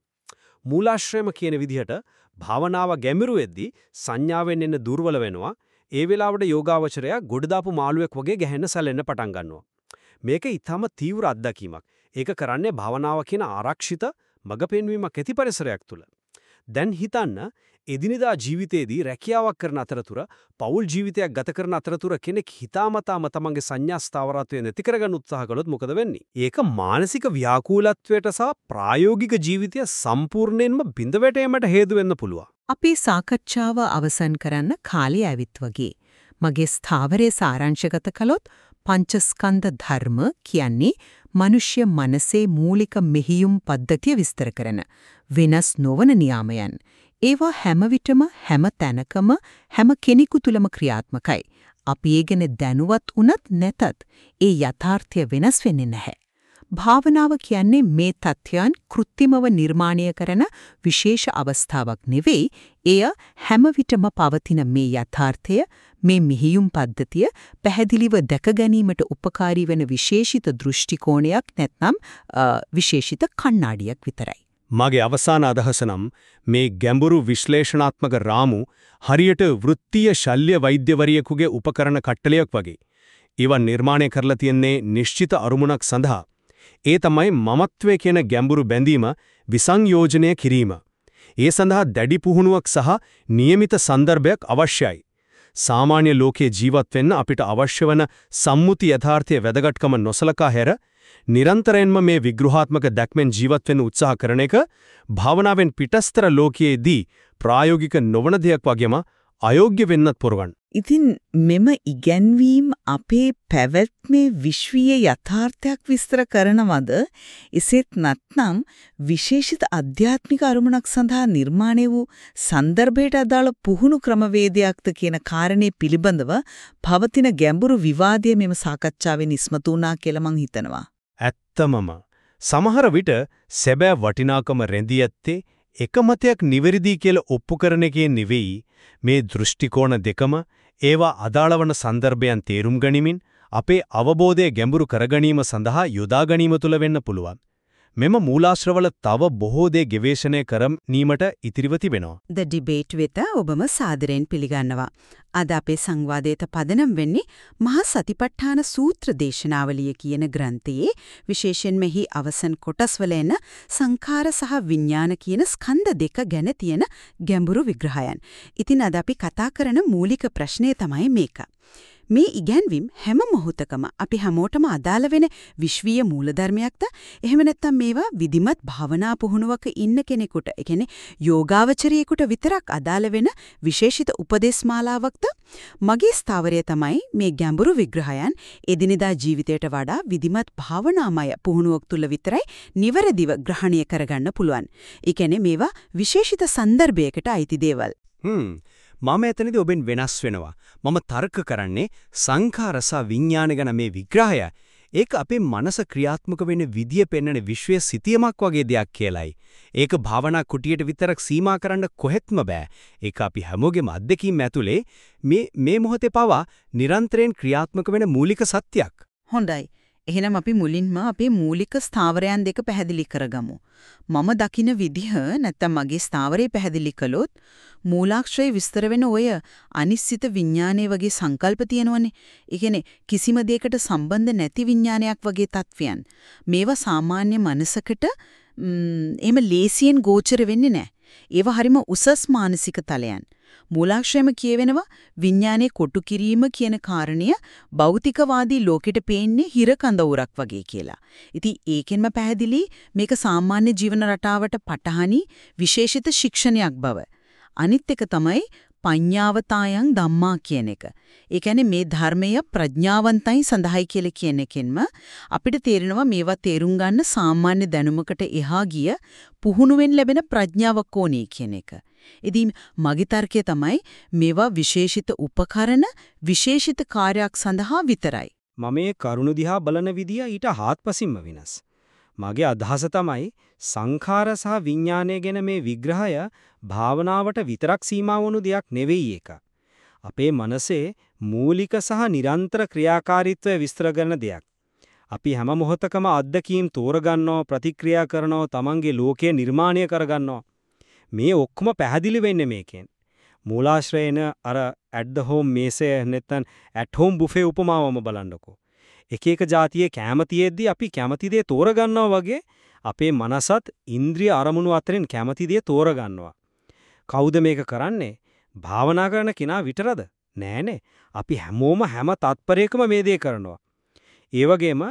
මූලාශ්‍රයම කියන විදිහට භාවනාව ගැඹුරු වෙද්දී සංඥාවෙන් එන්න දුර්වල වෙනවා. ඒ වෙලාවට යෝගාවචරයා ගොඩදාපු මාළුවෙක් වගේ ගැහෙන්න සැලෙන්න පටන් ගන්නවා. මේක ඊටම තීව්‍ර අත්දැකීමක්. ඒක කරන්නේ භාවනාව කියන ආරක්ෂිත මඟ පෙන්වීමක් ඇති පරිසරයක් තුල. දැන් හිතන්න එදිනෙදා ජීවිතේදී රැකියාවක් කරන අතරතුර පෞල් ජීවිතයක් ගත කරන අතරතුර කෙනෙක් හිතාමතාම තමන්ගේ සංඥා ස්ථාවරත්වය නැති කරගන්න උත්සාහ කළොත් මොකද වෙන්නේ? ඒක මානසික ව්‍යාකූලත්වයට සහ ප්‍රායෝගික ජීවිතය සම්පූර්ණයෙන්ම බිඳ වැටීමට හේතු වෙන්න පුළුවන්. අපි සාකච්ඡාව අවසන් කරන්න කාලය ඇවිත් වගේ. මගේ ස්ථාවරයේ සාරාංශගත කළොත් පංචස්කන්ධ ධර්ම කියන්නේ මිනිස්ය මනසේ මූලික මෙහියුම් පද්ධතිය විස්තර කරන වෙනස් නොවන නියාමයන්. ඒවා හැම විටම හැම තැනකම හැම කෙනෙකු තුලම ක්‍රියාත්මකයි. අපි ඒ ගැන දැනුවත් වුණත් නැතත් ඒ යථාර්ථය වෙනස් වෙන්නේ නැහැ. භාවනාව කියන්නේ මේ තත්ත්වයන් කෘත්‍රිමව නිර්මාණය කරන විශේෂ අවස්ථාවක් නෙවෙයි. එය හැම විටම පවතින මේ යථාර්ථය, මේ මිහියුම් පද්ධතිය පැහැදිලිව දැක ගැනීමට උපකාරී වෙන විශේෂිත දෘෂ්ටි කෝණයක් නැත්නම් විශේෂිත කණ්ණාඩියක් විතරයි. මගේ අවසාන අදහස නම් මේ ගැඹුරු විශ්ලේෂණාත්මක රාමු හරියට වෘත්තීය ශල්‍ය වෛද්‍යවරියෙකුගේ උපකරණ කට්ටලයක් වගේ. ඒවා නිර්මාණය කරලා තියන්නේ නිශ්චිත අරුමුණක් සඳහා. ඒ තමයි මමත්වයේ කියන ගැඹුරු බැඳීම විසංයෝජනය කිරීම. ඒ සඳහා දැඩි පුහුණුවක් සහ નિયમિત સંદર્ભයක් අවශ්‍යයි. සාමාන්‍ය ලෝකයේ ජීවත් වෙන්න අපිට අවශ්‍ය වන සම්මුති යථාර්ථයේ වැදගත්කම නොසලකා හැර නිරන්තරයෙන්ම මේ විග්‍රහාත්මක දැක්මෙන් ජීවත් වෙන්න උත්සාහ කරන එක භාවනාවෙන් පිටස්තර ලෝකයේදී ප්‍රායෝගික නොවන දෙයක් වගේම අයෝග්‍ය වෙන්නත් පුරවන්. ඉතින් මෙම ඉගැන්වීම් අපේ පැවැත්මේ විශ්වීය යථාර්ථයක් විස්තර කරනවද? එසේත් නැත්නම් විශේෂිත අධ්‍යාත්මික අරමුණක් සඳහා නිර්මාණය වූ સંદર્ભයට අදාළ පුහුණු ක්‍රමවේදයක්ද කියන කාරණේ පිළිබඳව පවතින ගැඹුරු විවාදය මෙම සාකච්ඡාවෙන් ඉස්මතු වුණා කියලා මං හිතනවා. ඇත්තමම සමහර විට සැබෑ වටිනාකම රැඳී ඇත්තේ එක මතයක් නිවැරදි කියලා ඔප්පු කරන එකේ නෙවෙයි මේ දෘෂ්ටි කෝණ දෙකම ඒවා අදාළවන સંદર્ભයන් තේරුම් ගනිමින් අපේ අවබෝධය ගැඹුරු කරගැනීම සඳහා යොදා ගැනීම තුල වෙන්න පුළුවන්. මෙම මූලාශ්‍රවල තව බොහෝ දේ ගවේෂණය කරන්නීමට ඉතිරිව තිබෙනවා. The debate වෙත ඔබම සාදරයෙන් පිළිගන්නවා. අද අපේ සංවාදයට පදනම් වෙන්නේ මහා සතිපට්ඨාන සූත්‍ර දේශනාවලිය කියන ග්‍රන්ථයේ විශේෂයෙන් මෙහි අවසන් කොටස්වල එන සංඛාර සහ විඥාන කියන ස්කන්ධ දෙක ගැන තියෙන ගැඹුරු විග්‍රහයන්. ඉතින් අද අපි කතා කරන මූලික ප්‍රශ්නය තමයි මේක. මේ ඉගැන්වීම් හැම මොහොතකම අපි හැමෝටම අදාළ වෙන විශ්වීය මූලධර්මයක්ද එහෙම නැත්නම් මේවා විධිමත් භාවනා පුහුණුවක ඉන්න කෙනෙකුට ඒ කියන්නේ යෝගාවචරියෙකුට විතරක් අදාළ වෙන විශේෂිත උපදේශමාලාවක්ද මගේ ස්ථාවරය තමයි මේ ගැඹුරු විග්‍රහයන් එදිනෙදා ජීවිතයට වඩා විධිමත් භාවනාමය පුහුණුවක් තුල විතරයි නිවැරදිව ග්‍රහණය කරගන්න පුළුවන්. ඒ මේවා විශේෂිත සන්දර්භයකට අයිති දේවල්. හ්ම් මම එතනදී ඔබෙන් වෙනස් වෙනවා. මම තර්ක කරන්නේ සංඛාර සහ විඥාන ගැන මේ විග්‍රහය. ඒක අපේ මනස ක්‍රියාත්මක වෙන විදිය පෙන්වන විශ්වයේ සිතියමක් වගේ දෙයක් කියලයි. ඒක භාවනා කුටියට විතරක් සීමා කරන්න කොහෙත්ම බෑ. ඒක අපි හැමෝගෙම අත්දැකීම් ඇතුලේ මේ මේ මොහොතේ පවා නිරන්තරයෙන් ක්‍රියාත්මක වෙන මූලික සත්‍යයක්. හොඳයි. එහෙනම් අපි මුලින්ම අපේ මූලික ස්ථාවරයන් දෙක පැහැදිලි කරගමු. මම දකින විදිහ නැත්තම් මගේ ස්ථාවරය පැහැදිලි කළොත් මූලාක්ෂරය විස්තර වෙන ඔය අනිශ්චිත විඥානයේ වගේ සංකල්ප තියෙනවනේ. ඒ කියන්නේ කිසිම දෙයකට සම්බන්ධ නැති විඥානයක් වගේ තත්වයන්. මේවා සාමාන්‍ය මනසකට එහෙම ලේසියෙන් ගෝචර වෙන්නේ නැහැ. ඒවා හරිම උසස් මානසික තලයන්. මූලාශ්‍රයම කියවෙනවා විඥානයේ කොටු කිරීම කියන කාරණය භෞතිකවාදී ලෝකෙට පේන්නේ හිර කඳවුරක් වගේ කියලා. ඉතින් ඒකෙන්ම පැහැදිලි මේක සාමාන්‍ය ජීවන රටාවට පටහනි විශේෂිත ශික්ෂණයක් බව. අනිත් එක තමයි පඤ්ඤාවතායන් ධම්මා කියන එක. ඒ කියන්නේ මේ ධර්මය ප්‍රඥාවන්තයි සඳහයි කියලා කියන එකෙන්ම අපිට තේරෙනවා මේවා තේරුම් ගන්න සාමාන්‍ය දැනුමකට එහා ගිය පුහුණුවෙන් ලැබෙන ප්‍රඥාවක් ඕනේ කියන එක. ඉතින් මගේ තර්කය තමයි මේවා විශේෂිත උපකරණ විශේෂිත කාර්යයක් සඳහා විතරයි. මම මේ කරුණ දිහා බලන විදිය ඊට හාත්පසින්ම වෙනස්. මගේ අදහස තමයි සංඛාර සහ විඥානය ගැන මේ විග්‍රහය භාවනාවට විතරක් සීමා වුණු දෙයක් නෙවෙයි ඒක. අපේ මනසේ මූලික සහ නිරන්තර ක්‍රියාකාරීත්වය විස්තර කරන දෙයක්. අපි හැම මොහොතකම අත්දැකීම් තෝරගන්නවා ප්‍රතික්‍රියා කරනවා තමන්ගේ ලෝකය නිර්මාණය කරගන්නවා මේ ඔක්කොම පැහැදිලි වෙන්නේ මේකෙන්. මූලාශ්‍රයේන අර at the home මේසය නැත්නම් at home buffet උපමාවම බලන්නකෝ. එක එක જાතියේ කැම තියෙද්දි අපි කැමති දේ තෝරගන්නවා වගේ අපේ මනසත් ඉන්ද්‍රිය අරමුණු අතරින් කැමති දේ තෝරගන්නවා. කවුද මේක කරන්නේ? භාවනා කරන කෙනා විතරද? නෑනේ. අපි හැමෝම හැම තත්පරයකම මේ දේ කරනවා. ඒ වගේම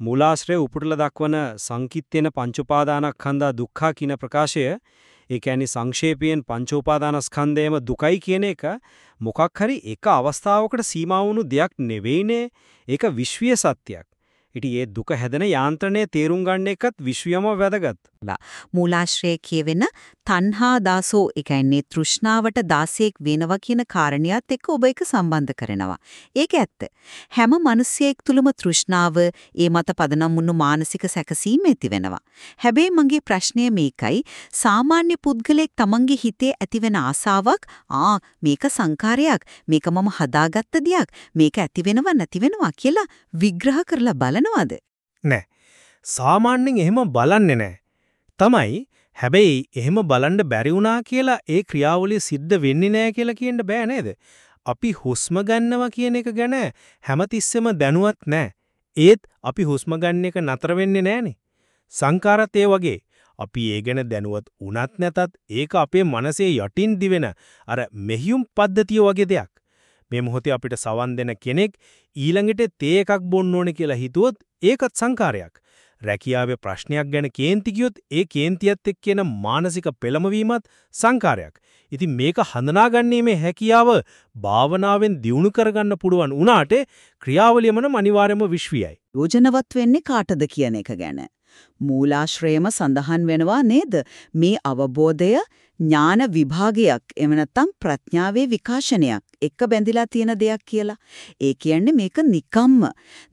මූලාශ්‍රය උපුටලා දක්වන සංකිට්තේන පංච උපාදානස්කන්ධා දුක්ඛ කියන ප්‍රකාශය ඒ කියන්නේ සංක්ෂේපයෙන් පංච උපාදානස්කන්ධයම දුකයි කියන එක මොකක් හරි එක අවස්ථාවකට සීමා වුණු දෙයක් නෙවෙයිනේ. ඒක විශ්වීය සත්‍යයක්. ඉතින් ඒ දුක හැදෙන යාන්ත්‍රණය තේරුම් ගන්න එකත් විශ්වයම වැදගත්. මූලාශ්‍රයේ කියවෙන තණ්හා දාසෝ ඒ කියන්නේ තෘෂ්ණාවට දාසයෙක් වෙනවා කියන කාරණියත් එක්ක ඔබ එක සම්බන්ධ කරනවා. ඒක ඇත්ත. හැම මිනිසියෙක් තුලම තෘෂ්ණාව ඒ මත පදනම් වුණු මානසික සැකසීම ඇති වෙනවා. හැබැයි මගේ ප්‍රශ්නය මේකයි සාමාන්‍ය පුද්ගලයෙක් තමන්ගේ හිතේ ඇතිවෙන ආසාවක් ආ මේක සංකාරයක් මේක මම හදාගත්ත දෙයක් මේක ඇති වෙනව නැති වෙනවා කියලා විග්‍රහ කරලා බලනවද? නෑ. සාමාන්‍යයෙන් එහෙම බලන්නේ නෑ. තමයි හැබැයි එහෙම බලන්න බැරි වුණා කියලා ඒ ක්‍රියාවලිය සිද්ධ වෙන්නේ නෑ කියලා කියන්න බෑ නේද? අපි හුස්ම ගන්නවා කියන එක ගැන හැමතිස්සෙම දැනුවත් නෑ. ඒත් අපි හුස්ම ගන්න එක නතර වෙන්නේ නෑනේ. සංකාරත් ඒ වගේ. අපි ඒ ගැන දැනුවත් වුණත් නැතත් ඒක අපේ මනසේ යටින් දිවෙන අර මෙහියුම් පද්ධතිය වගේ දෙයක්. මේ මොහොතේ අපිට සවන් දෙන කෙනෙක් ඊළඟට තේ එකක් බොන්න ඕනේ කියලා හිතුවොත් ඒකත් සංකාරයක්. රැකියාවේ ප්‍රශ්නයක් ගැන කේන්ති කියොත් ඒ කේන්තියත් එක්ක එන මානසික පෙළමවීමත් සංකාරයක්. ඉතින් මේක හඳුනාගන්නීමේ හැකියාව භාවනාවෙන් දියුණු කරගන්න පුළුවන් වුණාට ක්‍රියාවලියමනම් අනිවාර්යයෙන්ම විශ්වයයි. යෝජනවත් වෙන්නේ කාටද කියන එක ගැන. මූලාශ්‍රයම සඳහන් වෙනවා නේද? මේ අවබෝධය ඥාන විභාගයක් එව නැත්නම් ප්‍රඥාවේ විකාශනයක් එක බැඳිලා තියෙන දෙයක් කියලා. ඒ කියන්නේ මේක නිකම්ම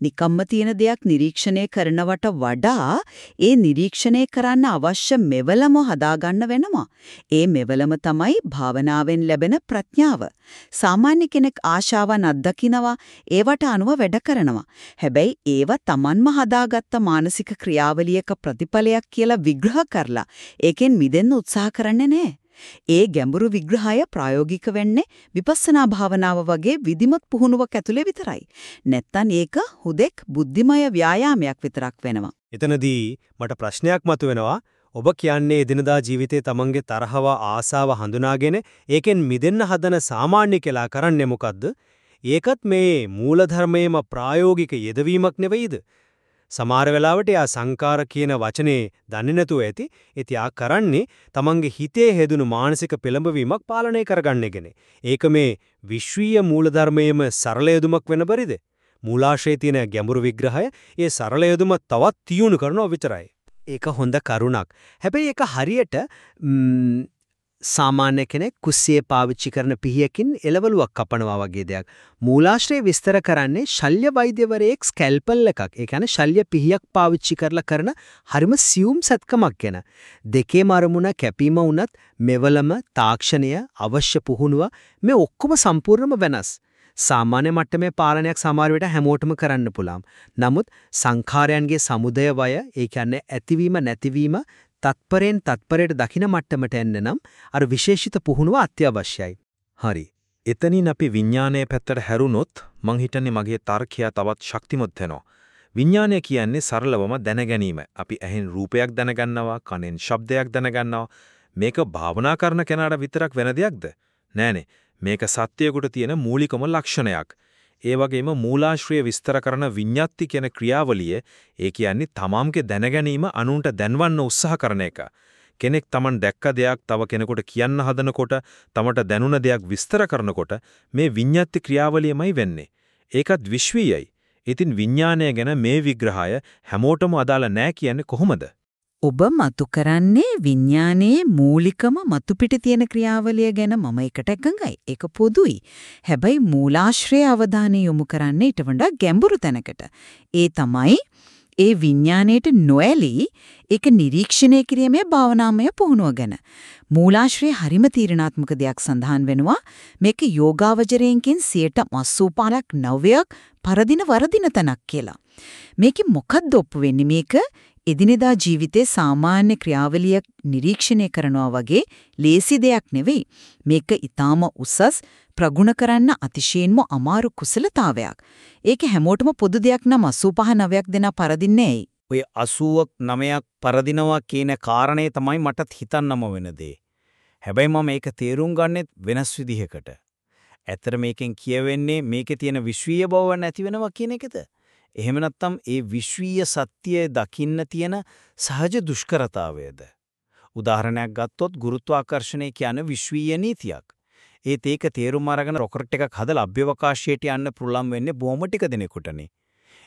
නිකම්ම තියෙන දෙයක් නිරීක්ෂණය කරනවට වඩා ඒ නිරීක්ෂණය කරන්න අවශ්‍ය මෙවලම හදාගන්න වෙනවා. ඒ මෙවලම තමයි භාවනාවෙන් ලැබෙන ප්‍රඥාව. සාමාන්‍ය කෙනෙක් ආශාවන් අත්දකිනවා ඒවට අනුව වැඩ කරනවා. හැබැයි ඒව Tamanම හදාගත්ත මානසික ක්‍රියාවලියක ප්‍රතිඵලයක් කියලා විග්‍රහ කරලා ඒකෙන් මිදෙන්න උත්සාහ කරන්නේ නැහැ. ඒ ගැඹුරු විග්‍රහය ප්‍රායෝගික වෙන්නේ විපස්සනා භාවනාව වගේ විධිමත් පුහුණුවක් ඇතුලේ විතරයි. නැත්තම් ඒක හුදෙක් බුද්ධිමය ව්‍යායාමයක් විතරක් වෙනවා. එතනදී මට ප්‍රශ්නයක් මතුවෙනවා. ඔබ කියන්නේ එදිනදා ජීවිතයේ තමන්ගේ තරහව ආසාව හඳුනාගෙන ඒකෙන් මිදෙන්න හදන සාමාන්‍ය කෙලා කරන්නේ මොකද්ද? ඒකත් මේ මූලධර්මයේම ප්‍රායෝගික යෙදවීමක් නෙවෙයිද? සමහර වෙලාවට එයා සංකාර කියන වචනේ දන්නේ නැතුව ඇති. ඉතින් ආ කරන්නේ තමන්ගේ හිතේ හැදුණු මානසික පෙළඹවීමක් පාලනය කරගන්න එකනේ. ඒක මේ විශ්වීය මූලධර්මයේම සරල යෙදුමක් වෙන බැරිද? මූලාශ්‍රයේ තියෙන ගැඹුරු විග්‍රහය ඒ සරල යෙදුම තවත් තියුණු කරනවා විතරයි. ඒක හොඳ කරුණක්. හැබැයි ඒක හරියට සාමාන්‍ය කෙනෙක් කුස්සියේ පාවිච්චි කරන පිහියකින් එළවලුවක් කපනවා වගේ දෙයක්. මූලාශ්‍රය විස්තර කරන්නේ ශල්‍ය වෛද්‍යවරයෙක් ස්කැල්පල් එකක්. ඒ කියන්නේ ශල්‍ය පිහියක් පාවිච්චි කරලා කරන හරිම සියුම් සත්කමක් ගැන. දෙකේම අරමුණ කැපීම වුණත් මෙවලම තාක්ෂණය අවශ්‍ය පුහුණුව මේ ඔක්කොම සම්පූර්ණම වෙනස්. සාමාන්‍ය මට්ටමේ පාලනයක් සමහර විට හැමෝටම කරන්න පුළුවන්. නමුත් සංඛාරයන්ගේ සමුදය වය, ඒ කියන්නේ ඇතිවීම නැතිවීම තත්පරෙන් තත්පරයට දකින මට්ටමට එන්න නම් අර විශේෂිත පුහුණුව අත්‍යවශ්‍යයි. හරි. එතනින් අපි විඥානයේ පැත්තට හැරුණොත් මං හිතන්නේ මගේ තර්කය තවත් ශක්තිමත් වෙනවා. විඥානය කියන්නේ සරලවම දැනගැනීම. අපි ඇහෙන් රූපයක් දැනගන්නවා, කනෙන් ශබ්දයක් දැනගන්නවා. මේක භාවනා කරන කෙනාට විතරක් වෙන දෙයක්ද? නෑනේ. මේක සත්‍යයකට තියෙන මූලිකම ලක්ෂණයක්. ඒ වගේම මූලාශ්‍රය විස්තර කරන විඤ්ඤාති කියන ක්‍රියාවලිය ඒ කියන්නේ තමම්ගේ දැනගැනීම අනුන්ට දැන්වන්න උත්සාහ කරන එක. කෙනෙක් Taman දැක්ක දෙයක් තව කෙනෙකුට කියන්න හදනකොට තමට දැනුණ දෙයක් විස්තර කරනකොට මේ විඤ්ඤාති ක්‍රියාවලියමයි වෙන්නේ. ඒකත් විශ්වීයයි. ඉතින් විඥානය ගැන මේ විග්‍රහය හැමෝටම අදාළ නෑ කියන්නේ කොහොමද? ඔබ මතු කරන්නේ විඥානයේ මූලිකම මතු පිට තියෙන ක්‍රියාවලිය ගැන මම එකට එකඟයි. ඒක පොදුයි. හැබැයි මූලාශ්‍රය අවධානය යොමු කරන්නේ ඊට වඩා ගැඹුරු තැනකට. ඒ තමයි ඒ විඥාණයට නොඇලී ඒක නිරීක්ෂණය කිරීමේ භාවනාමය පුහුණුව ගැන. මූලාශ්‍රයේ හරිම තීරණාත්මක දෙයක් සඳහන් වෙනවා. මේක යෝගාවචරයෙන්කින් 85ක් 90ක් පරදින වරදින තැනක් කියලා. මේකේ මොකක්ද ඔප්පු වෙන්නේ මේක එදිනෙදා ජීවිතේ සාමාන්‍ය ක්‍රියාවලියක් නිරීක්ෂණය කරනවා වගේ ලේසි දෙයක් නෙවෙයි. මේක ඊටාම උසස් ප්‍රගුණ කරන්න අතිශයින්ම අමාරු කුසලතාවයක්. ඒක හැමෝටම පොදු දෙයක් නම් 85 9ක් දෙනා පරදින්නේ ඇයි? ඔය 89ක් 9ක් පරදිනවා කියන කාරණේ තමයි මටත් හිතන්නම වෙන දේ. හැබැයි මම මේක තේරුම් ගන්නෙත් වෙනස් විදිහකට. ඇත්තට මේකෙන් කියවෙන්නේ මේකේ තියෙන විශ්වීය බව නැති වෙනවා කියන එකද? එහෙම නැත්නම් ඒ විශ්වීය සත්‍යය දකින්න තියෙන සහජ දුෂ්කරතාවයද? උදාහරණයක් ගත්තොත් ගුරුත්වාකර්ෂණය කියන විශ්වීය නීතියක්. ඒත් ඒක තේරුම් අරගෙන රොකට් එකක් හදලා අභ්‍යවකාශයට යන්න පුළුවන් වෙන්නේ බොහොම ටික දිනෙකටනේ.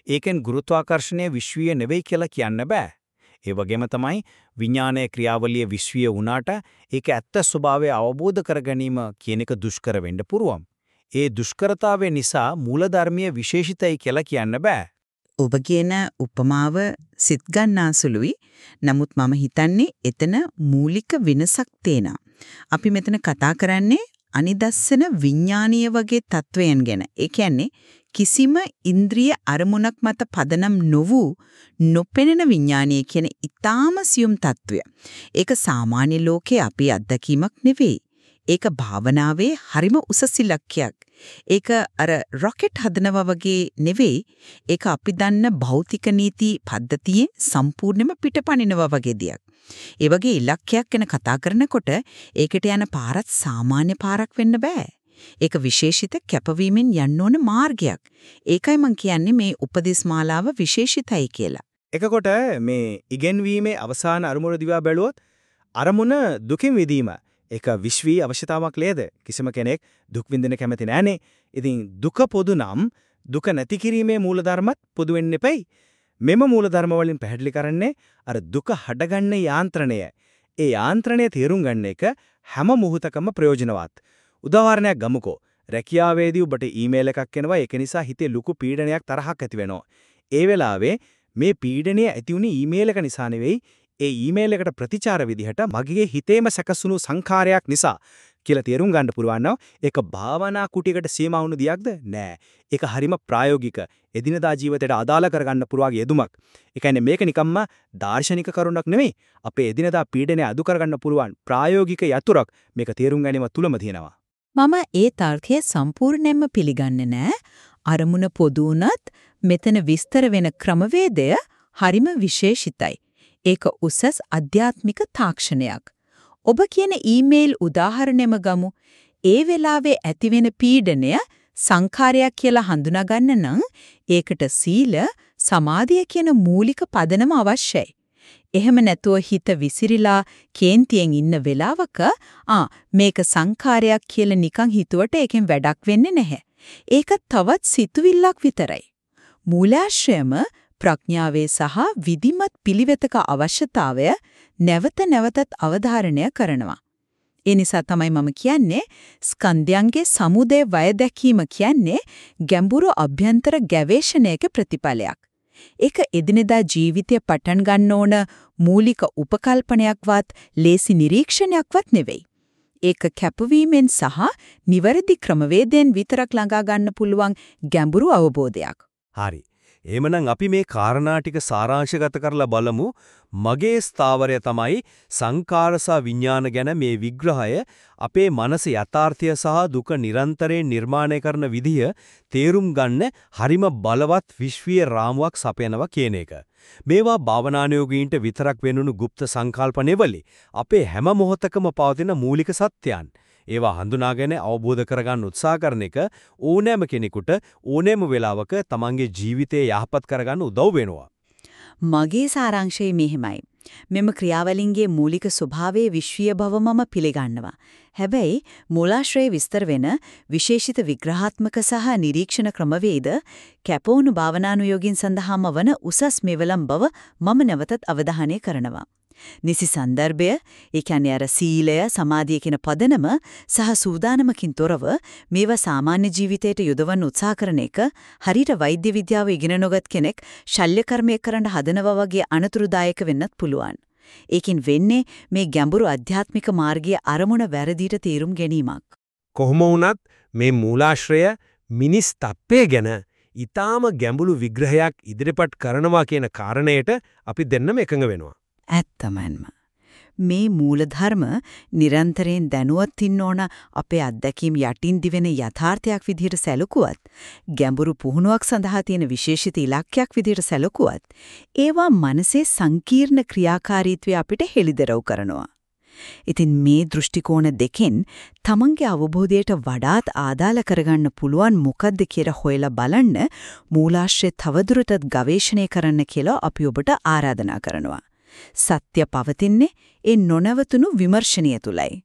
ඒකෙන් ගුරුත්වාකර්ෂණය විශ්වීය නෙවෙයි කියලා කියන්න බෑ. ඒ වගේම තමයි විඥානයේ ක්‍රියාවලිය විශ්වීය වුණාට ඒක ඇත්ත ස්වභාවය අවබෝධ කර ගැනීම කියන එක දුෂ්කර වෙන්න පුරුවම්. ඒ දුෂ්කරතාවය නිසා මූලධර්මීය විශේෂිතයි කියලා කියන්න බෑ. ඔබ කියන උපමාව සිත් ගන්නාසුළුයි. නමුත් මම හිතන්නේ එතන මූලික වෙනසක් තේනවා. අපි මෙතන කතා කරන්නේ අනිදස්සන විඥානීය වගේ තත්වයන් ගැන. ඒ කියන්නේ කිසිම ඉන්ද්‍රිය අරමුණක් මත පදනම් නොවූ නොපෙනෙන විඥානීය කියන ඊටාම සියුම් తত্ত্বය. ඒක සාමාන්‍ය ලෝකේ අපේ අත්දැකීමක් නෙවෙයි. ඒක භාවනාවේ හරිම උසස් ඉලක්කයක්. ඒක අර රොකට් හදනවා වගේ නෙවෙයි. ඒක අපි දන්න භෞතික නීති පද්ධතියේ සම්පූර්ණයෙන්ම පිටපනිනවා වගේ දෙයක්. ඒ වගේ ඉලක්කයක් ගැන කතා කරනකොට ඒකට යන පාරත් සාමාන්‍ය පාරක් වෙන්න බෑ. ඒක විශේෂිත කැපවීමෙන් යන්න ඕන මාර්ගයක්. ඒකයි මම කියන්නේ මේ උපදේශ මාලාව විශේෂිතයි කියලා. එතකොට මේ ඉගෙනවීමේ අවසාන අරමුණ දිවා බැලුවොත් අරමුණ දුකින් විදීම ඒක විශ්වී අවශ්‍යතාවක් ලේද කිසිම කෙනෙක් දුක් විඳින කැමති නැහනේ. ඉතින් දුක පොදු නම් දුක නැති කිරීමේ මූලධර්මත් පොදු වෙන්න එපයි. මෙම මූලධර්ම වලින් පැහැදිලි කරන්නේ අර දුක හඩගන්න යාන්ත්‍රණය. ඒ යාන්ත්‍රණය තේරුම් ගන්න එක හැම මොහොතකම ප්‍රයෝජනවත්. උදාහරණයක් ගමුකෝ. රැකියාවේදී ඔබට ඊමේල් එකක් එනවා ඒක නිසා හිතේ ලොකු පීඩනයක් තරහක් ඇති වෙනවා. ඒ වෙලාවේ මේ පීඩනය ඇති වුණේ ඊමේල් එක නිසා නෙවෙයි ඒ ඊමේල් එකට ප්‍රතිචාර විදිහට මගේ හිතේම සැකසුණු සංඛාරයක් නිසා කියලා තේරුම් ගන්න පුළුවන් නම් ඒක භාවනා කුටියකට සීමා වුණු දියක්ද? නෑ. ඒක හරිම ප්‍රායෝගික. එදිනදා ජීවිතයට අදාළ කරගන්න පුළුවන් යෙදුමක්. ඒ කියන්නේ මේක නිකම්ම දාර්ශනික කරුණක් නෙවෙයි අපේ එදිනදා පීඩනය අඩු කරගන්න පුළුවන් ප්‍රායෝගික යතුරක් මේක තේරුම් ගැනීම තුලම තියෙනවා. මම ඒ තර්කය සම්පූර්ණයෙන්ම පිළිගන්නේ නෑ. අරමුණ පොදු වුණත් මෙතන විස්තර වෙන ක්‍රමවේදය හරිම විශේෂිතයි. ඒක උසස් අධ්‍යාත්මික තාක්ෂණයක්. ඔබ කියන ඊමේල් උදාහරණෙම ගමු. ඒ වෙලාවේ ඇතිවෙන පීඩනය සංඛාරයක් කියලා හඳුනා ගන්න නම් ඒකට සීල, සමාධිය කියන මූලික පදනම අවශ්‍යයි. එහෙම නැතුව හිත විසිරිලා කේන්තියෙන් ඉන්න වෙලාවක ආ මේක සංඛාරයක් කියලා නිකන් හිතුවට ඒකෙන් වැඩක් වෙන්නේ නැහැ. ඒක තවත් සිතුවිල්ලක් විතරයි. මූලාශ්‍රයම ප්‍රඥාවේ සහ විධිමත් පිළිවෙතක අවශ්‍යතාවය නැවත නැවතත් අවධාරණය කරනවා. ඒ නිසා තමයි මම කියන්නේ ස්කන්ධයන්ගේ සමුදය වය දැකීම කියන්නේ ගැඹුරු අභ්‍යන්තර ගවේෂණයක ප්‍රතිඵලයක්. ඒක එදිනෙදා ජීවිතය පටන් ගන්න ඕන මූලික උපකල්පනයක්වත් ලේසි නිරීක්ෂණයක්වත් නෙවෙයි. ඒක කැපවීමෙන් සහ නිවැරදි ක්‍රමවේදයෙන් විතරක් ළඟා ගන්න පුළුවන් ගැඹුරු අවබෝධයක්. හරි. එහෙමනම් අපි මේ කාරණා ටික සාරාංශගත කරලා බලමු. මගේ ස්ථාවරය තමයි සංකාරස විඥාන ගැන මේ විග්‍රහය අපේ මනස යථාර්ථය සහ දුක නිරන්තරයෙන් නිර්මාණය කරන විදිය තේරුම් ගන්න හරිම බලවත් විශ්වීය රාමුවක් සපයනවා කියන එක. මේවා භාවනානුයෝගීන්ට විතරක් වෙනුණු গুপ্ত සංකල්පනෙවලි අපේ හැම මොහොතකම පවතින මූලික සත්‍යයන්. ඒවා හඳුනාගෙන අවබෝධ කරගන්න උත්සාහ කරන එක ඕනෑම කෙනෙකුට ඕනෑම වෙලාවක තමන්ගේ ජීවිතය යහපත් කරගන්න උදව් වෙනවා. මගේ සාරාංශය මෙහිමයි. මෙම ක්‍රියාවලින්ගේ මූලික ස්වභාවයේ විශ්වීය බව මම පිළිගන්නවා. හැබැයි මූලාශ්‍රයේ විස්තර වෙන විශේෂිත විග්‍රහාත්මක සහ නිරීක්ෂණ ක්‍රමවේද කැපවුණු භාවනානුයෝගින් සඳහාම වන උසස් මෙවලම් බව මම නැවතත් අවධානය කරනවා. නිසි සන්දර්භය, ඒ කියන්නේ අර සීලය, සමාධිය කියන පදනම සහ සූදානමකින් තොරව මේවා සාමාන්‍ය ජීවිතයට යොදවන්න උත්සාහ කරන එක හරියට වෛද්‍ය විද්‍යාව ඉගෙන නොගත් කෙනෙක් ශල්‍ය කර්මයක් කරන්න හදනවා වගේ අනතුරුදායක වෙන්නත් පුළුවන්. ඒකින් වෙන්නේ මේ ගැඹුරු අධ්‍යාත්මික මාර්ගයේ අරමුණ වැරදිට තේරුම් ගැනීමක්. කොහොම වුණත් මේ මූලාශ්‍රය මිනිස් තප්පේ ගැන ඊටාම ගැඹුරු විග්‍රහයක් ඉදිරිපත් කරනවා කියන කාරණයට අපි දෙන්නම එකඟ වෙනවා. ඇත්තමන්ම මේ මූලධර්ම නිරන්තරයෙන් දැනුවත් ඉන්න ඕන අපේ අත්දැකීම් යටින් දිවෙන යථාර්ථයක් විදිහට සැලකුවත් ගැඹුරු පුහුණුවක් සඳහා තියෙන විශේෂිත ඉලක්කයක් විදිහට සැලකුවත් ඒවා මනසේ සංකීර්ණ ක්‍රියාකාරීත්වය අපිට හෙළිදරව් කරනවා. ඉතින් මේ දෘෂ්ටි දෙකෙන් තමන්ගේ අවබෝධයට වඩාත් ආදාළ කරගන්න පුළුවන් මොකද්ද කියලා හොයලා බලන්න මූලාශ්‍රය තවදුරටත් ගවේෂණය කරන්න කියලා අපි ඔබට ආරාධනා කරනවා. සත්‍ය පවතින්නේ ඒ නොනවතුණු විමර්ශනීය තුලයි.